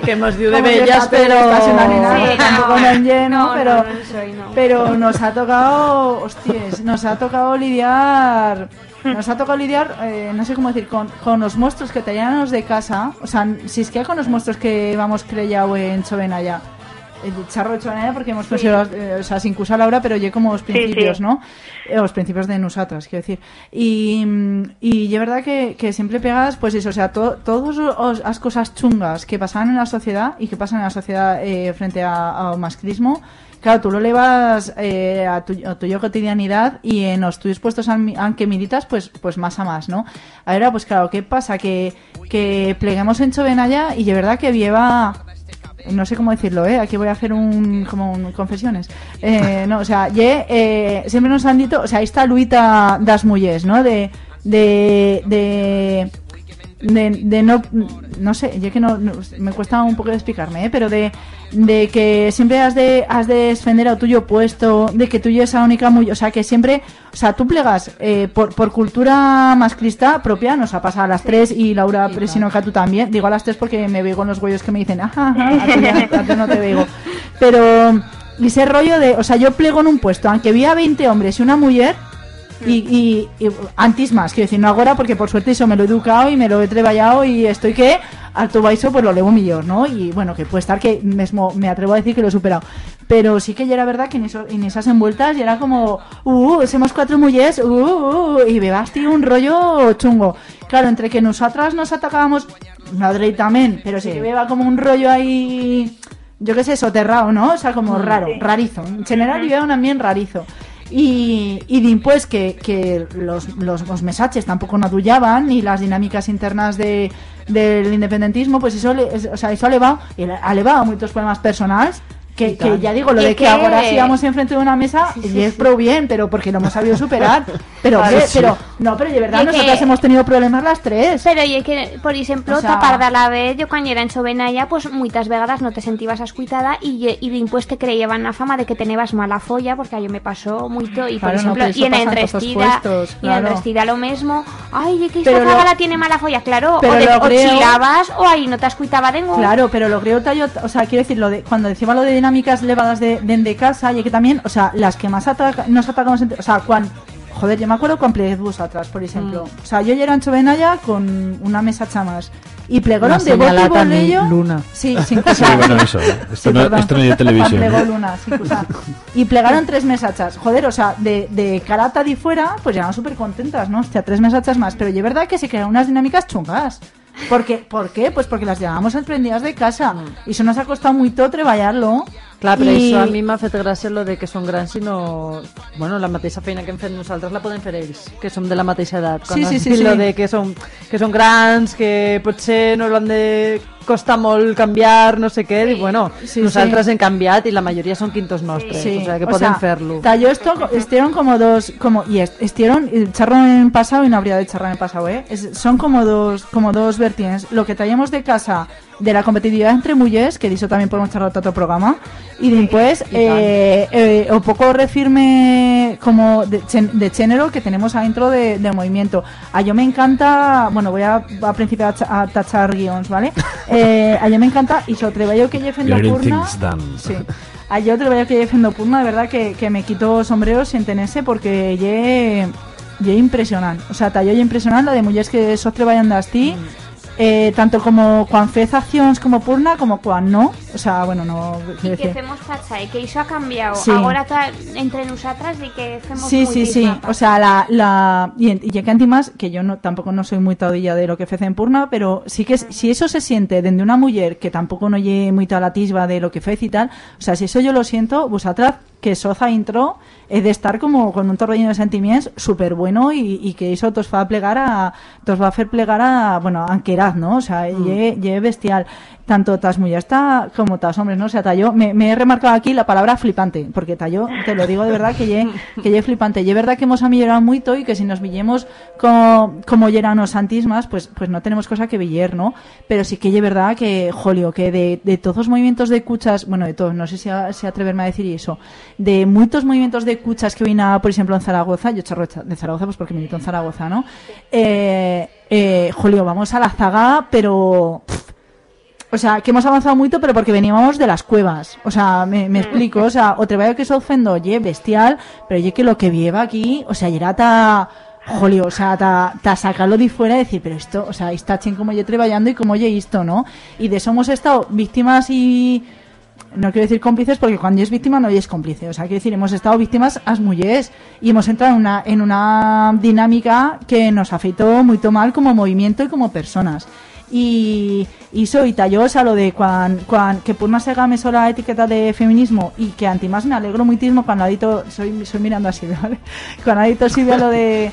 [SPEAKER 9] que hemos dio de bellas, pero-
[SPEAKER 8] pero tampoco lleno, pero nos ha tocado, hostias, nos ha tocado lidiar, nos ha tocado lidiar, eh, no sé cómo decir, con, con los monstruos que teníamos de casa, o sea, si es que con los monstruos que vamos creyado en Chovenaya, el charro de Chovenaya porque hemos considerado, eh, o sea, sin usar Laura, pero yo como los principios,
[SPEAKER 11] sí.
[SPEAKER 8] ¿no? Eh, los principios de nosotras, quiero decir. Y, y es verdad que, que siempre pegas, pues eso, o sea, to- todas las cosas chungas que pasan en la sociedad y que pasan en la sociedad eh, frente a- al masclismo, Claro, tú lo llevas eh, a, tu, a tu yo cotidianidad y en los tuyos puestos an, an que militas, pues, pues más a más, ¿no? Ahora, pues claro, ¿qué pasa? Que, que pleguemos en Chovenaya y de verdad que lleva no sé cómo decirlo, ¿eh? Aquí voy a hacer un, como un confesiones. Eh, no, o sea, ye, eh, siempre nos han dicho, o sea, esta luita das mujeres, ¿no? De, de, de, de, de no, no sé, yo que no, no- me cuesta un poco de explicarme, ¿eh? Pero de, de que siempre has de, has de defender a tuyo puesto, de que tuyo es la única muy, o sea, que siempre, o sea, tú plegas eh, por, por cultura masclista propia, nos ha pasado a las tres y Laura Presino que a tú también, digo a las tres porque me veo con los huellos que me dicen, ajá, ajá, a ti, ya- a ti no te veo, pero, y ese rollo de, o sea, yo plego en un puesto, aunque había 20 hombres y una mujer, y, y, y antes más, quiero decir, no ahora porque por suerte eso me lo he educado y me lo he treballado y estoy que alto baiso pues lo levo millón, ¿no? Y bueno, que puede estar que mismo me atrevo a decir que lo he superado. Pero sí que ya era verdad que en, eso, en esas envueltas ya era como, uh, somos cuatro mujeres, uh, uh, y bebas, tío, un rollo chungo. Claro, entre que nosotras nos atacábamos, madre también, pero sí, que beba como un rollo ahí, yo qué sé, soterrado, ¿no? O sea, como
[SPEAKER 9] Mm.
[SPEAKER 8] raro, rarizo. En general, vivía un ambiente rarizo. Y, y después que, los, los, los mensajes tampoco no adullaban y las dinámicas internas de, del independentismo, pues eso, le, o sea, eso ha elevado, y ha elevado muchos problemas personales Que, ya digo, lo de
[SPEAKER 7] es
[SPEAKER 8] que,
[SPEAKER 7] que-
[SPEAKER 8] ahora sigamos enfrente de una mesa
[SPEAKER 7] Sí, sí,
[SPEAKER 8] y es pro bien, pero porque lo hemos sabido superar. Pero,
[SPEAKER 7] Claro,
[SPEAKER 8] hombre,
[SPEAKER 7] sí.
[SPEAKER 8] pero no, pero de verdad,
[SPEAKER 7] es
[SPEAKER 8] nosotras hemos tenido problemas las tres.
[SPEAKER 7] Pero y que, por ejemplo,
[SPEAKER 8] O sea-
[SPEAKER 7] ta part de la vez, yo cuando era en Sobenaya, pues muchas vegadas no te sentías escuitada y, y después te creían la fama de que tenías mala folla, porque a yo me pasó mucho y por
[SPEAKER 8] Claro, no,
[SPEAKER 7] ejemplo,
[SPEAKER 8] eso
[SPEAKER 7] y en Enrestida,
[SPEAKER 8] puestos,
[SPEAKER 7] y en. Enrestida lo mismo, ay, es que esta
[SPEAKER 8] lo-
[SPEAKER 7] fagala tiene mala folla, claro,
[SPEAKER 8] pero
[SPEAKER 7] o, de, o
[SPEAKER 8] creo-
[SPEAKER 7] chilabas o ahí no te escuitaba de ningún.
[SPEAKER 8] Claro, pero lo creo tallo, o sea, quiero decir, lo de, cuando decía lo de dinámicas elevadas de, de, de casa, y que también, o sea, las que más ataca, nos atacamos, entre- o sea, cuando, joder, yo me acuerdo con pleguez atrás, por ejemplo.
[SPEAKER 9] Mm.
[SPEAKER 8] O sea, yo ya era en Chovenalla con una mesa chamas. Y plegaron de bote bolillo.
[SPEAKER 9] luna.
[SPEAKER 8] Sí, sin
[SPEAKER 1] Sí, bueno, eso. ¿eh? Esto, no,
[SPEAKER 8] perdón.
[SPEAKER 1] esto no es de televisión.
[SPEAKER 8] Plegó
[SPEAKER 1] ¿eh?
[SPEAKER 8] Luna, sí, y plegaron tres mesachas. Joder, o sea, de, de carata de fuera, pues llegaban súper contentas, ¿no? Hostia, tres mesachas más. Pero es verdad que se crearon unas dinámicas chungas. Porque, ¿Por qué? Pues porque las llevábamos emprendidas de casa. Y eso nos ha costado mucho treballarlo.
[SPEAKER 9] Clar, però
[SPEAKER 8] I-
[SPEAKER 9] això a mi m'ha fet gràcia lo de que són grans i no... Bueno, la mateixa feina que hem fet nosaltres la poden fer ells, que som de la mateixa edat. Quan
[SPEAKER 8] Sí, sí, sí, sí.
[SPEAKER 9] Lo de que són, que són grans, que potser no l'han de costar molt canviar, no sé què, i bueno,
[SPEAKER 8] Sí,
[SPEAKER 9] nosaltres
[SPEAKER 8] sí.
[SPEAKER 9] hem canviat i la majoria són quintos nostres, o sigui que podem
[SPEAKER 8] sea,
[SPEAKER 9] fer-lo.
[SPEAKER 8] Tallo esto, estuvieron como dos, como, y est- estuvieron, el charro en pasado y no habría de charrar en pasado, ¿eh? Es- son como dos, como dos vertientes. Lo que traíamos de casa de la competitividad entre mujeres, que de eso también podemos charlar otro programa, y después, eh, eh, un poco refirme como de, de género que tenemos adentro de, de movimiento. A yo me encanta, bueno, voy a, a principio a, cha- a tachar guions, ¿vale? Eh, a yo me encanta, y sobre treballo que lleven
[SPEAKER 1] Getting
[SPEAKER 8] purna. Sí. A yo treballo que lleven purna, de verdad que, que me quito sombreros sin tenerse porque lle, lle impresionante. O sea, tallo impresionante la de mujeres que sos treballan d'astí, eh, tanto como cuan fez acciones como purna, como cuan no. O sea, bueno, no...
[SPEAKER 7] Y que hacemos facha, y que eso ha cambiado.
[SPEAKER 8] Sí.
[SPEAKER 7] Ahora ta- entre nosotras y que hacemos
[SPEAKER 8] Sí, sí, sí. O sea, la, la y, y ya que antimás, que yo no tampoco no soy muy taudilla de lo que fece en Purna, pero sí que es- si eso se siente desde una mujer que tampoco no lle muy a la tisba de lo que fez y tal, o sea, si eso yo lo siento, vosotras que soza intro es de estar como con un torbellino de sentimientos súper bueno y, y que eso os va a plegar a os va a hacer plegar a bueno a anqueraz, ¿no? O sea, lle, lle bestial tanto tas mujeres ta- como tas hombres, ¿no? O sea, ta yo me, me he remarcado aquí la palabra flipante, porque ta yo te lo digo de verdad que lle, que lle flipante. Y es verdad que hemos amillorado mucho y que si nos villemos como, como lleranos santismas, pues, pues no tenemos cosa que villar, ¿no? Pero sí que es verdad que, jolio, que de, de todos los movimientos de cuchas, bueno, de todos, no sé si, a- si atreverme a decir eso, de muchos movimientos de cuchas que vino, por ejemplo, en Zaragoza, yo charro de Zaragoza pues porque milito en Zaragoza, ¿no? Eh, eh, jolio, vamos a la zaga, pero... pff, o sea, que hemos avanzado mucho, pero porque veníamos de las cuevas. O sea, me, me explico. O sea, o te veo que eso ofendo, oye, bestial, pero oye, que lo que lleva aquí, o sea, y era ta, jolio, o sea, ta, ta sacarlo de fuera y decir, pero esto, o sea, está chen como yo trabajando y como yo esto, ¿no? Y de eso hemos estado víctimas y, no quiero decir cómplices porque cuando es víctima no es cómplice. O sea, quiero decir, hemos estado víctimas as mujeres y hemos entrado en una, en una dinámica que nos afectó muy mal como movimiento y como personas. Y, y soy tallosa lo de cuan, cuan, que por más se game sola etiqueta de feminismo y que antimás me alegro muchísimo cuando ha dicho, soy, soy mirando así, ¿vale? Cuando ha dicho Silvia lo de,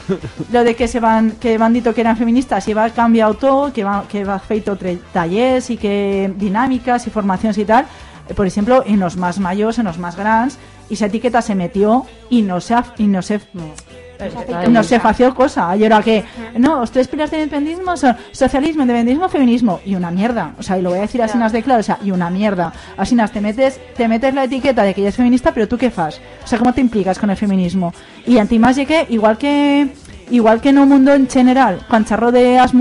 [SPEAKER 8] lo de que se van, que van dito que eran feministas y va cambiado todo, que va, que va feito tallers y que dinámicas y formaciones y tal, por ejemplo, en los más mayores, en los más grandes, y esa etiqueta se metió y no se, y no se, eh, no se fació cosa. Y era que, no, los tres pilares del independentismo son socialismo, independentismo, feminismo. Y una mierda. O sea, y lo voy a decir así nas de claro, o sea, y una mierda. Así nas te metes, te metes la etiqueta de que ella es feminista, pero tú qué fas? O sea, ¿cómo te implicas con el feminismo? Y antimás llegué, igual que igual que en un mundo en general, cuando charro de as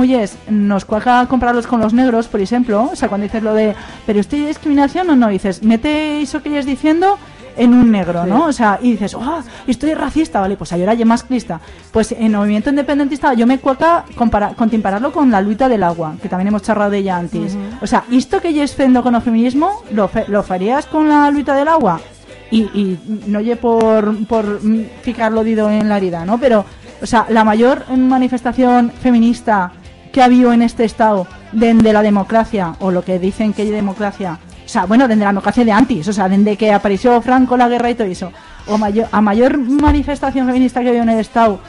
[SPEAKER 8] nos cuaja compararlos con los negros, por ejemplo, o sea, cuando dices lo de, pero usted discriminación o no, dices, mete eso que ellas diciendo en un negro, ¿no? O sea, y dices, ¡oh! Estoy racista, ¿vale? Pues ahora ya más crista. Pues en movimiento independentista yo me cuaca compara, compararlo con la lucha del agua, que también hemos charlado de ella antes.
[SPEAKER 9] Ujú.
[SPEAKER 8] O sea, esto que yo esfendo con el feminismo, ¿lo, fe- lo farías con la lucha del agua? Y, y no lle por, por ficarlo dido en la herida, ¿no? Pero, o sea, la mayor manifestación feminista que ha habido en este estado desde la democracia, o lo que dicen que hay democracia, o sea, bueno, desde la democracia de antes, o sea, desde que apareció Franco, la guerra y todo eso, o mayor, a mayor manifestación feminista que ha habido en el estado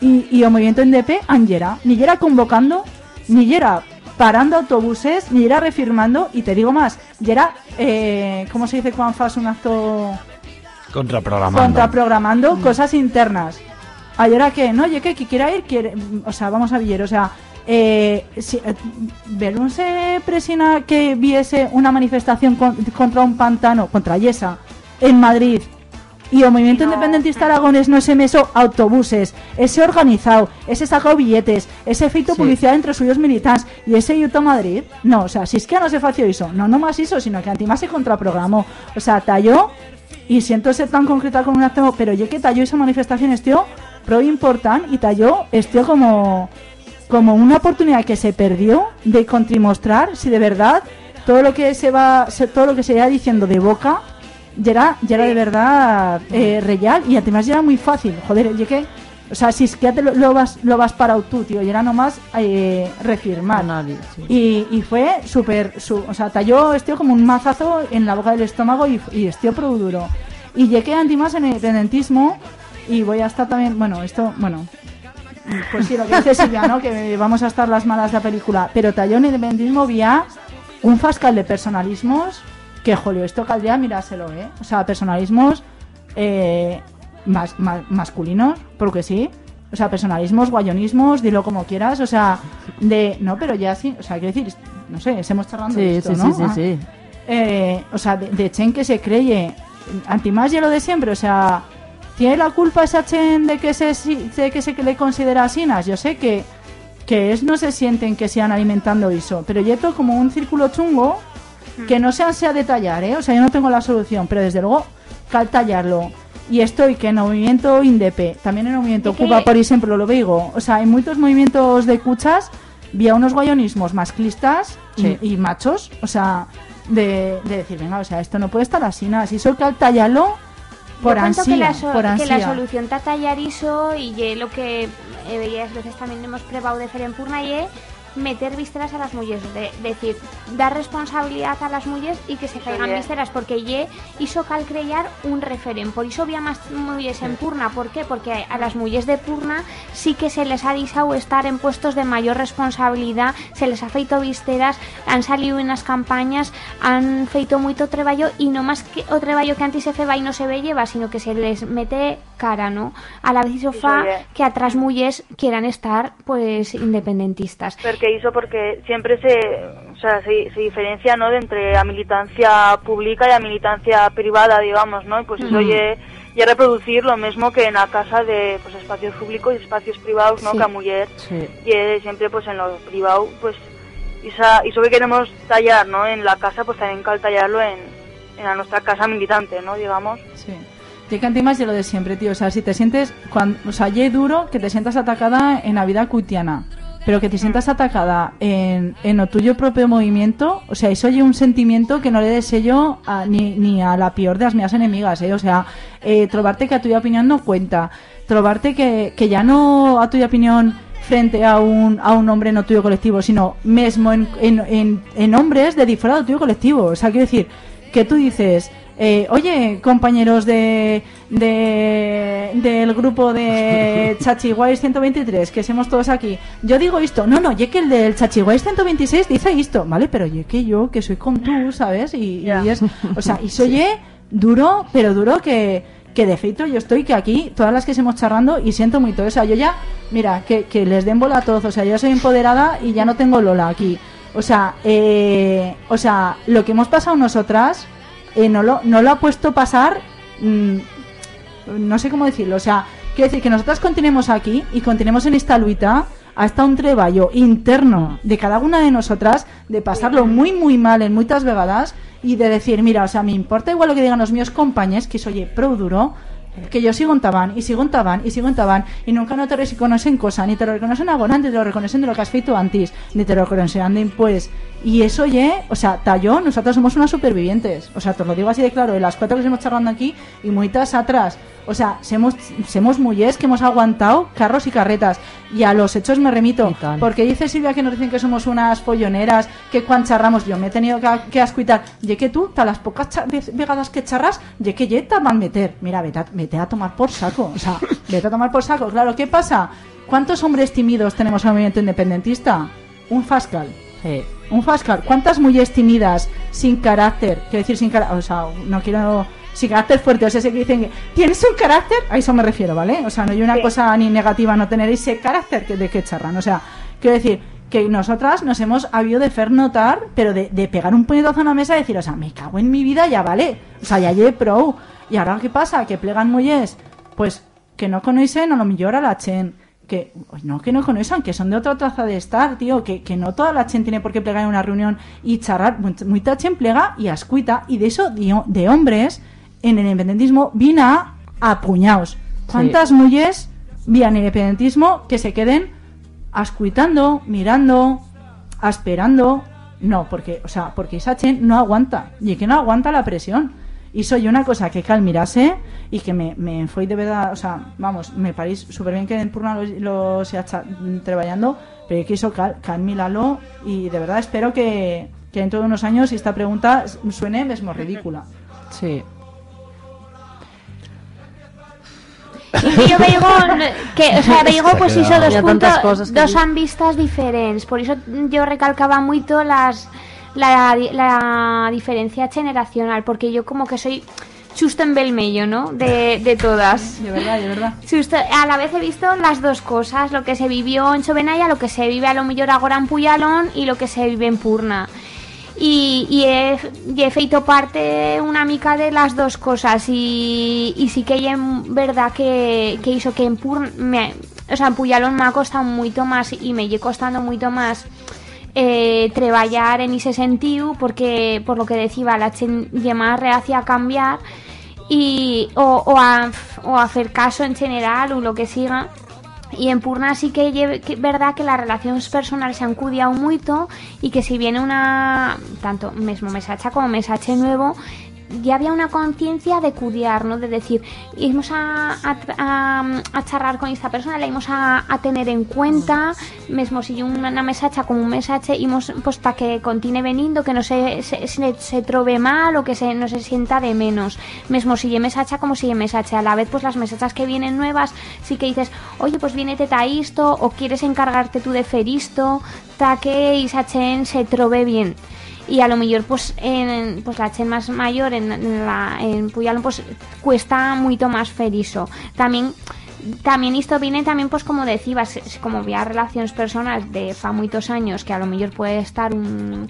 [SPEAKER 8] y, y o movimiento NDP, Angera, ni era convocando, ni era parando autobuses, ni era refirmando, y te digo más, y era, eh, ¿cómo se dice cuando fas un acto
[SPEAKER 1] Contraprogramando.
[SPEAKER 8] contraprogramando cosas internas? Ahora que, no, oye, que, que quiera ir, quiere, o sea, vamos a Villero, o sea, eh, si, eh, se presina que viese una manifestación con- contra un pantano, contra Yesa, en Madrid, y el movimiento independentista aragonés no ese meso autobuses, ese organizado, ese sacado billetes, ese feito publicidad entre suyos militantes y ese a Madrid. No, o sea, si es que no se fació eso, no nomás eso, sino que antimás se contraprogramó. O sea, talló y siento ser tan concreta como un acto, pero yo que talló esa manifestación estío pro important y talló estío como como una oportunidad que se perdió de contramostrar si de verdad todo lo que se va todo lo que se iba diciendo de boca ya era, de verdad eh, real y además ya era muy fácil. Joder ya que o sea si es que ya te lo, lo vas lo vas para tú tío y era nomás eh, refirmar y, y fue súper su, o sea talló este como un mazazo en la boca del estómago y, y este pro duro y llegué antimás en el independentismo y voy a estar también bueno esto bueno pues sí, lo que dice Silvia, ¿no? Que vamos a estar las malas de la película. Pero Tallón y Independentismo vía un fascal de personalismos que, jolio, esto caldría mirárselo, ¿eh? O sea, personalismos eh, mas- ma- masculinos, porque sí. O sea, personalismos, guayonismos, dilo como quieras. O sea, de... No, pero ya sí. O sea, quiero decir, no sé, estemos charlando
[SPEAKER 9] Sí,
[SPEAKER 8] de esto,
[SPEAKER 9] sí,
[SPEAKER 8] ¿no?
[SPEAKER 9] sí, sí,
[SPEAKER 8] Ah.
[SPEAKER 9] sí.
[SPEAKER 8] Eh, o sea, de, de Chen que se creye antimás ya lo de siempre, o sea, ¿tiene la culpa esa Chen de que se, de que se le considera asinas? Yo sé que, que es no se sienten que sean alimentando eso, pero yo esto como un círculo chungo que no se ansia detallar, ¿eh? O sea, yo no tengo la solución, pero desde luego cal tallarlo. Y estoy que en el movimiento INDEP, también en el movimiento
[SPEAKER 7] Es que-
[SPEAKER 8] Cuba, por ejemplo, lo digo. O sea, en muchos movimientos de cuchas había unos guayonismos masclistas y-
[SPEAKER 9] Sí.
[SPEAKER 8] y, machos, o sea, de, de decir, venga, o sea, esto no puede estar así, nada. Si soy cal tallarlo por
[SPEAKER 7] Yo
[SPEAKER 8] ansía,
[SPEAKER 7] que la, so-
[SPEAKER 8] por
[SPEAKER 7] que la solución está tallar iso y ye lo que eh, veías veces también hemos probado de fer en Purna ye meter vísceras a las mujeres, de, decir, dar responsabilidad a las mujeres y que se caigan
[SPEAKER 11] bien.
[SPEAKER 7] vísceras, porque ye hizo cal crear un referen. Por eso había más mujeres en Purna. ¿Por qué? Porque a las mujeres de Purna sí que se les ha disado estar en puestos de mayor responsabilidad, se les ha feito vísceras, han salido en las campañas, han feito mucho trabajo y no más que o trabajo que antes se feba y no se ve lleva, sino que se les mete cara, ¿no? A la vez hizo fa que atrás mujeres quieran estar pues independentistas.
[SPEAKER 11] Porque hizo porque siempre se, o sea, se, se diferencia, ¿no? De entre a militancia pública y a militancia privada, digamos, ¿no? Y pues eso
[SPEAKER 9] Mm.
[SPEAKER 11] ye, ye reproducir lo mismo que en la casa de pues espacios públicos y espacios privados, ¿no?
[SPEAKER 9] Sí.
[SPEAKER 11] Que a mujer
[SPEAKER 9] Sí.
[SPEAKER 11] y siempre pues en lo privado, pues esa, eso que queremos tallar, ¿no? En la casa, pues también cal tallarlo en, en la nuestra casa militante, ¿no? Digamos.
[SPEAKER 8] Sí. Yo que antes de lo de siempre, tío. O sea, si te sientes. Cuando, o sea, ya es duro que te sientas atacada en la vida cotidiana. Pero que te sientas atacada en, en tuyo propio movimiento. O sea, eso es un sentimiento que no le deseo a- ni, ni a la peor de las mías enemigas, ¿eh? O sea, eh, trovarte que a tu opinión no cuenta. Trovarte que, que ya no a tu opinión frente a un, a un hombre no tuyo colectivo, sino mismo en, en, en, hombres de disfraz tuyo colectivo. O sea, quiero decir, que tú dices, eh, oye, compañeros de, de del grupo de Chachiguays 123, que somos todos aquí, yo digo esto, no, no, ye que el del Chachiguays 126 dice esto, ¿vale? Pero ye que yo, que soy con tú, ¿sabes? Y, y es, o sea, y soy duro, pero duro que, que de feito yo estoy que aquí, todas las que estemos charrando, y siento muy todo, o sea, yo ya, mira, que, que les den bola a todos, o sea, yo soy empoderada y ya no tengo Lola aquí. O sea, eh, o sea, lo que hemos pasado nosotras eh, no, lo, no lo ha puesto pasar, mm, no sé cómo decirlo, o sea, quiero decir que nosotras continuemos aquí y continuemos en esta luita hasta un treballo interno de cada una de nosotras, de pasarlo muy, muy mal en muchas vegadas y de decir, mira, o sea, me importa igual lo que digan los míos compañeros, que soy pro duro, que yo sigo en tabán, y sigo en tabán, y sigo en tabán, y nunca no te reconocen cosa, ni te lo reconocen ahora, ni te lo reconocen de lo que has feito antes, ni te lo reconocen después. Y eso, ye, o sea, tallo, nosotros somos unas supervivientes. O sea, te lo digo así de claro, de las cuatro que estamos charlando aquí, y muitas atrás. O sea, somos, somos mujeres que hemos aguantado carros y carretas. Y a los hechos me remito. Porque dice Silvia que nos dicen que somos unas folloneras, que cuando charramos yo me he tenido que, que ascuitar. Ye que tú, ta las pocas vegadas que charras, ye que ye te mal meter. Mira, vete a, vete a tomar por saco. O sea, vete a tomar por saco. Claro, ¿qué pasa? ¿Cuántos hombres tímidos tenemos en el movimiento independentista? Un fascal. Un Fascar. ¿Cuántas mujeres tímidas, sin carácter, quiero decir sin carácter, o sea, no quiero sin carácter fuerte, o sea, ese que dicen que tienes un carácter, a eso me refiero, ¿vale? O sea, no hay una cosa ni negativa no tener ese carácter que, de que charran, o sea, quiero decir que nosotras nos hemos habido de hacer notar, pero de, de pegar un puñetazo a una mesa y decir, o sea, me cago en mi vida, ya vale, o sea, ya lleve pro, y ahora qué pasa, que plegan mujeres, pues que no conocen a lo mejor a la chen, que pues no que no conocen, que son de otra traza de estar, tío, que, que no toda la chen tiene por qué plegar en una reunión y charrar, mucha chen plega y ascuita, y de eso, de, de hombres, en el independentismo, vina a puñados. ¿Cuántas mujeres vían el independentismo que se queden ascuitando, mirando, esperando? No, porque, o sea, porque esa chen no aguanta, y que no aguanta la presión. Y soy una cosa que cal mirase y que me, me fue de verdad, o sea, vamos, me parece súper bien que en Purna lo, lo trabajando, pero que eso cal, cal mirarlo y de verdad espero que, que dentro de unos años esta pregunta suene mismo ridícula.
[SPEAKER 9] Sí.
[SPEAKER 7] Y yo veigo que, o sea, veigo
[SPEAKER 9] Se
[SPEAKER 7] pues hizo dos puntos, dos
[SPEAKER 9] dir.
[SPEAKER 7] vistas diferentes. Por eso yo recalcaba mucho las la, la diferencia generacional, porque yo como que soy justo en Belmello, ¿no? De, de todas.
[SPEAKER 8] De verdad, de verdad.
[SPEAKER 7] A la vez he visto las dos cosas, lo que se vivió en Chovenaya, lo que se vive a lo mejor ahora en Puyalón y lo que se vive en Purna. Y, y he, y he feito parte una mica de las dos cosas y, y sí que hay en verdad que, que hizo que en Purna, me, o sea, en Puyalón me ha costado mucho más y me lle costando mucho más eh, en ese sentido porque por lo que decía la lle más reacia a cambiar y o, o a, o a hacer caso en general o lo que siga. Y en Purna sí que es verdad que las relaciones personales se han cuidado mucho y que si viene una tanto mismo mesacha como mesache nuevo ya había una conciencia de cuidar, ¿no? De decir, íbamos a, a, charlar con esta persona, la íbamos a, tener en cuenta, mismo si una, mesacha como un mesache, íbamos pues para que continúe veniendo, que no se, se, se, trove mal o que se, no se sienta de menos. Mismo si mesacha como si mesache. A la vez, pues las mesachas que vienen nuevas, sí que dices, oye, pues viene teta isto, o quieres encargarte tú de fer isto, ta que isachen se trove bien y a lo mejor pues en pues la chen más mayor en, en, la, en Puyalón pues cuesta mucho más feriso también también esto viene también pues como decías como había relaciones personales de fa muchos años que a lo mejor puede estar un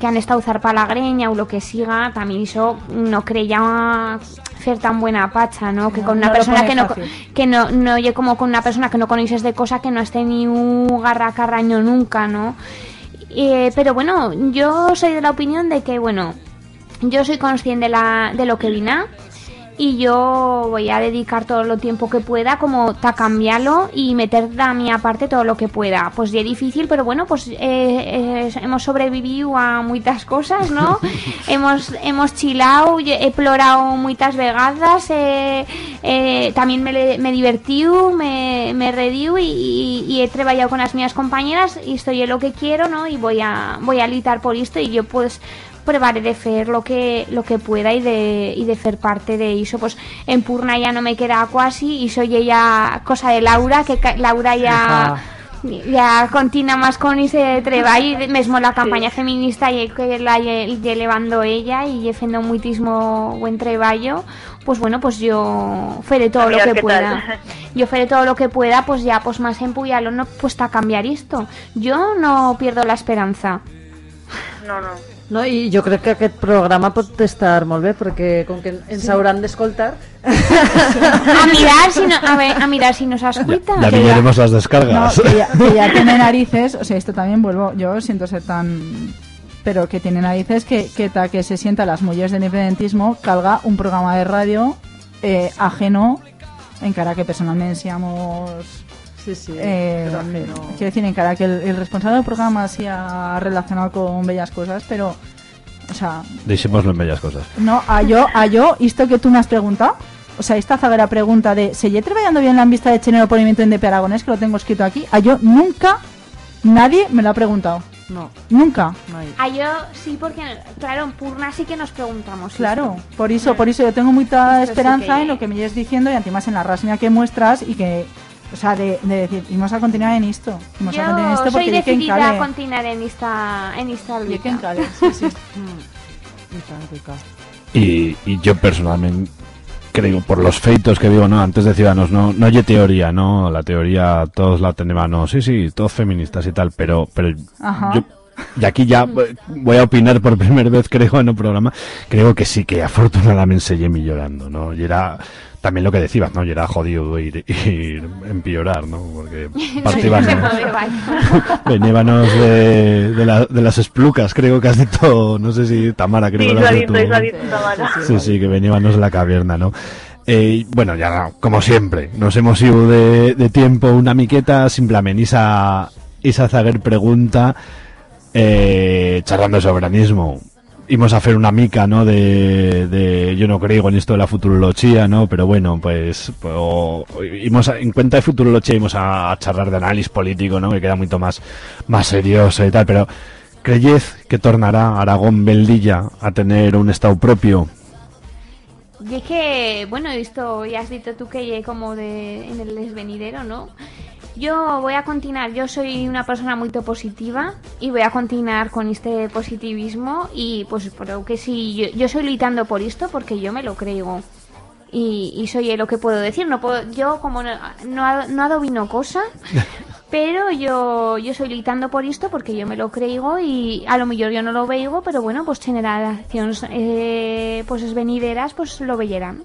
[SPEAKER 7] que han estado usar para la greña o lo que siga también eso no creía ser tan buena pacha no que
[SPEAKER 8] No,
[SPEAKER 7] con una
[SPEAKER 8] no
[SPEAKER 7] persona que no que no no oye como con una persona que no conoces de cosa que no esté ni un garra carraño nunca no eh, pero bueno, yo soy de la opinión de que, bueno, yo soy consciente de, la, de lo que vine y yo voy a dedicar todo el tiempo que pueda como a cambiarlo y meter de mi aparte todo lo que pueda. Pues ya es difícil, pero bueno, pues eh, eh, hemos sobrevivido a muchas cosas, ¿no? hemos hemos chilado, he explorado muchas vegadas, eh, eh, también me, me divertiu, me, me rediu y, y, y he trabajado con las mías compañeras y estoy en lo que quiero, ¿no? Y voy a voy a litar por esto y yo pues probaré de hacer lo que lo que pueda y de y de ser parte de eso. Pues en Purna ya no me queda casi y soy ella cosa de Laura que Laura ya ya continúa más con ese treball mesmo la campaña feminista y que la lle lle llevando ella y lle fendo muitísimo buen treballo. Pues bueno pues yo faré todo lo que pueda
[SPEAKER 11] tal.
[SPEAKER 7] yo faré todo lo que pueda pues ya pues más en Puyalón no pues a cambiar esto. Yo no pierdo la esperanza.
[SPEAKER 11] No, no.
[SPEAKER 9] No, i jo crec que aquest programa pot estar molt bé perquè com que ens
[SPEAKER 8] Sí.
[SPEAKER 9] hauran d'escoltar
[SPEAKER 7] a mirar si no, a ver, a mirar si nos escucha
[SPEAKER 1] Ya miraremos las
[SPEAKER 8] No,
[SPEAKER 1] descargas.
[SPEAKER 8] que ya, que ya tiene narices, o sea, esto también vuelvo, yo siento ser tan... Pero que tiene narices que, que, ta que se sienta las mujeres del independentismo calga un programa de radio eh, ajeno en cara que personalmente seamos...
[SPEAKER 9] Sí, sí,
[SPEAKER 8] eh. Quiero decir, en cara que el, el responsable del programa se ha relacionado con bellas cosas, pero... O sea,
[SPEAKER 1] Dejémoslo en bellas cosas.
[SPEAKER 8] no, a yo, a yo, esto que tú me has preguntado, o sea, esta zaguera pregunta de ¿se lle trabajando bien la vista de Chenero por el movimiento de Aragonés, que lo tengo escrito aquí? A yo nunca, nadie me lo ha preguntado.
[SPEAKER 9] No.
[SPEAKER 8] Nunca.
[SPEAKER 7] Ah, yo sí, porque, claro, en Purna sí que nos preguntamos.
[SPEAKER 8] Claro,
[SPEAKER 7] esto.
[SPEAKER 8] por eso, por eso yo tengo mucha
[SPEAKER 7] Esto sí
[SPEAKER 8] esperanza
[SPEAKER 7] que-
[SPEAKER 8] en lo que me lleves diciendo y además en la rasmia que muestras y que O sea, de, de decir, vamos a continuar en esto. Vamos a
[SPEAKER 7] Yo
[SPEAKER 8] continuar en esto
[SPEAKER 7] soy
[SPEAKER 8] porque
[SPEAKER 7] decidida a continuar en esta, en esta lucha.
[SPEAKER 8] que encale, sí, sí.
[SPEAKER 1] Y, y yo personalmente creo, por los feitos que digo, no, antes de Ciudadanos, no, no hay teoría, ¿no? La teoría todos la tenemos, no, sí, sí, todos feministas y tal, pero, pero
[SPEAKER 8] Ajá.
[SPEAKER 1] yo, y aquí ya voy a opinar por primera vez, creo, en un programa, creo que sí, que afortunadamente se llemi llorando, ¿no? Y era también lo que decías, ¿no? Y era jodido ir, ir empeorar, ¿no? Porque partíbanos, veníbanos de, de, la- de las esplucas, creo que has dicho, no sé si Tamara, creo
[SPEAKER 11] Sí,
[SPEAKER 1] que lo has
[SPEAKER 11] ha
[SPEAKER 1] dicho. Sí, sí, que veníamos de la caverna, ¿no? Eh, bueno, ya como siempre, nos hemos ido de, de tiempo una miqueta, simplemente esa, esa zaguer pregunta eh, charlando de soberanismo. Íbamos a hacer una mica, ¿no? De, yo no creo en esto de la futurología, ¿no? Pero bueno, pues, pues a- en cuenta de futurología íbamos a, charlar de análisis político, ¿no? Que queda mucho más, más serioso y tal, pero ¿creyez que tornará Aragón Beldilla a tener un estado propio?
[SPEAKER 7] Y es que, bueno, esto ya has dicho tú que como de, en el desvenidero, ¿no? Yo voy a continuar, yo soy una persona muy positiva y voy a continuar con este positivismo y pues creo que sí, yo, yo soy luchando por esto porque yo me lo creo y, y soy lo que puedo decir, no puedo, yo como no, no, adovino cosa, pero yo, yo soy luchando por esto porque yo me lo creo y a lo mejor yo no lo veo, pero bueno, pues generaciones eh, pues es venideras pues lo veyeran.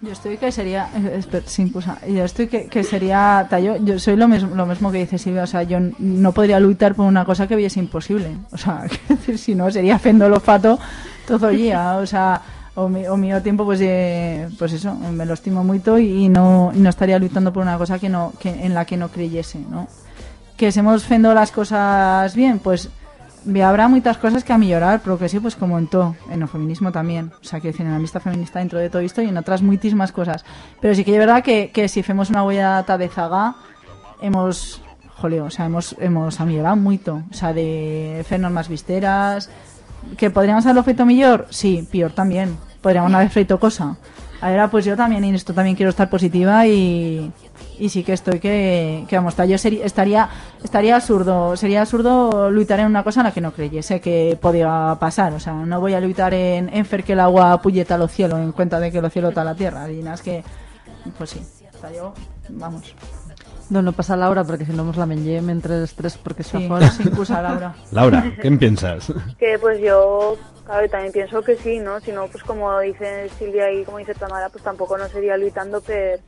[SPEAKER 8] Yo estoy que sería, eh, esper- sin cosa, yo estoy que, que sería, ta, yo, soy lo mismo, lo mismo que dice Silvia, o sea, yo no podría luchar por una cosa que viese imposible, o sea, decir, si no sería fendo fato todo el día, o sea, o mi, o mío tiempo pues eh, pues eso, me lo estimo mucho y, y no, no estaría luchando por una cosa que no, que, en la que no creyese, ¿no? Que si hemos fendo las cosas bien, pues habrá muchas cosas que a mellorar, pero que sí, pues como en todo, en el feminismo también. O sea, que decir, en la lista feminista dentro de todo esto y en otras muchísimas cosas. Pero sí que es verdad que, que si hacemos una huella de zaga, hemos, joleo, o sea, hemos, hemos amellorado mucho. O sea, de hacernos más visteras. ¿Que podríamos haberlo feito mejor? Sí, peor también. Podríamos haber feito cosa. Ahora, pues yo también, en esto también quiero estar positiva y, y sí que estoy que, que vamos, yo seri- estaría, estaría absurdo, sería absurdo luchar en una cosa en la que no creyese que podía pasar. O sea, no voy a luchar en, en fer que el agua puñeta los cielos, en cuenta de que los cielos está la tierra. Y nada, es que, pues sí, está yo, vamos.
[SPEAKER 9] No, no pasa Laura, porque si no nos la mengem entre los tres porque está
[SPEAKER 8] Sí, sin excusa, Laura.
[SPEAKER 1] Laura, ¿qué piensas?
[SPEAKER 11] Que pues yo, claro, también pienso que sí, ¿no? Si no, pues como dice Silvia y como dice Tamara, pues tampoco no sería luchando per,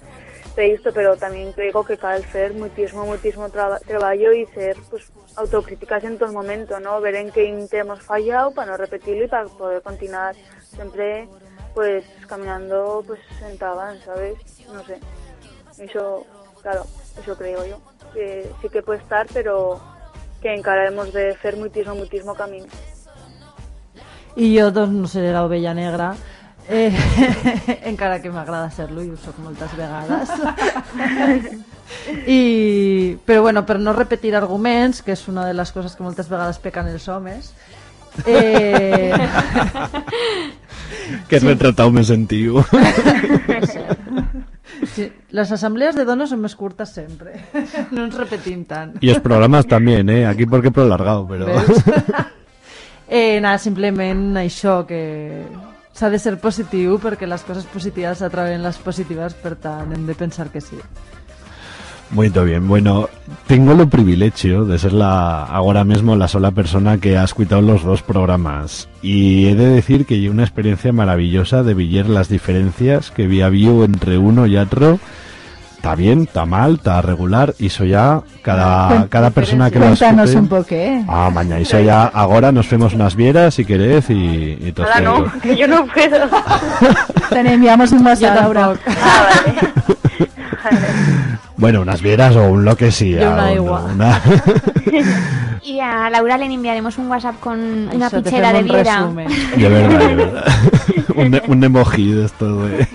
[SPEAKER 11] per esto, pero también creo que cal fer muchísimo, muchísimo traba- trabajo y ser pues autocríticas en todo momento, ¿no? Ver en qué hemos fallado para no repetirlo y para poder continuar siempre pues caminando pues sentaban, ¿sabes? No sé. Eso, claro, eso creo yo. Que sí que puede estar, pero que encararemos de fer muchísimo, muchísimo camino.
[SPEAKER 9] I jo, doncs, no seré l'ovella negra, eh, encara que m'agrada ser-lo i ho soc moltes vegades. I, però bueno, per no repetir arguments, que és una de les coses que moltes vegades pecan els homes, eh,
[SPEAKER 1] Que retratado me sentí.
[SPEAKER 9] Sí, les assemblees de dones són més curtes sempre. No ens repetim tant.
[SPEAKER 1] Y los programas también, ¿eh? Aquí porque prolargado, pero...
[SPEAKER 9] Veus? Eh, nada, simplement això, que s'ha de ser positiu perquè les coses positives atrauen les positives, per tant, hem de pensar que sí.
[SPEAKER 1] Muy bien, bueno, tengo el privilegio de ser la ahora mismo la sola persona que ha escuchado los dos programas y he de decir que hay una experiencia maravillosa de ver las diferencias que había habido entre uno y otro. Está bien, está mal, está regular, y eso ya cada, cada persona que lo
[SPEAKER 8] Cuéntanos un poco, ¿eh?
[SPEAKER 1] Ah, mañana, eso ya ahora nos vemos unas vieras si queréis y, y todo
[SPEAKER 11] Ahora no, que yo no puedo.
[SPEAKER 8] Te enviamos un WhatsApp, Laura.
[SPEAKER 11] Ah, vale.
[SPEAKER 1] Bueno, unas vieras o un lo que sea.
[SPEAKER 9] Yo una
[SPEAKER 7] Y a Laura le enviaremos un WhatsApp con una
[SPEAKER 9] te
[SPEAKER 7] pichera de
[SPEAKER 9] un
[SPEAKER 7] viera.
[SPEAKER 9] resumen.
[SPEAKER 1] De verdad, de verdad. un, un emoji de esto de...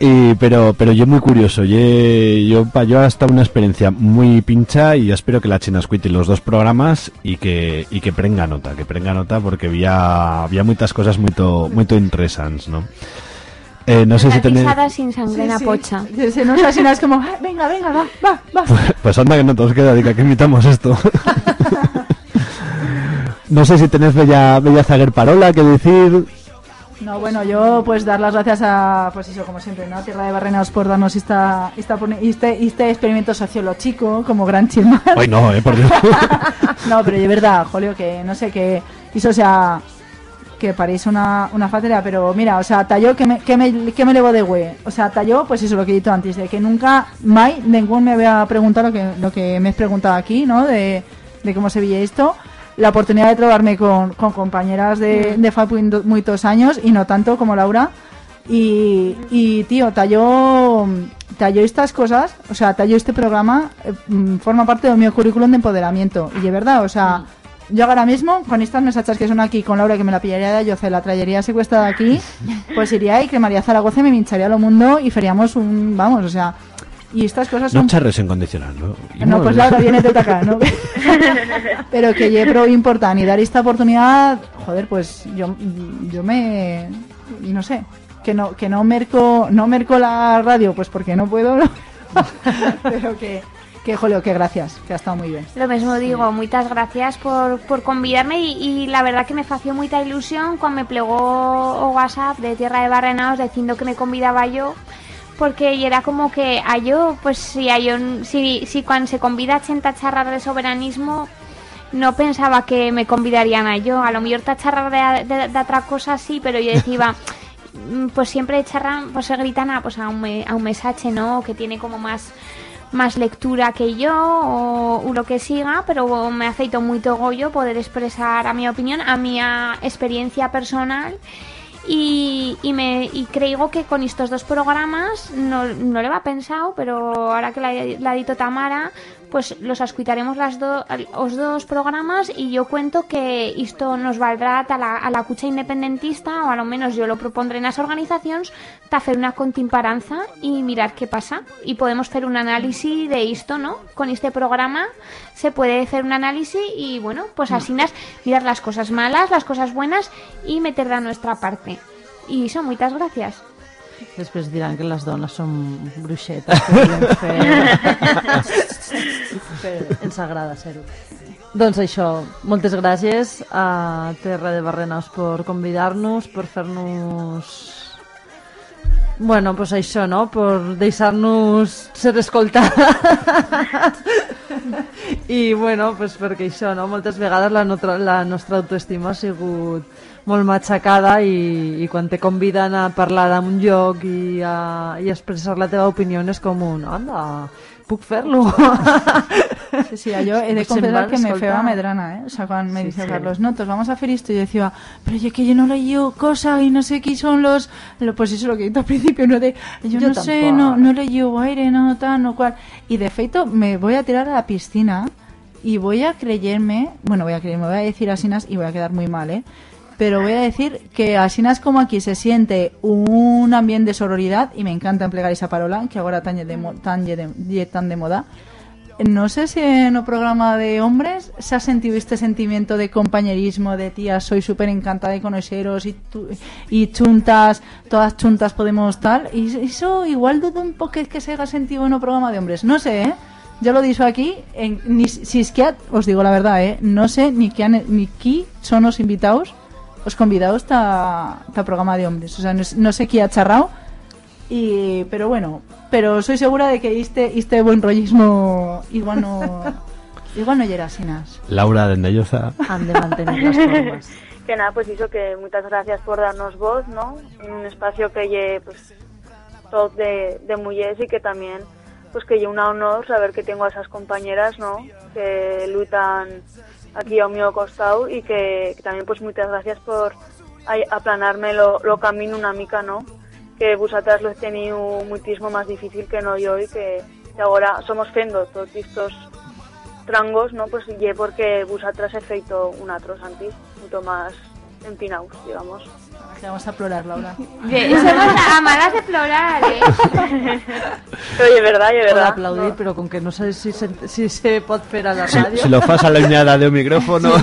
[SPEAKER 1] Y, pero pero yo muy curioso yo yo pa yo hasta una experiencia muy pincha y espero que la China escuite los dos programas y que y que prenga nota que prenga nota porque había había muchas cosas muy muy interesantes no Eh, no sé si
[SPEAKER 7] Una
[SPEAKER 1] tenéis...
[SPEAKER 7] sin sangre en la pocha.
[SPEAKER 8] Se nos así, es como, "Ah, venga, venga, va, va, va.
[SPEAKER 1] Pues anda que no todos queda, diga que imitamos esto. no sé si tenéis bella, bella Zaguer Parola que decir.
[SPEAKER 8] No, bueno, yo pues dar las gracias a, pues eso, como siempre, ¿no? Tierra de Barrenaos por darnos esta, esta, pone- este, este experimento sociológico como gran chismar.
[SPEAKER 1] Ay, no, eh, por Dios.
[SPEAKER 8] no, pero de verdad, Julio, que no sé, que hizo, o sea, que parece una, una fatera, pero mira, o sea, talló que me, que me, que me levo de güey. O sea, talló, pues eso, lo que he dicho antes, de que nunca, mai, ningún me había preguntado lo que, lo que me has preguntado aquí, ¿no? De, de cómo se veía esto. La oportunidad de trobarme con, con compañeras de, de fa muy- muchos años y no tanto como Laura. Y, y tío, talló, talló estas cosas, o sea, talló este programa, eh, mm, forma parte de mi currículum de empoderamiento. Y de verdad, o sea, yo ahora mismo, con estas mesachas que son aquí, con Laura que me la pillaría de Ayoce, la traería secuestrada aquí, pues iría y cremaría Zaragoza, me mincharía lo mundo y feríamos un, vamos, o sea, y estas cosas
[SPEAKER 1] No
[SPEAKER 8] son...
[SPEAKER 1] charres en condicional, ¿no? Y
[SPEAKER 8] No, pues Laura, viene de acá, ¿no? Pero que ye pro importante y dar esta oportunidad, joder, pues yo, yo me, no sé, que no, que no merco, no merco la radio, pues porque no puedo, ¿no? pero que, que joder, que gracias, que ha estado muy bien.
[SPEAKER 7] Lo mismo digo, muchas gracias por, por convidarme y, y la verdad que me fació mucha ilusión cuando me plegó WhatsApp de Tierra de Barrenaos diciendo que me convidaba yo porque era como que a yo, pues si a yo, si, si cuando se convida a gente a charlar de soberanismo no pensaba que me convidarían a yo, a lo mejor a charlar de, de, de otra cosa sí, pero yo decía mm, pues siempre charran, pues se gritan a, pues a un, me- a un mensaje, ¿no? Que tiene como más más lectura que yo o, lo que siga, pero me ha feito muy togollo poder expresar a mi opinión, a mi experiencia personal. Y, me y creo que con estos dos programas no, no le va pensado, pero ahora que la, ha dito Tamara, pues los escucharemos las dos programas y yo cuento que esto nos valdrá a la, a la cucha independentista, o a lo menos yo lo propondré en las organizaciones, de hacer una contimparanza y mirar qué pasa. Y podemos hacer un análisis de esto, ¿no? Con este programa se puede hacer un análisis y bueno, pues así nas- mirar las cosas malas, las cosas buenas y meter de nuestra parte. Y eso, muchas gracias.
[SPEAKER 9] Després diran que les dones són bruixetes, que fer... Ens agrada ser-ho. Doncs això, moltes gràcies a Terra de Barrenaus per convidar-nos, per fer-nos... Bueno, pues això, no? Per deixar-nos ser escoltades. I, bueno, pues perquè això, no? Moltes vegades la, nostra, la nostra autoestima ha sigut molt matxacada i, i quan te conviden a parlar en un lloc i a, i a expressar la teva opinió és com un, anda, puc fer-lo.
[SPEAKER 8] Sí, sí, yo he de
[SPEAKER 9] Pues en
[SPEAKER 8] confesar que me feo medrana, ¿eh? O sea, cuando me
[SPEAKER 9] Sí,
[SPEAKER 8] dice
[SPEAKER 9] sí.
[SPEAKER 8] Carlos, no, pues vamos a hacer esto, yo decía, pero yo que yo no leí cosa y no sé qué son los, lo- pues eso es lo que he dicho al principio, no de, yo,
[SPEAKER 9] Yo
[SPEAKER 8] no sé, no, no leí aire, no, tal, no cual. Y de feito me voy a tirar a la piscina y voy a creerme, bueno, voy a creerme, voy a decir asinas y voy a quedar muy mal, ¿eh? Pero voy a decir que asinas como aquí se siente un ambiente de sororidad y me encanta emplear esa parola que ahora tan de, tan de, tan de moda. No sé si en un programa de hombres se ha sentido este sentimiento de compañerismo, de tía, soy súper encantada de conoceros y, tu- y chuntas, todas chuntas podemos tal. Y eso igual dudo un poco que se haya sentido en un programa de hombres. No sé, ¿eh? Yo lo dicho aquí, en, ni, si es que os digo la verdad, ¿eh? No sé ni han- ni son los invitados, os convidados a programa de hombres. O sea, no, sé quién ha charrado, y, pero bueno, pero soy segura de que este, este buen rollismo igual no, igual no llega asinas.
[SPEAKER 1] Laura de Endelloza.
[SPEAKER 9] Han de mantener las formas.
[SPEAKER 11] Que nada, pues eso, que muchas gracias por darnos voz, ¿no? En un espacio que lle, pues, todo de, de mujeres y que también, pues que lle un honor saber que tengo a esas compañeras, ¿no? Que lutan aquí a mi costado y que, que pues, muchas gracias por aplanarme lo, lo camino una mica, ¿no? Que vosotras lo he tenido muchísimo más difícil que no yo y que, que ahora somos fendo todos estos trangos, ¿no? Pues y porque vosotras he feito un atros antes, mucho más empinados, digamos.
[SPEAKER 8] Vamos a explorar, Laura.
[SPEAKER 7] Somos amadas de explorar, ¿eh?
[SPEAKER 11] Pero de verdad, de
[SPEAKER 9] Puedo
[SPEAKER 11] verdad.
[SPEAKER 9] aplaudir,
[SPEAKER 11] no.
[SPEAKER 9] però com que no sé si se, si se pot fer a la
[SPEAKER 1] Si,
[SPEAKER 9] ràdio...
[SPEAKER 1] si lo fas a la uñada de un micrófono.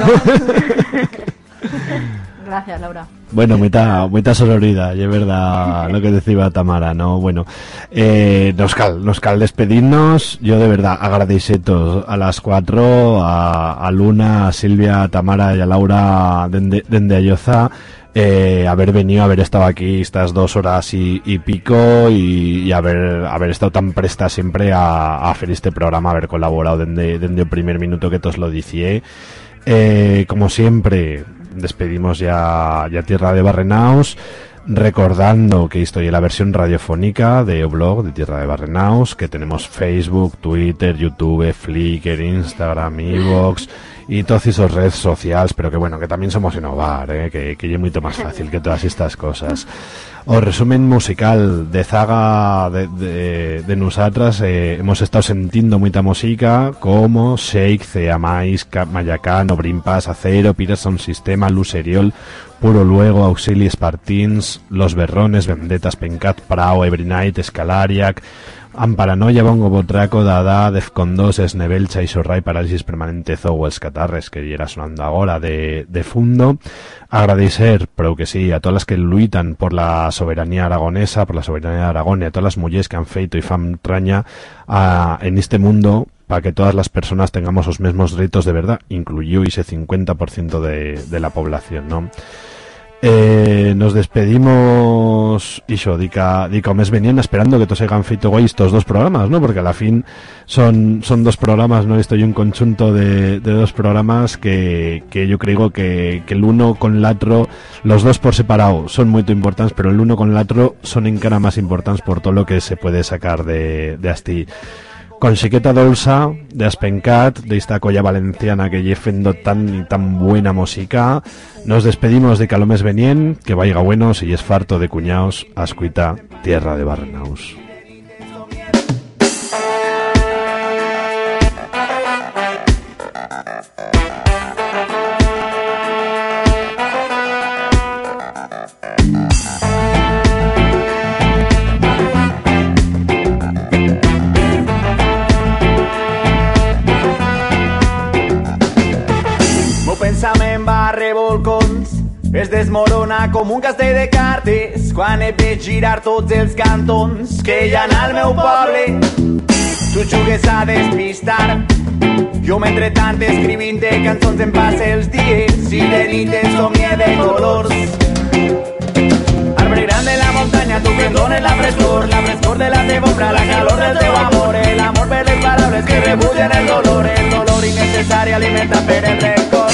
[SPEAKER 8] Gracias, Laura.
[SPEAKER 1] Bueno, muita, muita sororidad, y es verdad lo que decía Tamara, ¿no? Bueno, eh, nos cal, nos cal despedirnos. Yo de verdad agradeceros a las cuatro, a, a Luna, a Silvia, a Tamara y a Laura dende, dende Ayoza, eh, haber venido, haber estado aquí estas dos horas y, pico y, y haber, haber estado tan presta siempre a, a hacer este programa, haber colaborado desde, desde el primer minuto que todos lo dicié. Eh, como siempre, despedimos ya, ya Tierra de Barrenaos, recordando que estoy en la versión radiofónica de blog de Tierra de Barrenaos, que tenemos Facebook, Twitter, YouTube, Flickr, Instagram, Evox y todas esas redes sociales, pero que bueno, que también somos innovar, eh, que, que es mucho más fácil que todas estas cosas. O resumen musical de Zaga de, de, de nosotras eh, hemos estado sintiendo mucha música como Shake, Ceamais, Ca- Mayacán, Obrimpas, Acero, Peterson Sistema, Luseriol, Puro Luego, Auxili Spartins, Los Berrones, Vendetas, Pencat, Prao, Every Night, Escalariac, Amparanoia, Bongo Botraco, Dada, Defcon 2, Esnevel, Chaisorrai, Parálisis Permanente, Zowels, Catarres, que era sonando ahora de, de fundo. Agradecer, pero que sí, a todas las que luitan por la soberanía aragonesa, por la soberanía de Aragón y a todas las mujeres que han feito y fan traña a- en este mundo para que todas las personas tengamos los mismos derechos de verdad, incluyó ese 50% de, de la población, ¿no? Eh, nos despedimos Iso, dica, dica o mes venían esperando que todos hayan feito guay estos dos programas, ¿no? Porque a la fin son, son dos programas, ¿no? Estoy un conjunto de, de dos programas que, que yo creo que, que el uno con el otro, los dos por separado son muy importantes, pero el uno con el otro son en cara más importantes por todo lo que se puede sacar de, de Asti. Con Xiqueta Dolsa, de Aspencat, de esta colla valenciana que lle fendo tan y tan buena música, nos despedimos de Calomes Benien, que vaya bueno si es farto de cuñaos, ascuita, tierra de Barrenaus.
[SPEAKER 12] Es desmorona com un castell de cartes quan he girar tots els cantons que hi ha al meu poble. Tu jugues a despistar jo mentrestant escrivint-te cançons em passe els dies i de nit en somie de colors. Arbre gran de la muntanya, tu em dones la frescor, la frescor de la teva ombra, la calor del teu amor, el amor per les paraules que rebullen el dolor, el dolor innecessari alimenta per el rencor.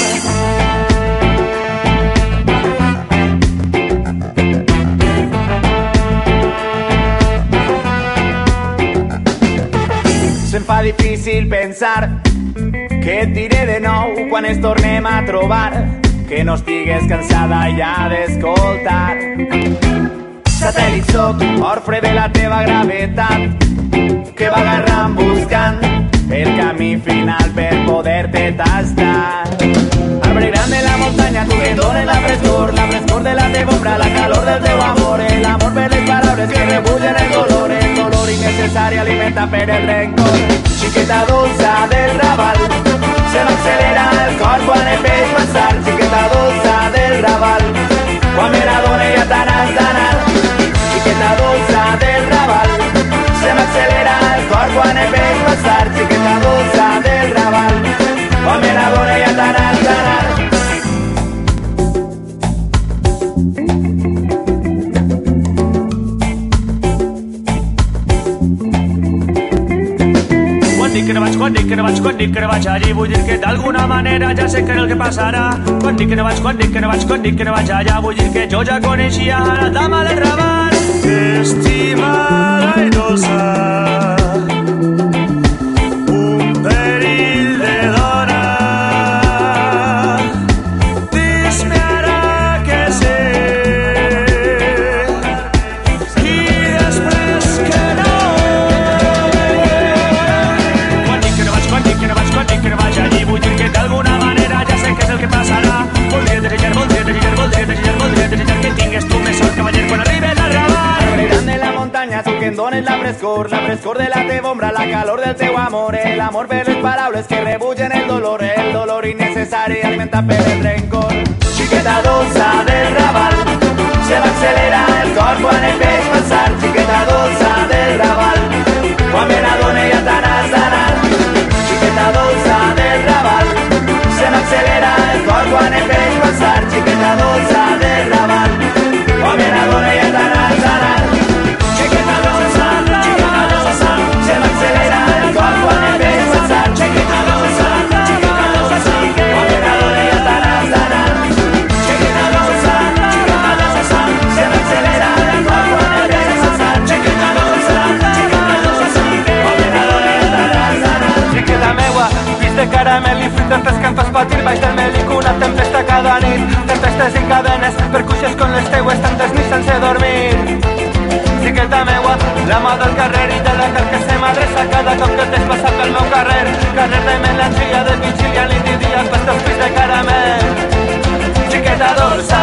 [SPEAKER 12] Fa difícil pensar. Que diré de nou quan ens tornem a trobar. Que no estigues cansada ja d'escoltar. Satèl·lit soc, orfre de la teva gravetat. Que va agarrant buscant el camí final per poder-te tastar Arbre gran de la muntanya, tu dones la frescor, la frescor de la teva ombra, la calor del teu amor, el amor per les paraules que rebullen el dolor, el dolor innecessari alimenta per el rencor. Xiqueta dolça del Raval, se m'accelera el cor quan em veig passar, xiqueta dolça del Raval, quan me n'adone ja tan has d'anar. Xiqueta dolça del Raval, se m'accelera el cor quan em veig passar, xiqueta del quan me n'adone ja.
[SPEAKER 13] Quan dic que no vaig, quan dic que no vaig, quan dic que no vaig allí, vull dir que d'alguna manera ja sé que és el que passarà. Quan dic que no vaig, quan dic que no vaig, quan dic que no vaig allà, vull dir que jo ja coneixia la dama del Raval. Estimada i dolça,
[SPEAKER 12] dones la frescor, la frescor de la teva ombra, la calor del teu amor, el amor per les paraules que rebullen el dolor, el dolor innecessari alimenta per el rencor. Xiqueta dolça del Raval. Se m'accelera el cor quan et veig passar, xiqueta dolça del Raval. Quan me n'adone ja t'anàs d'anar, xiqueta dolça del Raval. Se el cor quan et veig passar, xiqueta
[SPEAKER 13] que em fas patir baix del melic una tempesta cada nit tempestes i cadenes percuixes con les teues tantes nits sense dormir. Bicicleta meua la mà del carrer i de la cal que se m'adreça cada cop que t'has passat pel meu carrer. Carrer de melangia de vigília nit i dia pastos teus de caramel. Xiqueta dolça.